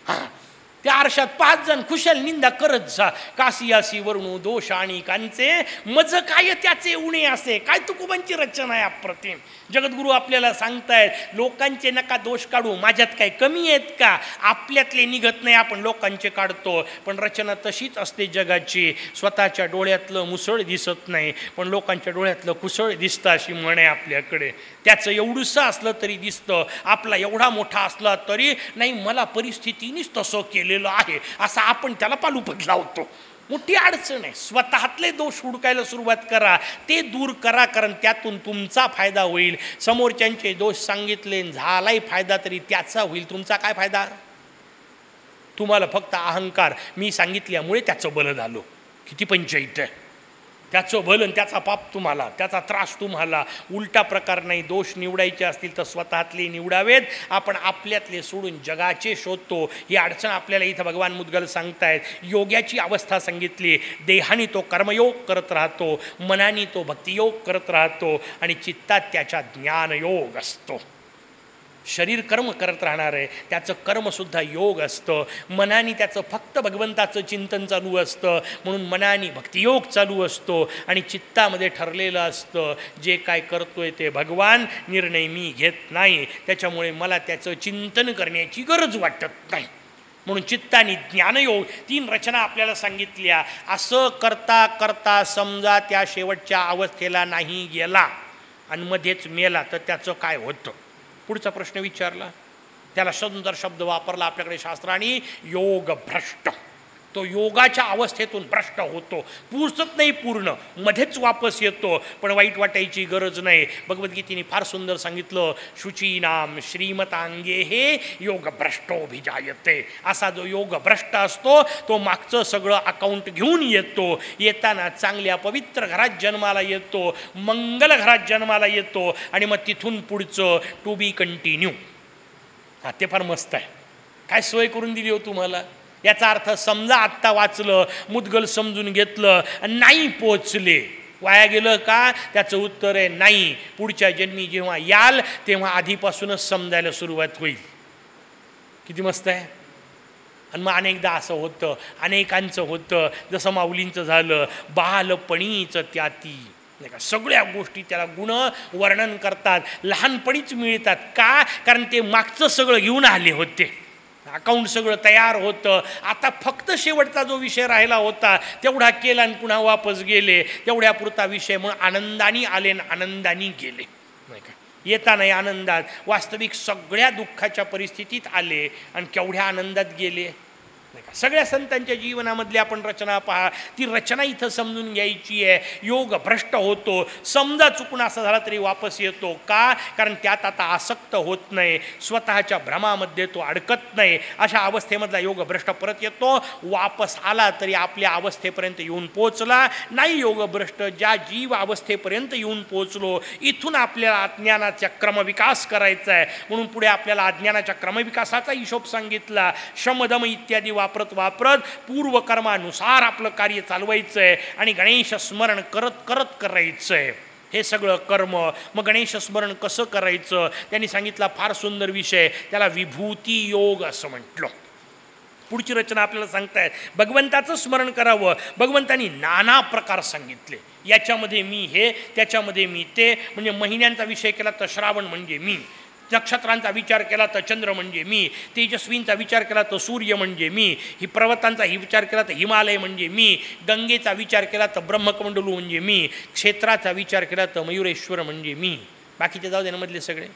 हां. त्या आरशात पाच जण कुशल निंदा करत जा. कासियासी वर्णू दोष आणि कांचे मज काय त्याचे उणे असे? काय तुकोबांची रचना आहे अप्रतिम? जगद्गुरू आपल्याला सांगतायत लोकांचे नका दोष काढू माझ्यात काय कमी आहेत का? आपल्यातले निघत नाही आपण लोकांचे काढतो. पण रचना तशीच असते जगाची. स्वतःच्या डोळ्यातलं मुसळ दिसत नाही पण लोकांच्या डोळ्यातलं कुसळ दिसतं अशी म्हण आहे आपल्याकडे. त्याचं एवढंसं असलं तरी दिसतं. आपला एवढा मोठा असला तरी नाही मला परिस्थितीनेच तसं केलेलं आहे असं आपण त्याला पालुपत लावतो. मोठी अडचण आहे. स्वतःतले दोष हुडकायला सुरुवात करा. ते दूर करा कारण त्यातून तुमचा फायदा होईल. समोरच्यांचे दोष सांगितले झालाही फायदा तरी त्याचा होईल. तुमचा काय फायदा? तुम्हाला फक्त अहंकार. मी सांगितल्यामुळे त्याचं बल झालो. किती पंचायत आहे. त्याचं भलन त्याचा पाप तुम्हाला त्याचा त्रास तुम्हाला. उलटा प्रकार नाही दोष निवडायचे असतील तर स्वतःतले निवडावेत. आपण आपल्यातले सोडून जगाचे शोधतो. ही अडचण आपल्याला इथं भगवान मुद्गल सांगतायत. योग्याची अवस्था सांगितली. देहाने तो कर्मयोग करत राहतो. मनाने तो भक्तियोग करत राहतो. आणि चित्तात त्याच्या ज्ञानयोग असतो. शरीर कर्म करत राहणार आहे त्याचं कर्मसुद्धा योग असतं. मनाने त्याचं फक्त भगवंताचं चिंतन चालू असतं म्हणून मनाने भक्तियोग चालू असतो आणि चित्तामध्ये ठरलेलं असतं जे काय करतोय ते भगवान निर्णय मी घेत नाही. त्याच्यामुळे मला त्याचं चिंतन करण्याची गरज वाटत नाही. म्हणून चित्तानी ज्ञानयोग तीन रचना आपल्याला सांगितल्या. असं करता करता समजा त्या शेवटच्या अवस्थेला नाही गेला आणि मध्येच मेला तर त्याचं काय होतं? पुढचा प्रश्न विचारला. त्याला सुंदर शब्द वापरला आपल्याकडे शास्त्राने योग भ्रष्ट तो योगाच्या अवस्थेतून भ्रष्ट होतो. पुरसत नाही पूर्ण. मध्येच वापस येतो. पण वाईट वाटायची गरज नाही. भगवद्गीतेने फार सुंदर सांगितलं शुचीनाम श्रीमतांगे हे योग भ्रष्टोभिजायते असा जो योग भ्रष्ट असतो तो मागचं सगळं अकाउंट घेऊन येतो. येताना चांगल्या पवित्र घरात जन्माला येतो. मंगल घरात जन्माला येतो. आणि मग तिथून पुढचं टू बी कंटिन्यू हा ते फार मस्त आहे. काय सोय करून दिली हो तुम्हाला? याचा अर्थ समजा आत्ता वाचलं मुदगल समजून घेतलं आणि नाही पोचले. वाया गेलं का? त्याचं उत्तर आहे नाही. पुढच्या जन्मी जेव्हा याल तेव्हा आधीपासूनच समजायला सुरुवात होईल. किती मस्त आहे? आणि मग अनेकदा असं होतं अनेकांचं होतं. जसं माऊलींचं झालं बालपणीचं त्याती. नाही का? सगळ्या गोष्टी त्याला गुण वर्णन करतात. लहानपणीच मिळतात. का? कारण ते मागचं सगळं घेऊन आले होते. अकाउंट सगळं तयार होतं. आता फक्त शेवटचा जो विषय राहिला होता तेवढा केला आणि पुन्हा वापस गेले. तेवढ्यापुरता विषय मग आनंदाने आले आणि आनंदाने गेले. नाही का? येता नाही आनंदात. वास्तविक सगळ्या दुःखाच्या परिस्थितीत आले आणि केवढ्या आनंदात गेले? नाही का सगळ्या संतांच्या जीवनामधली आपण रचना पहा. ती रचना इथं समजून घ्यायची आहे. योग भ्रष्ट होतो. समजा चुकून असा झाला तरी वापस येतो. का? कारण त्यात आता आसक्त होत नाही. स्वतःच्या भ्रमामध्ये तो अडकत नाही. अशा अवस्थेमधला योग भ्रष्ट परत येतो. वापस आला तरी आपल्या अवस्थेपर्यंत येऊन पोचला. नाही योग भ्रष्ट ज्या जीव अवस्थेपर्यंत येऊन पोचलो इथून आपल्याला अज्ञानाचा क्रमविकास करायचा आहे. म्हणून पुढे आपल्याला अज्ञानाच्या क्रमविकासाचा हिशोब सांगितला. शमदम इत्यादी वापरत वापरत पूर्वकर्मानुसार आपलं कार्य चालवायचं आहे आणि गणेश स्मरण करत करत करायचं आहे हे सगळं कर्म मग गणेश स्मरण कसं करायचं? त्यांनी सांगितला फार सुंदर विषय त्याला विभूती योग असं म्हटलं. पुढची रचना आपल्याला सांगतायत. भगवंताचं स्मरण करावं. भगवंतानी नाना प्रकार सांगितले. याच्यामध्ये मी हे त्याच्यामध्ये मी ते म्हणजे महिन्यांचा विषय केला तर श्रावण म्हणजे मी. नक्षत्रांचा विचार केला तर चंद्र म्हणजे मी तेजस्वींचा विचार केला तर सूर्य म्हणजे मी ही पर्वतांचा ही विचार केला तर हिमालय म्हणजे मी गंगेचा विचार केला तर ब्रह्मकमंडलू म्हणजे मी क्षेत्राचा विचार केला तर मयुरेश्वर म्हणजे मी. बाकीचे जाऊ देण्यामधले सगळे.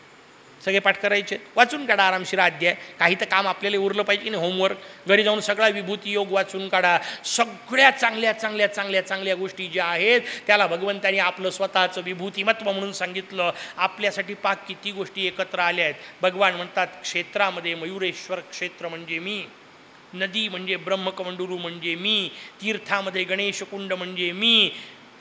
सगळे पाठ करायचे. वाचून काढा आरामशीर अध्याय. काही तर काम आपल्याला उरलं पाहिजे की नाही? होमवर्क घरी जाऊन सगळा विभूती योग वाचून काढा. सगळ्या चांगल्या चांगल्या चांगल्या चांगल्या गोष्टी ज्या आहेत त्याला भगवंतानी आपलं स्वतःचं विभूतिमत्व म्हणून सांगितलं. आपल्यासाठी पाक किती गोष्टी एकत्र आल्या आहेत. भगवान म्हणतात क्षेत्रामध्ये मयुरेश्वर क्षेत्र म्हणजे मी. नदी म्हणजे ब्रह्मकमंडुरू म्हणजे मी. तीर्थामध्ये गणेशकुंड म्हणजे मी.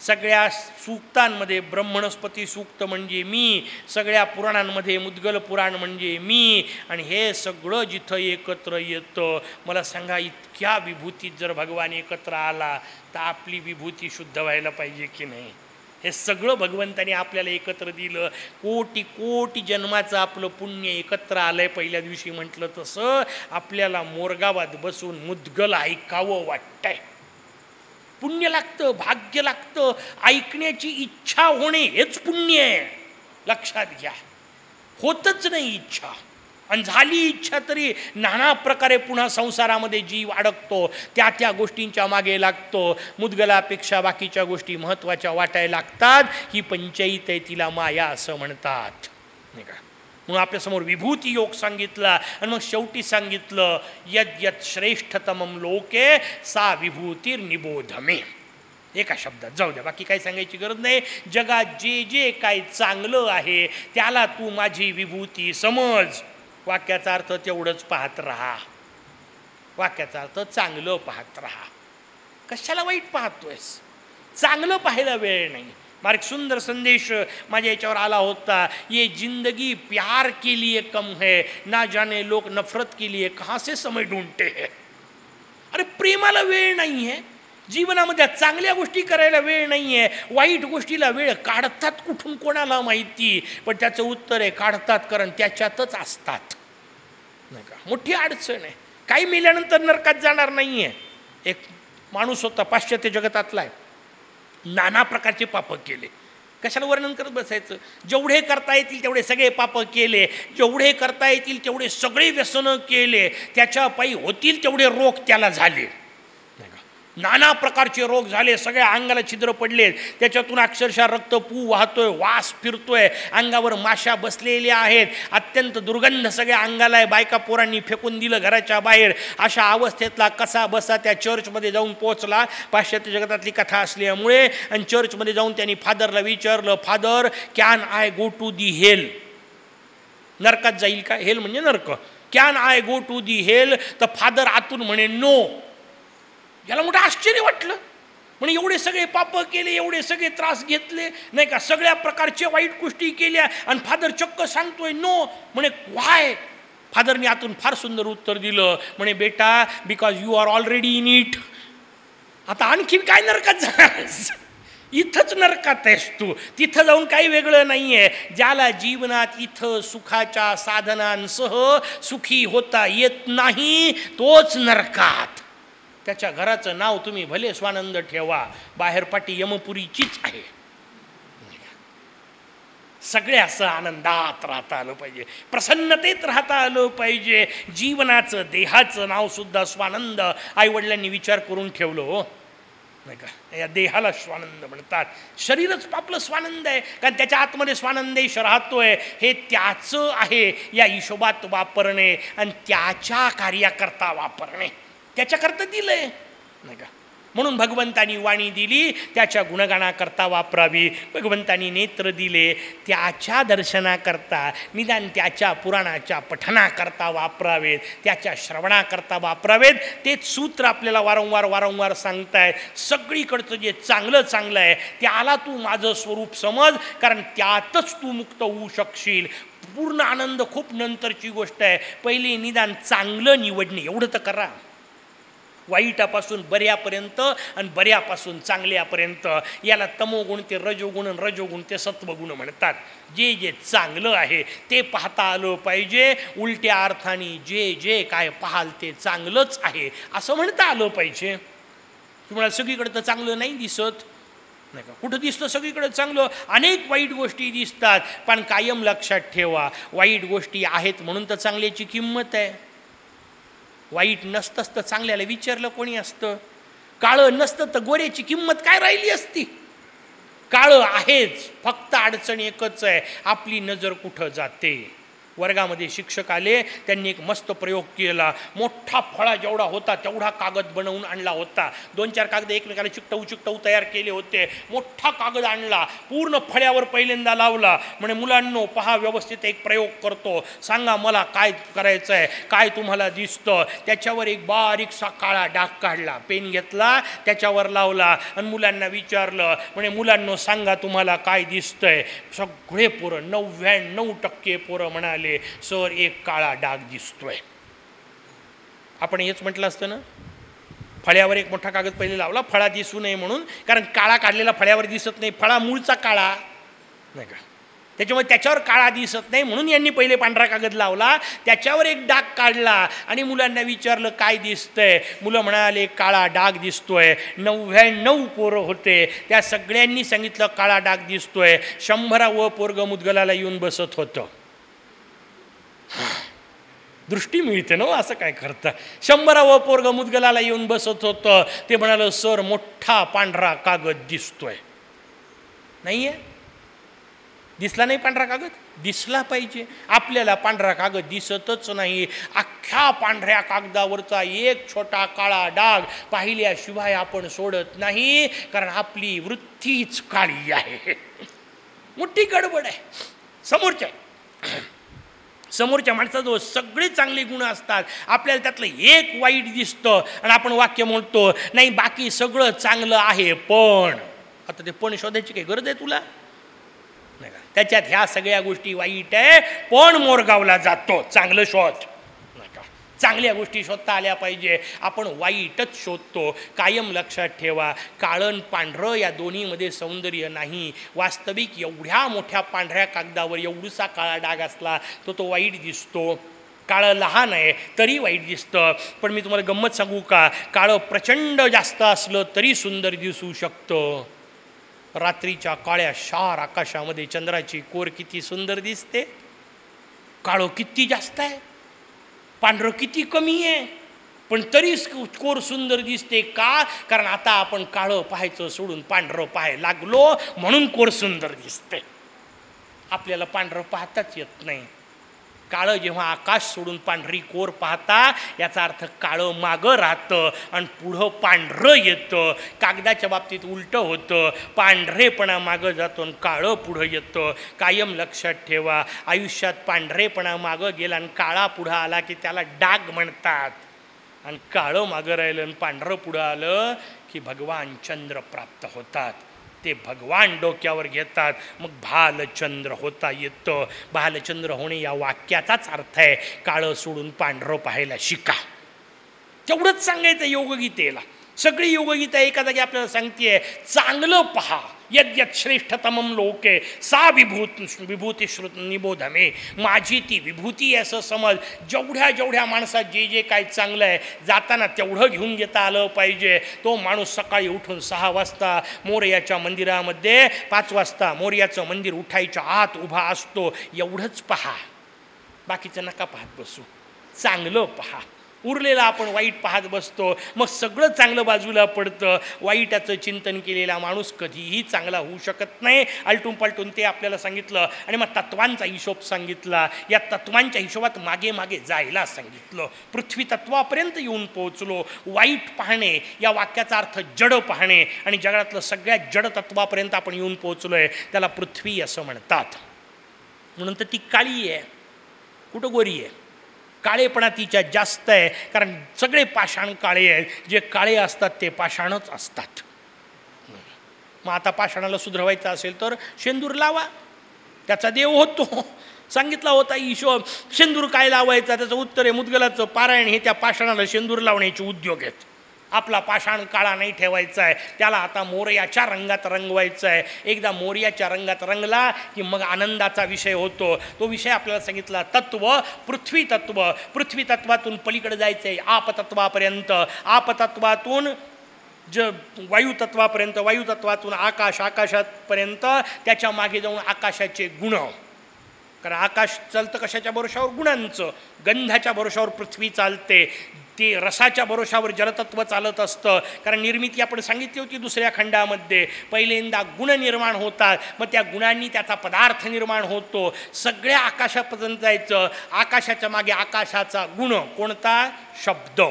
सगळ्या सूक्तांमध्ये ब्रह्मणस्पती सूक्त म्हणजे मी सगळ्या पुराणांमध्ये मुद्गल पुराण म्हणजे मी आणि हे सगळं जिथं एकत्र येतं मला सांगा इतक्या विभूतीत जर भगवान एकत्र आला तर आपली विभूती शुद्ध व्हायला पाहिजे की नाही? हे सगळं भगवंताने आपल्याला एकत्र दिलं. कोटी कोटी जन्माचं आपलं पुण्य एकत्र आलं आहे पहिल्या दिवशी म्हटलं तसं आपल्याला मोरगावात बसून मुद्गल ऐकावं वाटतंय. पुण्य लागतं भाग्य लागतं ऐकण्याची इच्छा होणे हेच पुण्य आहे. लक्षात घ्या. होतच नाही इच्छा. आणि झाली इच्छा तरी नाना प्रकारे पुन्हा संसारामध्ये जीव अडकतो. त्या त्या गोष्टींच्या मागे लागतो. मुदगलापेक्षा बाकीच्या गोष्टी महत्त्वाच्या वाटायला लागतात. ही पंचायत आहे तिला माया असं म्हणतात. नाही का? म्हणून आपल्यासमोर विभूती योग सांगितला आणि मग शेवटी सांगितलं यद यत श्रेष्ठतमम लोके सा विभूतीर निबोधमे एका शब्दात जाऊ द्या बाकी काही सांगायची गरज नाही. जगात जे जे काय चांगलं आहे त्याला तू माझी विभूती समज. वाक्याचा अर्थ तेवढंच पाहत राहा. वाक्याचा अर्थ चांगलं पाहत राहा. कशाला वाईट पाहतोयस? चांगलं पाहायला वेळ नाही. बारीक सुंदर संदेश माझ्या याच्यावर आला होता. ये जिंदगी प्यार के लिए कम है ना जाने लोक नफरत के लिए कहाँ से समय ढूंढते है? अरे प्रेमाला वेळ नाही आहे जीवनामध्ये चांगल्या गोष्टी करायला वेळ नाही आहे वाईट गोष्टीला वेळ काढतात कुठून कोणाला माहिती? पण त्याचं उत्तर आहे काढतात कारण त्याच्यातच असतात. नाही का? मोठी अडचण आहे. काही मेल्यानंतर नरकात जाणार नाही आहे एक माणूस होता पाश्चात्य जगतातला आहे. नाना प्रकारचे पापं केले. कशाला वर्णन करत बसायचं? जेवढे करता येतील तेवढे सगळे पापं केले. जेवढे करता येतील तेवढे सगळे व्यसनं केले. त्याच्या पायी होतील तेवढे रोग त्याला झाले. नाना प्रकारचे रोग झाले सगळ्या अंगाला छिद्र पडले. त्याच्यातून अक्षरशः रक्त पू वाहतोय वास फिरतोय. अंगावर माशा बसलेल्या आहेत. अत्यंत दुर्गंध सगळ्या अंगाला आहे. बायका पोरांनी फेकून दिलं घराच्या बाहेर. अशा अवस्थेतला कसा बसा त्या चर्चमध्ये जाऊन पोहोचला. पाश्चात्य जगतातली कथा असल्यामुळे आणि चर्चमध्ये जाऊन त्यांनी फादरला विचारलं father can I go to the hell नरकात जाईल का? हेल म्हणजे नरक. Can I go to the hell तर फादर आतून म्हणे नो याला मोठं आश्चर्य वाटलं. म्हणे एवढे सगळे पाप केले एवढे सगळे त्रास घेतले नाही का सगळ्या प्रकारच्या वाईट गोष्टी केल्या आणि फादर चक्क सांगतोय नो. म्हणे वाय फादरने आतून फार सुंदर उत्तर दिलं. म्हणे बेटा because you are already in it आता आणखीन काय नरकात जाणार इथंच नरकात आहेस तू. तिथं जाऊन काही वेगळं नाही आहे ज्याला जीवनात इथं सुखाच्या साधनांसह सुखी होता येत नाही तोच नरकात. त्याच्या घराचं नाव तुम्ही भले स्वानंद ठेवा बाहेर पाठी यमपुरीचीच आहे. सगळ्याचं आनंदात राहता आलं पाहिजे. प्रसन्नतेत राहता आलं पाहिजे. जीवनाचं देहाचं नावसुद्धा स्वानंद आईवडिलांनी विचार करून ठेवलं हो. नाही का? या देहाला स्वानंद म्हणतात. शरीरच आपलं स्वानंद आहे. कारण त्याच्या आतमध्ये स्वानंदेश राहतोय. हे त्याचं आहे. या हिशोबात वापरणे आणि त्याच्या कार्याकरता वापरणे. त्याच्याकरता दिलंय. नाही का? म्हणून भगवंतानी वाणी दिली त्याच्या गुणगाणाकरता वापरावी. भगवंतानी नेत्र दिले त्याच्या दर्शनाकरता निदान त्याच्या पुराणाच्या पठणाकरता वापरावेत त्याच्या श्रवणाकरता वापरावेत. तेच सूत्र आपल्याला वारंवार वारंवार सांगतायत. सगळीकडचं जे चांगलं चांगलं आहे त्याला तू माझं स्वरूप समज कारण त्यातच तू मुक्त होऊ शकशील. पूर्ण आनंद खूप नंतरची गोष्ट आहे. पहिली निदान चांगलं निवडणे एवढं तर करा. वाईटापासून बऱ्यापर्यंत आणि बऱ्यापासून चांगल्यापर्यंत. याला तमोगुण ते रजोगुण आणि रजोगुण ते सत्वगुण म्हणतात. जे जे चांगलं आहे ते पाहता आलं पाहिजे. उलट्या अर्थाने जे जे काय पाहाल ते चांगलंच आहे असं म्हणता आलं पाहिजे. तुम्हाला सगळीकडे तर चांगलं नाही दिसत. नाही का? कुठं दिसतं सगळीकडे चांगलं? अनेक वाईट गोष्टी दिसतात. पण कायम लक्षात ठेवा. वाईट गोष्टी आहेत म्हणून तर चांगल्याची किंमत आहे. वाईट नसतंच तर चांगल्याला विचारलं कोणी असतं? काळं नसतं तर गोऱ्याची किंमत काय राहिली असती? काळं आहेच फक्त अडचण एकच आहे आपली नजर कुठं जाते? वर्गामध्ये शिक्षक आले त्यांनी एक मस्त प्रयोग केला. मोठा फळा जेवढा होता तेवढा कागद बनवून आणला होता. दोन चार कागद एकमेकाला चिकटवू चिकटवू तयार केले होते. मोठा कागद आणला पूर्ण फळ्यावर पहिल्यांदा लावला. म्हणे मुलांनो पहा व्यवस्थित एक प्रयोग करतो. सांगा मला काय करायचं आहे काय तुम्हाला दिसतं? त्याच्यावर एक बारीकसा काळा डाग काढला. पेन घेतला त्याच्यावर लावला आणि मुलांना विचारलं म्हणे मुलांनो सांगा तुम्हाला काय दिसतंय? सगळे पोरं नव्याण्णव टक्के पोरं म्हणाले सर एक काळा डाग दिसतोय. आपण हेच म्हटलं असतं ना? फळ्यावर एक मोठा कागद पहिले लावला फळा दिसू नये म्हणून कारण काळा काढलेला फळ्यावर दिसत नाही फळा मूळचा काळा. नाही का? त्याच्यामुळे त्याच्यावर काळा दिसत नाही म्हणून यांनी पहिले पांढरा कागद लावला त्याच्यावर एक डाग काढला आणि मुलांना विचारलं काय दिसतंय? मुलं म्हणाले काळा डाग दिसतोय. नव्याण्णव पोरं होते. त्या सगळ्यांनी सांगितलं काळा डाग दिसतोय. शंभरावं पोरग मुदगलाला येऊन बसत होतं. दृष्टी मिळते ना हो, असं काय करतं? शंभरावं पोरग मुदगलाला येऊन बसत होतं. ते म्हणालं सर मोठा पांढरा कागद दिसतोय. नाही आहे दिसला नाही पांढरा कागद? दिसला पाहिजे. आपल्याला पांढरा कागद दिसतच नाही. अख्ख्या पांढऱ्या कागदावरचा एक छोटा काळा डाग पाहिल्याशिवाय आपण सोडत नाही कारण आपली वृत्तीच काळी आहे. मोठी गडबड आहे. समोरच्या समोरच्या माणसाजवळ सगळे चांगले गुण असतात. आपल्याला त्यातलं एक वाईट दिसतं आणि आपण वाक्य म्हणतो नाही बाकी सगळं चांगलं आहे पण आता ते पण शोधायची काही गरज आहे तुला? नाही का? त्याच्यात ह्या सगळ्या गोष्टी वाईट आहे पण मोरगावला जातो. चांगलं शोध. चांगल्या गोष्टी शोधता आल्या पाहिजे. आपण वाईटच शोधतो. कायम लक्षात ठेवा. काळण पांढरं या दोन्हीमध्ये सौंदर्य नाही. वास्तविक एवढ्या मोठ्या पांढऱ्या कागदावर एवढूसा काळा डाग असला तो तो वाईट दिसतो. काळं लहान आहे तरी वाईट दिसतं. पण मी तुम्हाला गंमत सांगू का? काळं प्रचंड जास्त असलं तरी सुंदर दिसू शकतं. रात्रीच्या काळ्या शार आकाशामध्ये चंद्राची कोर किती सुंदर दिसते? काळं किती जास्त आहे? पांढरं किती कमी आहे? पण तरी कोर सुंदर दिसते. का? कारण आता आपण काळं पाहायचं सोडून पांढरं पाहायला लागलो म्हणून कोर सुंदर दिसते. आपल्याला पांढरं पाहताच येत नाही. काळं जेव्हा आकाश सोडून पांढरी कोर पाहता याचा अर्थ काळं मागं राहतं आणि पुढं पांढरं येतं. कागदाच्या बाबतीत उलटं होतं. पांढरेपणा मागं जातो आणि काळं पुढं येतं. कायम लक्षात ठेवा आयुष्यात पांढरेपणा मागं गेला आणि काळा पुढं आला की त्याला डाग म्हणतात. आणि काळं मागं राहिलं आणि पांढरं पुढं आलं की भगवान चंद्र प्राप्त होतात. ते भगवान डोक्यावर घेतात. मग भालचंद्र होता येतं. भालचंद्र होणे या वाक्याचाच अर्थ आहे. काळं सोडून पांढरं पाहायला शिका. तेवढंच सांगायचं योगगीतेला. सगळी योगगीता एका जागी आपल्याला सांगतेय चांगलं पहा. श्रेष्ठतमम लोके सा विभूत विभूती श्रुत निबोधमे. माझी ती विभूती आहे असं समज. जेवढ्या जेवढ्या माणसात जे जे काय चांगलं आहे जाताना तेवढं घेऊन घेता आलं पाहिजे. तो माणूस सकाळी उठून सहा वाजता मोरयाच्या मंदिरामध्ये पाच वाजता मोरयाचं मंदिर उठायच्या आत उभा असतो. एवढंच पहा. बाकीचं नका पाहत बसू. चांगलं पहा. उरलेलं आपण वाईट पाहत बसतो मग सगळं चांगलं बाजूला पडतं. वाईटाचं चिंतन केलेला माणूस कधीही चांगला होऊ शकत नाही. आलटून पालटून ते आपल्याला सांगितलं आणि मग तत्वांचा हिशोब सांगितला. या तत्वांच्या हिशोबात मागे मागे जायला सांगितलं. पृथ्वी तत्वापर्यंत येऊन पोहोचलो. वाईट पाहणे या वाक्याचा अर्थ जड पाहणे आणि जगातलं सगळ्यात जड तत्वापर्यंत आपण येऊन पोहोचलो आहे त्याला पृथ्वी असं म्हणतात. म्हणून तर ती काळी आहे. कुठं गोरी आहे? काळेपणा तिच्या जास्त आहे कारण सगळे पाषाण काळे आहेत. जे काळे असतात ते पाषाणच असतात. मग आता पाषाणाला सुधरवायचं असेल तर शेंदूर लावा. त्याचा देव होतो. सांगितला होता ईशो शेंदूर काय लावायचा? त्याचं उत्तर आहे मुदगलाचं पारायण. हे त्या पाषाणाला शेंदूर लावण्याचे उद्योग आहेत. आपला पाषाण काळा नाही ठेवायचा आहे त्याला आता मोरयाच्या रंगात रंगवायचं आहे एकदा मोरयाच्या रंगात रंगला की मग आनंदाचा विषय होतो. तो विषय आपल्याला सांगितला तत्व पृथ्वी तत्व. पृथ्वी तत्वातून पलीकडे जायचं आहे आपतत्वापर्यंत. आपतत्वातून ज वायुतत्वापर्यंत वायुतत्वातून आकाश आकाशापर्यंत त्याच्यामागे जाऊन आकाशाचे गुण. कारण आकाश चालतं कशाच्या भरोशावर गुणांचं. गंधाच्या भरोशावर पृथ्वी चालते. ते रसाच्या भरोशावर जलतत्व चालत असतं. कारण निर्मिती आपण सांगितली होती दुसऱ्या खंडामध्ये. पहिल्यांदा गुण निर्माण होतात. मग त्या गुणांनी त्याचा पदार्थ निर्माण होतो. सगळ्या आकाशापर्यंत जायचं. आकाशाच्या मागे आकाशाचा गुण. कोणता? शब्द.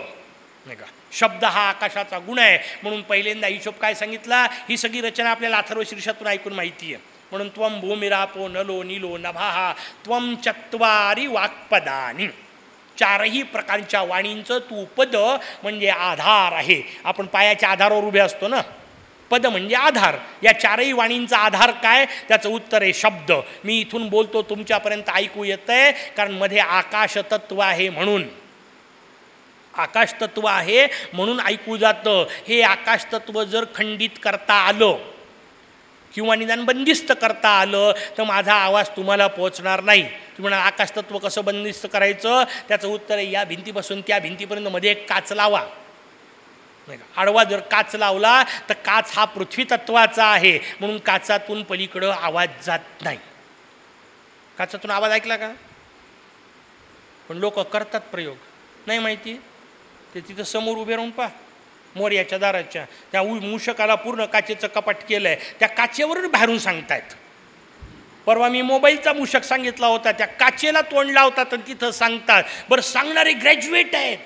नाही का? शब्द हा आकाशाचा गुण आहे. म्हणून पहिल्यांदा हिशोब काय सांगितला? ही सगळी रचना आपल्याला अथर्व शीर्षातून ऐकून माहिती आहे. म्हणून त्वम भूमिरापो नलो निलो नभाहा त्वम चत्वारी वाक्पदानी. चारही प्रकारच्या वाणींचं तू पद म्हणजे आधार आहे. आपण पायाच्या आधारावर उभे असतो ना? पद म्हणजे आधार. या चारही वाणींचा आधार काय? त्याचं उत्तर आहे शब्द. मी इथून बोलतो तुमच्यापर्यंत ऐकू येतं आहे कारण मध्ये आकाश तत्व आहे म्हणून. आकाश तत्व आहे म्हणून ऐकू जातं. हे आकाश तत्व जर खंडित करता आलं किंवा निदान बंदिस्त करता आलं तर माझा आवाज तुम्हाला पोहोचणार नाही. तुम्ही म्हणा आकाशतत्व कसं बंदिस्त करायचं? त्याचं उत्तर आहे या भिंतीपासून त्या भिंतीपर्यंत मध्ये एक काच लावा. नाही का? आडवा जर काच लावला तर काच हा पृथ्वी तत्वाचा आहे. म्हणून काचातून पलीकडं आवाज जात नाही. काचातून आवाज ऐकला का? पण लोक करतात प्रयोग. नाही माहिती? ते तिथं समोर उभे राहून पहा. मोर्याच्या दाराच्या. त्या उ मूषकाला पूर्ण काचेचं कपाट केलं आहे त्या काचेवरून बाहेरून सांगतायत. परवा मी मोबाईलचा मूषक सांगितला होता. त्या काचेला तोंड लावतात आणि तिथं सांगतात बरं सांगणारे ग्रॅज्युएट आहेत.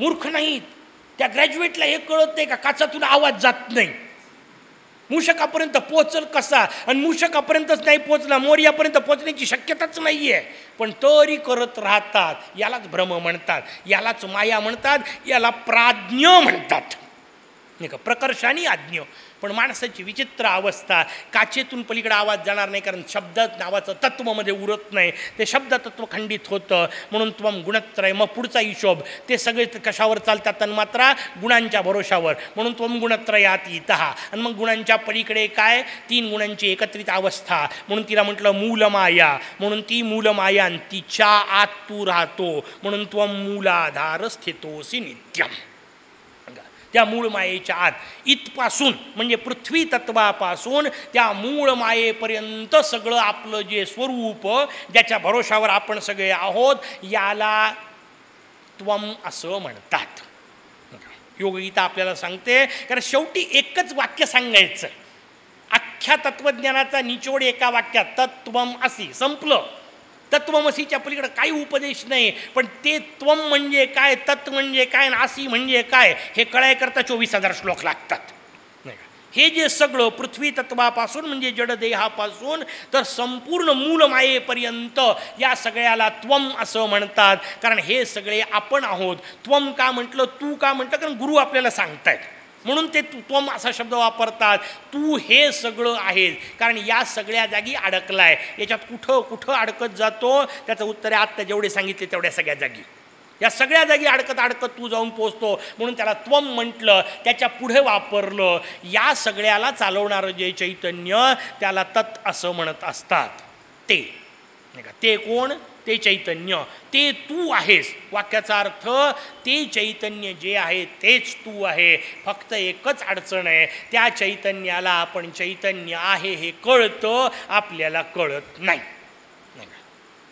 मूर्ख नाहीत. त्या ग्रॅज्युएटला हे कळत नाही का काचातून आवाज जात नाही. मूषकापर्यंत पोचल कसा? आणि मूषकापर्यंतच नाही पोचला मोर्यापर्यंत पोचण्याची शक्यताच नाही आहे पण तरी करत राहतात यालाच भ्रम म्हणतात यालाच माया म्हणतात याला प्राज्ञ म्हणतात. नाही का? प्रकर्षाने आज्ञ. पण माणसाची विचित्र अवस्था. काचेतून पलीकडे आवाज जाणार नाही कारण शब्द नावाचं तत्वमध्ये उरत नाही. ते शब्द तत्व खंडित होतं. म्हणून त्वम गुणत्रय मग पुढचा हिशोब. ते सगळे कशावर चालतात? तन्मात्रा गुणांच्या भरोशावर. म्हणून त्वम गुणत्रयात इतहा आणि मग गुणांच्या पलीकडे काय? तीन गुणांची एकत्रित अवस्था. म्हणून तिला म्हटलं मूलमाया. म्हणून ती मूलमाया आणि तिच्या आत तू राहतो. म्हणून त्वम मूलाधार स्थितोसी नित्यम. त्या मूळ मायेच्या आत. इथपासून म्हणजे पृथ्वी तत्वापासून त्या मूळ मायेपर्यंत सगळं आपलं जे स्वरूप ज्याच्या भरोशावर आपण सगळे आहोत याला त्वम असं म्हणतात. योगगीता आपल्याला सांगते कारण शेवटी एकच वाक्य सांगायचं. अख्ख्या तत्वज्ञानाचा निचोड एका वाक्यात तत्वम असी संपलं. तत्वमसीच्या पलीकडे काही उपदेश नाही पण ते त्वम म्हणजे काय तत्व म्हणजे काय नासी म्हणजे काय हे कळायकरता चोवीस हजार श्लोक लागतात. नाही का? हे जे सगळं पृथ्वी तत्वापासून म्हणजे जडदेहापासून तर संपूर्ण मूल मायेपर्यंत या सगळ्याला त्वम असं म्हणतात. कारण हे सगळे आपण आहोत. त्वम का म्हटलं? तू का म्हटलं? कारण गुरु आपल्याला सांगतायत. म्हणून ते तू त्वम असा शब्द वापरतात. तू हे सगळं आहेस. कारण या सगळ्या जागी अडकलाय. याच्यात कुठं कुठं अडकत जातो? त्याचं उत्तर आहे आत्ता जेवढे सांगितले तेवढ्या सगळ्या जागी. या सगळ्या जागी अडकत अडकत तू जाऊन पोचतो म्हणून त्याला त्वम म्हटलं त्याच्या पुढे वापरलं. या सगळ्याला चालवणारं जे चैतन्य त्याला तत् असं म्हणत असतात. ते. नाही का ते कोण? ते चैतन्य. ते तू आहेस. वाक्याचा अर्थ ते चैतन्य जे आहे तेच तू आहे. फक्त एकच अडचण आहे. त्या चैतन्याला आपण चैतन्य आहे हे कळतं आपल्याला कळत नाही.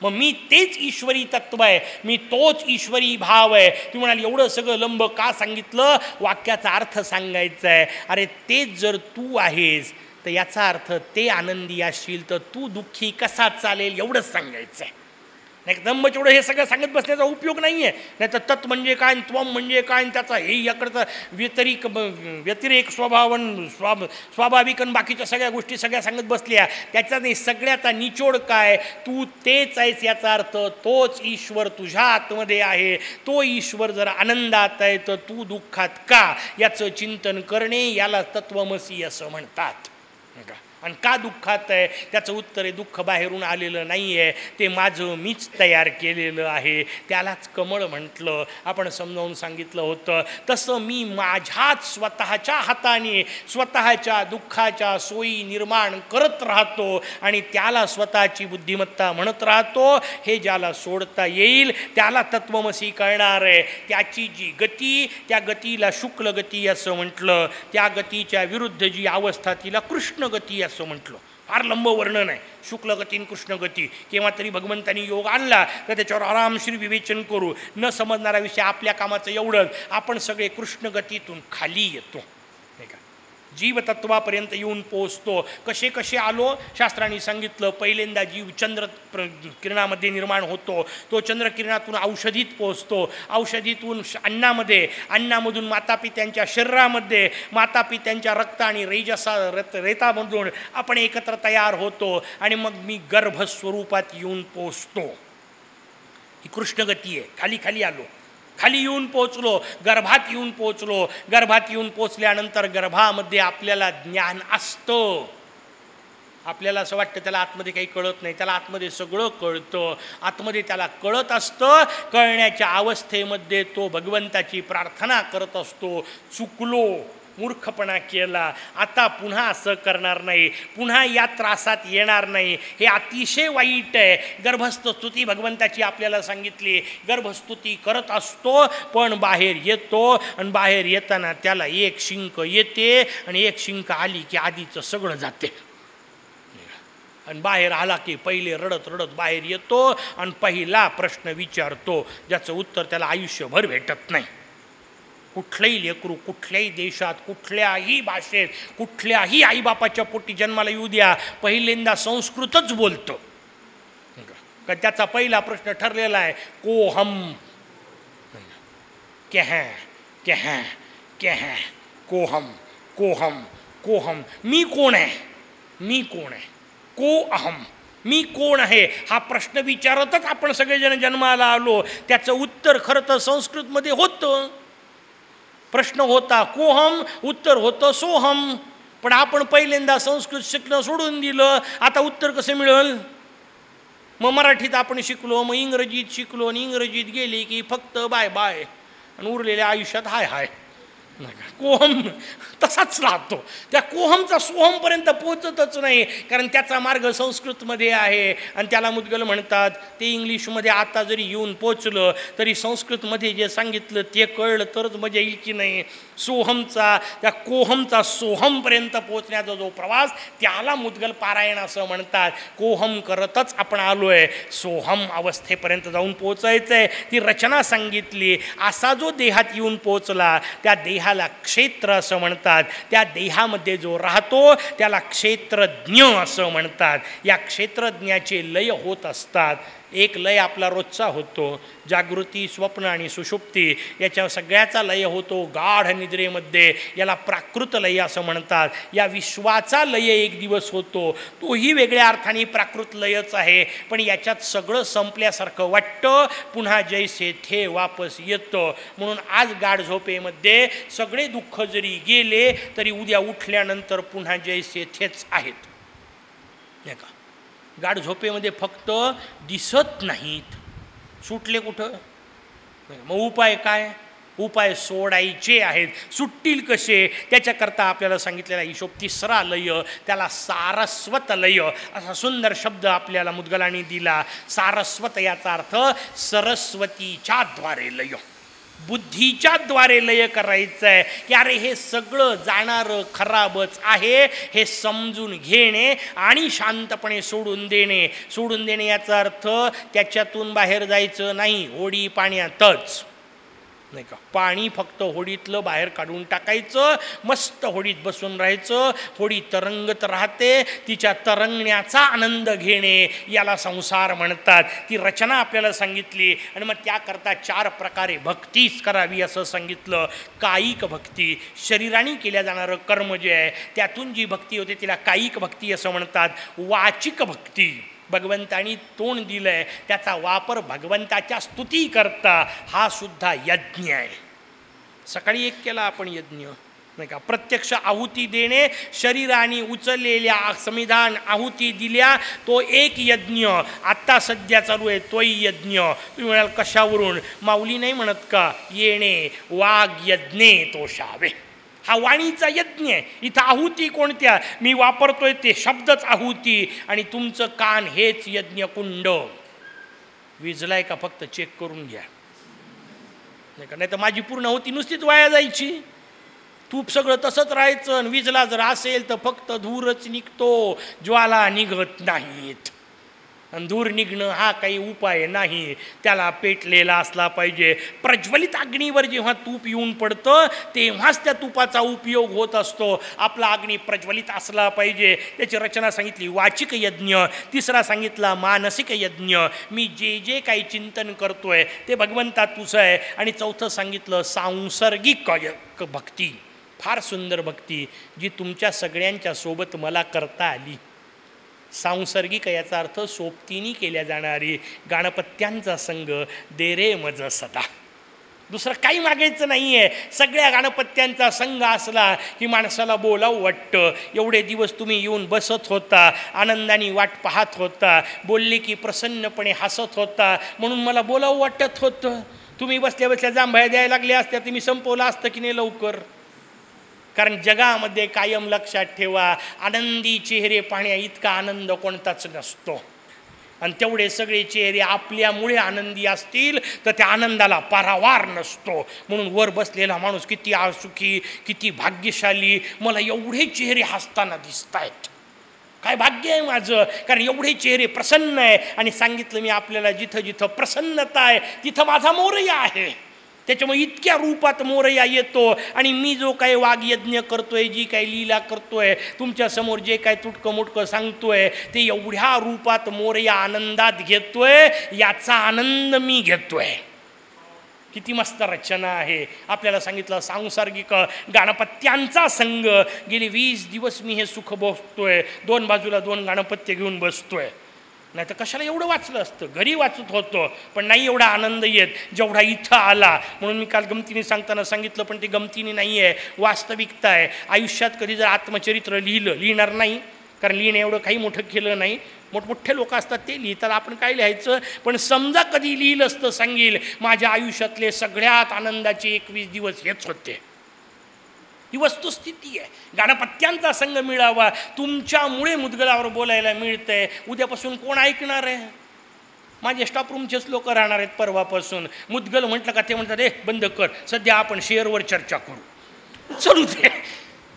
मग मी तेच ईश्वरी तत्व आहे. मी तोच ईश्वरी भाव आहे. तुम्ही म्हणाल एवढं सगळं लंब का सांगितलं? वाक्याचा अर्थ सांगायचा आहे. अरे तेच जर तू आहेस तर याचा अर्थ ते आनंदी असशील तर तू दुःखी कसा चालेल? एवढंच सांगायचं आहे. नाही दंबचोडं हे सगळं सांगत बसण्याचा उपयोग नाही आहे नाही तर तत् म्हणजे काय त्वम म्हणजे काय त्याचा हे याकडचं व्यतिरिक व्यतिरेक स्वभावन स्वाभ स्वाभाविक आणि बाकीच्या सगळ्या गोष्टी सगळ्या सांगत बसल्या. त्याचा नाही सगळ्याचा निचोड काय? तू तेच आहेस याचा अर्थ तोच ईश्वर तुझ्या आतमध्ये आहे. तो ईश्वर जर आनंदात आहे तर तू दुःखात का? याचं चिंतन करणे याला तत्वमसी असं म्हणतात. का आणि का दुःखात आहे? त्याचं उत्तर आहे दुःख बाहेरून आलेलं नाही आहे ते माझं मीच तयार केलेलं आहे. त्यालाच कमळ म्हटलं. आपण समजावून सांगितलं होतं तसं मी माझ्याच स्वतःच्या हाताने स्वतःच्या दुःखाच्या सोयी निर्माण करत राहतो आणि त्याला स्वतःची बुद्धिमत्ता म्हणत राहतो. हे ज्याला सोडता येईल त्याला तत्वमसी कळणार आहे. त्याची जी गती त्या गतीला शुक्ल गती असं म्हटलं. त्या गतीच्या विरुद्ध जी अवस्था तिला कृष्ण गती असं असं म्हटलं. फार लंब वर्णन आहे. शुक्लगती कृष्णगती. केव्हा तरी भगवंतानी योग आणला तर त्याच्यावर आरामशीर विवेचन करू. न समजणारा विषय आपल्या कामाचं एवढंच. आपण सगळे कृष्णगतीतून खाली येतो. जीवतत्वापर्यंत येऊन पोचतो कसे कसे आलो? शास्त्रांनी सांगितलं पहिल्यांदा जीव चंद्र प्र किरणामध्ये निर्माण होतो. तो चंद्रकिरणातून औषधीत पोहोचतो. औषधीतून अन्नामध्ये अन्नामधून मातापित्यांच्या शरीरामध्ये मातापित्यांच्या रक्त आणि रेजसा रत रेतामधून आपण एकत्र तयार होतो आणि मग मी गर्भस्वरूपात येऊन पोचतो ही कृष्णगती आहे. खाली खाली आलो. खाली येऊन पोचलो गर्भात येऊन पोचलो गर्भात येऊन पोचल्यानंतर गर्भामध्ये आपल्याला ज्ञान असतं. आपल्याला असं वाटतं त्याला आतमध्ये काही कळत नाही. त्याला आतमध्ये सगळं कळतं. आतमध्ये त्याला कळत असतं. कळण्याच्या अवस्थेमध्ये तो भगवंताची प्रार्थना करत असतो. चुकलो. मूर्खपणा केला. आता पुन्हा असं करणार नाही. पुन्हा या त्रासात येणार नाही. हे अतिशय वाईट आहे. गर्भस्थस्तुती भगवंताची आपल्याला सांगितली. गर्भस्तुती करत असतो पण बाहेर येतो आणि बाहेर येताना त्याला एक शिंक येते आणि एक शिंक आली की आधीचं सगळं जाते. आणि बाहेर आला की पहिले रडत रडत बाहेर येतो आणि पहिला प्रश्न विचारतो. ज्याचं उत्तर त्याला आयुष्यभर भेटत नाही. कुठलंही लेकरू कुठल्याही देशात कुठल्याही भाषेत कुठल्याही आईबापाच्या पोटी जन्माला येऊ द्या. पहिल्यांदा संस्कृतच बोलतो. का त्याचा पहिला प्रश्न ठरलेला आहे को हम केह केह केह को हम को हम को हम मी कोण आहे? मी कोण आहे? को अहम. मी कोण आहे? हा प्रश्न विचारतच आपण सगळेजण जन्माला आलो. त्याचं उत्तर खरं तर संस्कृतमध्ये होतं. प्रश्न होता कोहम उत्तर होतं सोहम पण आपण पहिल्यांदा संस्कृत शिकणं सोडून दिलं. आता उत्तर कसं मिळेल? मग मराठीत आपण शिकलो मग इंग्रजीत शिकलो आणि इंग्रजीत गेले की फक्त बाय बाय. आणि उरलेल्या आयुष्यात हाय हाय. नाही का? कोहम तसाच राहतो. त्या कोहमचा सोहमपर्यंत पोचतच नाही. कारण त्याचा मार्ग संस्कृतमध्ये आहे. आणि त्याला मुद्गल म्हणतात. ते इंग्लिशमध्ये आता जरी येऊन पोचलं तरी संस्कृतमध्ये जे सांगितलं ते कळलं तरच मजा येईल की नाही. सोहमचा त्या कोहमचा सोहमपर्यंत पोचण्याचा जो प्रवास त्याला मुद्गल पारायण असं म्हणतात. कोहम करतच आपण आलो आहे सोहम अवस्थेपर्यंत जाऊन पोचायचं आहे ती रचना सांगितली. असा जो देहात येऊन पोचला त्या देहाला क्षेत्र असं म्हणतात. त्या देहामध्ये जो राहतो त्याला क्षेत्रज्ञ असं म्हणतात. या क्षेत्रज्ञाचे लय होत असतात. एक लय आपला रोजचा होतो. जागृती स्वप्न आणि सुषुप्ती याच्या सगळ्याचा लय होतो. गाढ निद्रेमध्ये याला प्राकृत लय असं म्हणतात. या विश्वाचा लय एक दिवस होतो. तोही वेगळ्या अर्थाने प्राकृत लयच आहे. पण याच्यात सगळं संपल्यासारखं वाटतं. पुन्हा जैसे थे वापस येतं. म्हणून आज गाढ झोपेमध्ये सगळे दुःख जरी गेले तरी उद्या उठल्यानंतर पुन्हा जैसे थेच आहेत. नाही का? गाढ झोपेमध्ये फक्त दिसत नाहीत. सुटले कुठं? मग उपाय काय? उपाय सोडायचे आहेत. सुटतील कसे? त्याच्याकरता आपल्याला सांगितलेला हिशोब तिसरा लय त्याला सारस्वत लय. असा सुंदर शब्द आपल्याला मुदगलाने दिला. सारस्वत याचा अर्थ सरस्वतीच्या द्वारे लय. बुद्धीच्या द्वारे लय करायचं आहे की अरे हे सगळं जाणारं खराबच आहे हे समजून घेणे आणि शांतपणे सोडून देणे. सोडून देणे याचा अर्थ त्याच्यातून बाहेर जायचं नाही होडी पाण्यातच. नाही का? पाणी फक्त होडीतलं बाहेर काढून टाकायचं मस्त होडीत बसून राहायचं. होडी तरंगत राहते तिच्या तरंगण्याचा आनंद घेणे याला संसार म्हणतात. ती रचना आपल्याला सांगितली आणि मग त्याकरता चार प्रकारे भक्तीच करावी असं सांगितलं. कायिक भक्ती. शरीराने केल्या जाणारं कर्म जे आहे त्यातून जी भक्ती होते तिला कायिक भक्ती असं म्हणतात. वाचिक भक्ती. भगवंतानी तोंड दिलं आहे त्याचा वापर भगवंताच्या स्तुती करता हा सुद्धा यज्ञ आहे. सकाळी एक केला आपण यज्ञ नाही का? प्रत्यक्ष आहुती देणे शरीराने उचललेल्या संविधान आहुती दिल्या तो एक यज्ञ. आत्ता सध्या चालू आहे तोही यज्ञ. तुम्ही म्हणाल कशावरून? माऊली नाही म्हणत का? येणे वाघ यज्ञे तो शावे हा वाणीचा यज्ञ आहे. इथं आहुती कोणत्या? मी वापरतोय ते शब्दच आहुती आणि तुमचं कान हेच यज्ञ कुंड विजलाय का फक्त चेक करून घ्या. नाही का? नाही तर माझी पूर्ण होती नुसतीच वाया जायची. तूप सगळं तसंच राहायचं आणि विजला जर असेल तर फक्त धूरच निघतो. ज्वाला निघत नाहीत. आणि दूर निघणं हा काही उपाय नाही. त्याला पेटलेला असला पाहिजे. प्रज्वलित अग्नीवर जेव्हा तूप येऊन पडतं तेव्हाच त्या तुपाचा उपयोग होत असतो. आपला अग्नी प्रज्वलित असला पाहिजे. त्याची रचना सांगितली वाचिक यज्ञ. तिसरा सांगितला मानसिक यज्ञ. मी जे जे काही चिंतन करतोय ते भगवंता तुझं आहे. आणि चौथं सांगितलं सांसर्गिक भक्ती. फार सुंदर भक्ती जी तुमच्या सगळ्यांच्या सोबत मला करता आली. सांसर्गिक याचा अर्थ सोबतीने केल्या जाणारी गाणपत्यांचा संघ देरे मज सदा. दुसरं काही मागायचं नाही आहे सगळ्या गाणपत्यांचा संघ असला की माणसाला बोलावं वाटतं. एवढे दिवस तुम्ही येऊन बसत होता आनंदाने वाट पाहत होता बोलले की प्रसन्नपणे हसत होता. म्हणून मला बोलावं वाटत होतं. तुम्ही बसल्या बसल्या जांभळ्या द्यायला लागल्या असत्या तुम्ही संपवलं असतं की नाही लवकर? कारण जगामध्ये कायम लक्षात ठेवा आनंदी चेहरे पाहण्या इतका आनंद कोणताच नसतो. आणि तेवढे सगळे चेहरे आपल्यामुळे आनंदी असतील तर त्या आनंदाला पारावार नसतो. म्हणून वर बसलेला माणूस किती आसुखी किती भाग्यशाली मला एवढे चेहरे हसताना दिसत आहेत काय भाग्य आहे माझं? कारण एवढे चेहरे प्रसन्न आहे. आणि सांगितलं मी आपल्याला जिथं जिथं प्रसन्नता आहे तिथं माझा मोरया आहे. त्याच्यामुळे इतक्या रूपात मोरया येतो. आणि मी जो काही वाघयज्ञ करतोय जी काही लीला करतोय तुमच्यासमोर जे काय तुटकं मुटकं सांगतोय ते एवढ्या रूपात मोरया आनंदात घेतोय याचा आनंद मी घेतोय. किती मस्त रचना आहे. आपल्याला सांगितलं सांसार्गिक गणपत्यांचा संघ गेली वीस दिवस मी हे सुख बसतोय दोन बाजूला दोन गणपत्य घेऊन बसतोय. नाही तर कशाला एवढं वाचलं असतं? घरी वाचत होतं पण नाही एवढा आनंद येत जेवढा इथं आला. म्हणून मी काल गमतीने सांगताना सांगितलं पण ते गमतीने नाही आहे वास्तविकता आहे. आयुष्यात कधी जर आत्मचरित्र लिहिलं लिहिणार नाही कारण लिहिणं एवढं काही मोठं केलं नाही. मोठमोठे लोक असतात ते लिहितात आपण काय लिहायचं? पण समजा कधी लिहिलं असतं सांगेल माझ्या आयुष्यातले सगळ्यात आनंदाचे एकवीस दिवस हेच होते. ही वस्तुस्थिती आहे. गाणपत्यांचा संघ मिळावा तुमच्यामुळे मुदगलावर बोलायला मिळतंय. उद्यापासून कोण ऐकणार आहे? माझे स्टॉपरूमचेच लोक राहणार आहेत परवापासून. मुदगल म्हटलं का ते म्हणतात ए बंद कर. सध्या आपण शेअरवर चर्चा करू. चलू ते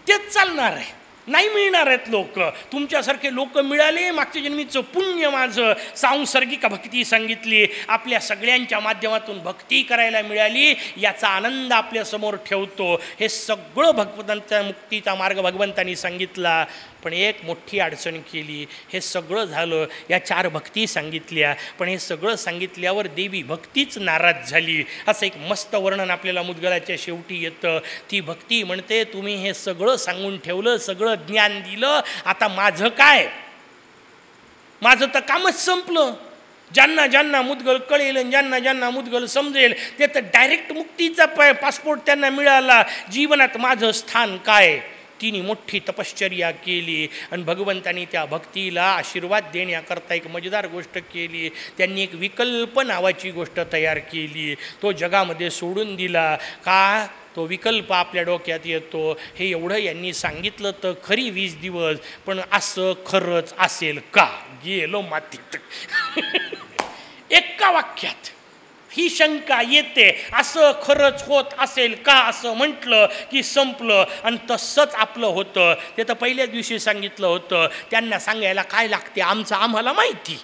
तेच चालणार आहे. नाही मिळणार आहेत लोक. तुमच्यासारखे लोक मिळाले मागच्या जन्मीचं पुण्य माझं. सांसर्गिक भक्ती सांगितली आपल्या सगळ्यांच्या माध्यमातून भक्ती करायला मिळाली याचा आनंद आपल्यासमोर ठेवतो. हे सगळं भगवंतांच्या मुक्तीचा मार्ग भगवंतांनी सांगितला. पण एक मोठी अडचण केली. हे सगळं झालं या चार भक्ती सांगितल्या. पण हे सगळं सांगितल्यावर देवी भक्तीच नाराज झाली. असं एक मस्त वर्णन आपल्याला मुदगलाच्या शेवटी येतं. ती भक्ती म्हणते तुम्ही हे सगळं सांगून ठेवलं सगळं ज्ञान दिलं आता माझं काय? माझं तर कामच संपलं. ज्यांना ज्यांना मुदगल कळेल आणि ज्यांना ज्यांना मुदगल समजेल ते तर डायरेक्ट मुक्तीचा प पासपोर्ट त्यांना मिळाला. जीवनात माझं स्थान काय? तिने मोठी तपश्चर्या केली आणि भगवंतानी त्या भक्तीला आशीर्वाद देण्याकरता एक मजेदार गोष्ट केली. त्यांनी एक विकल्प नावाची गोष्ट तयार केली. तो जगामध्ये सोडून दिला. का? तो विकल्प आपल्या डोक्यात येतो. हे एवढं यांनी सांगितलं तर खरी वीस दिवस. पण असं खरंच असेल का? गेलो मातीत. एका वाक्यात. ही शंका येते असं खरंच होत असेल का असं म्हटलं की संपलं आणि तसंच आपलं होतं. ते तर पहिल्याच दिवशी सांगितलं होतं. त्यांना सांगायला काय लागते आमचं आम्हाला माहिती.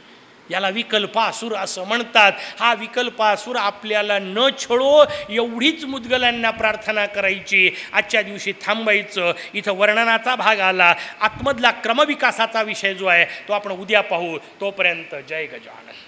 याला विकल्पासूर असं म्हणतात. हा विकल्पासूर आपल्याला न छळो एवढीच मुदगलांना प्रार्थना करायची. आजच्या दिवशी थांबायचं. इथं वर्णनाचा भाग आला. आतमधला क्रमविकासाचा विषय जो आहे तो आपण उद्या पाहू. तोपर्यंत जय गजानन.